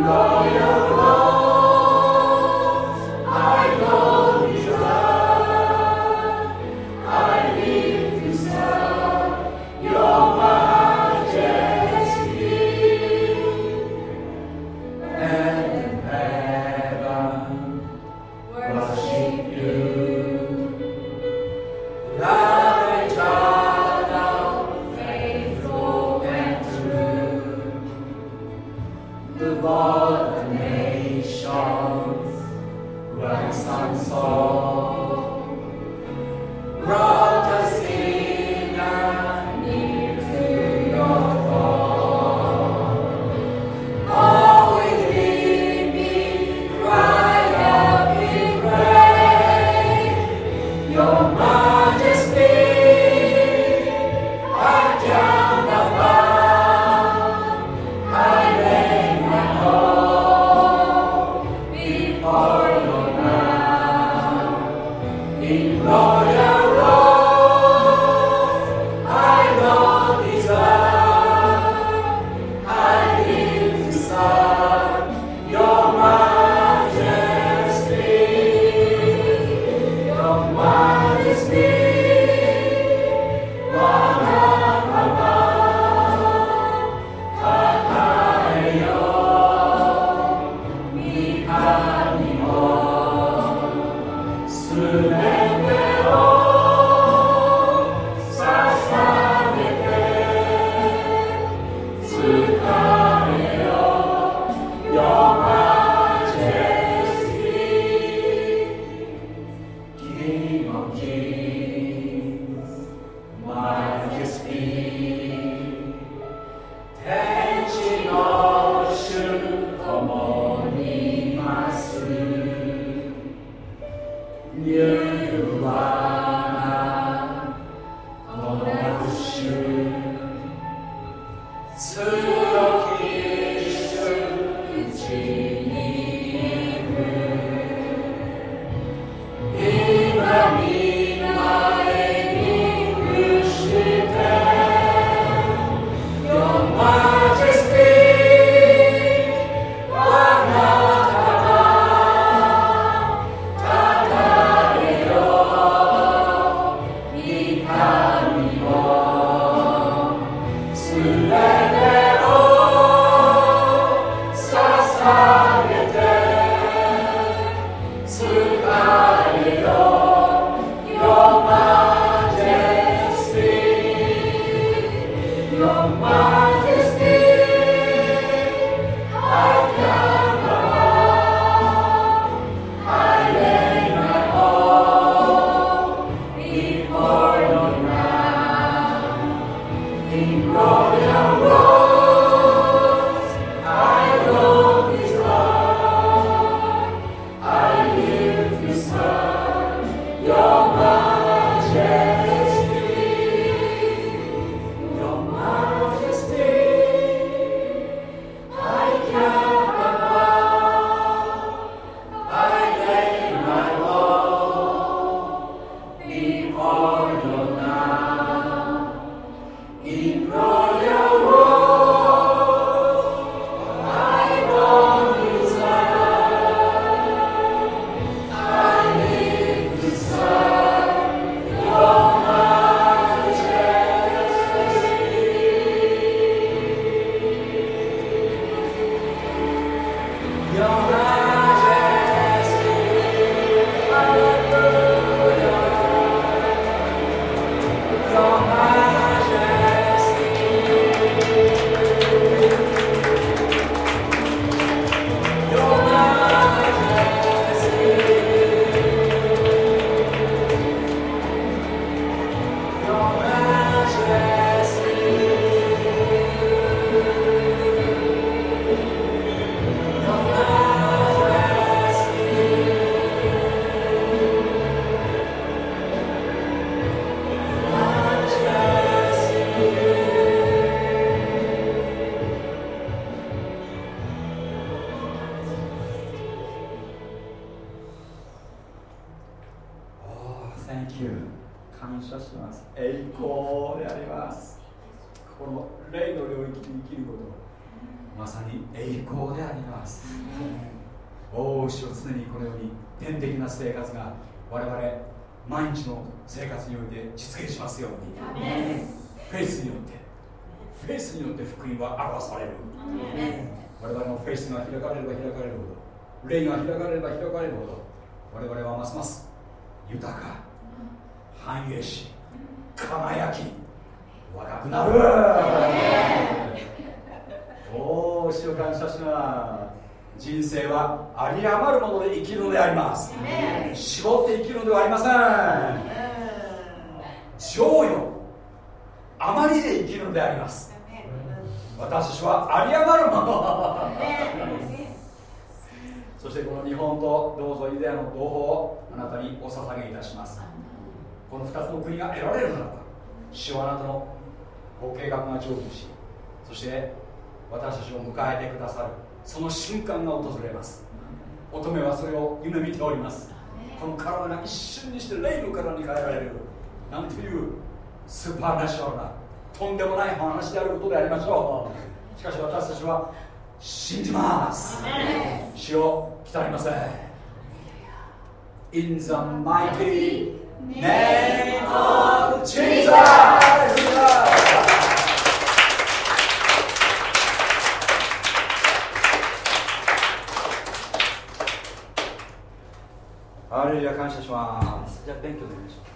Lord. 霊が開かれれば開かれるほど我々はますます豊か繁栄し輝き若くなる。おお主を感謝します人生は有り余るもので生きるのであります。絞って生きるのではありません。情よあまりで生きるのであります私たちは有り余るもの。そしてこの日本とどうぞユダヤの同胞をあなたにお捧げいたします。この2つの国が得られるならば主はあなたのご計画が成就しそして私たちを迎えてくださるその瞬間が訪れます。乙女はそれを夢見ております。この体が一瞬にして霊の体に変えられるなんていうスーパーナショナルなとんでもない話であることでありましょうしかし私たちは信じます主を来りません In the mighty name of Jesus! ハレルヤ感謝します。じゃあ勉強でお願いします。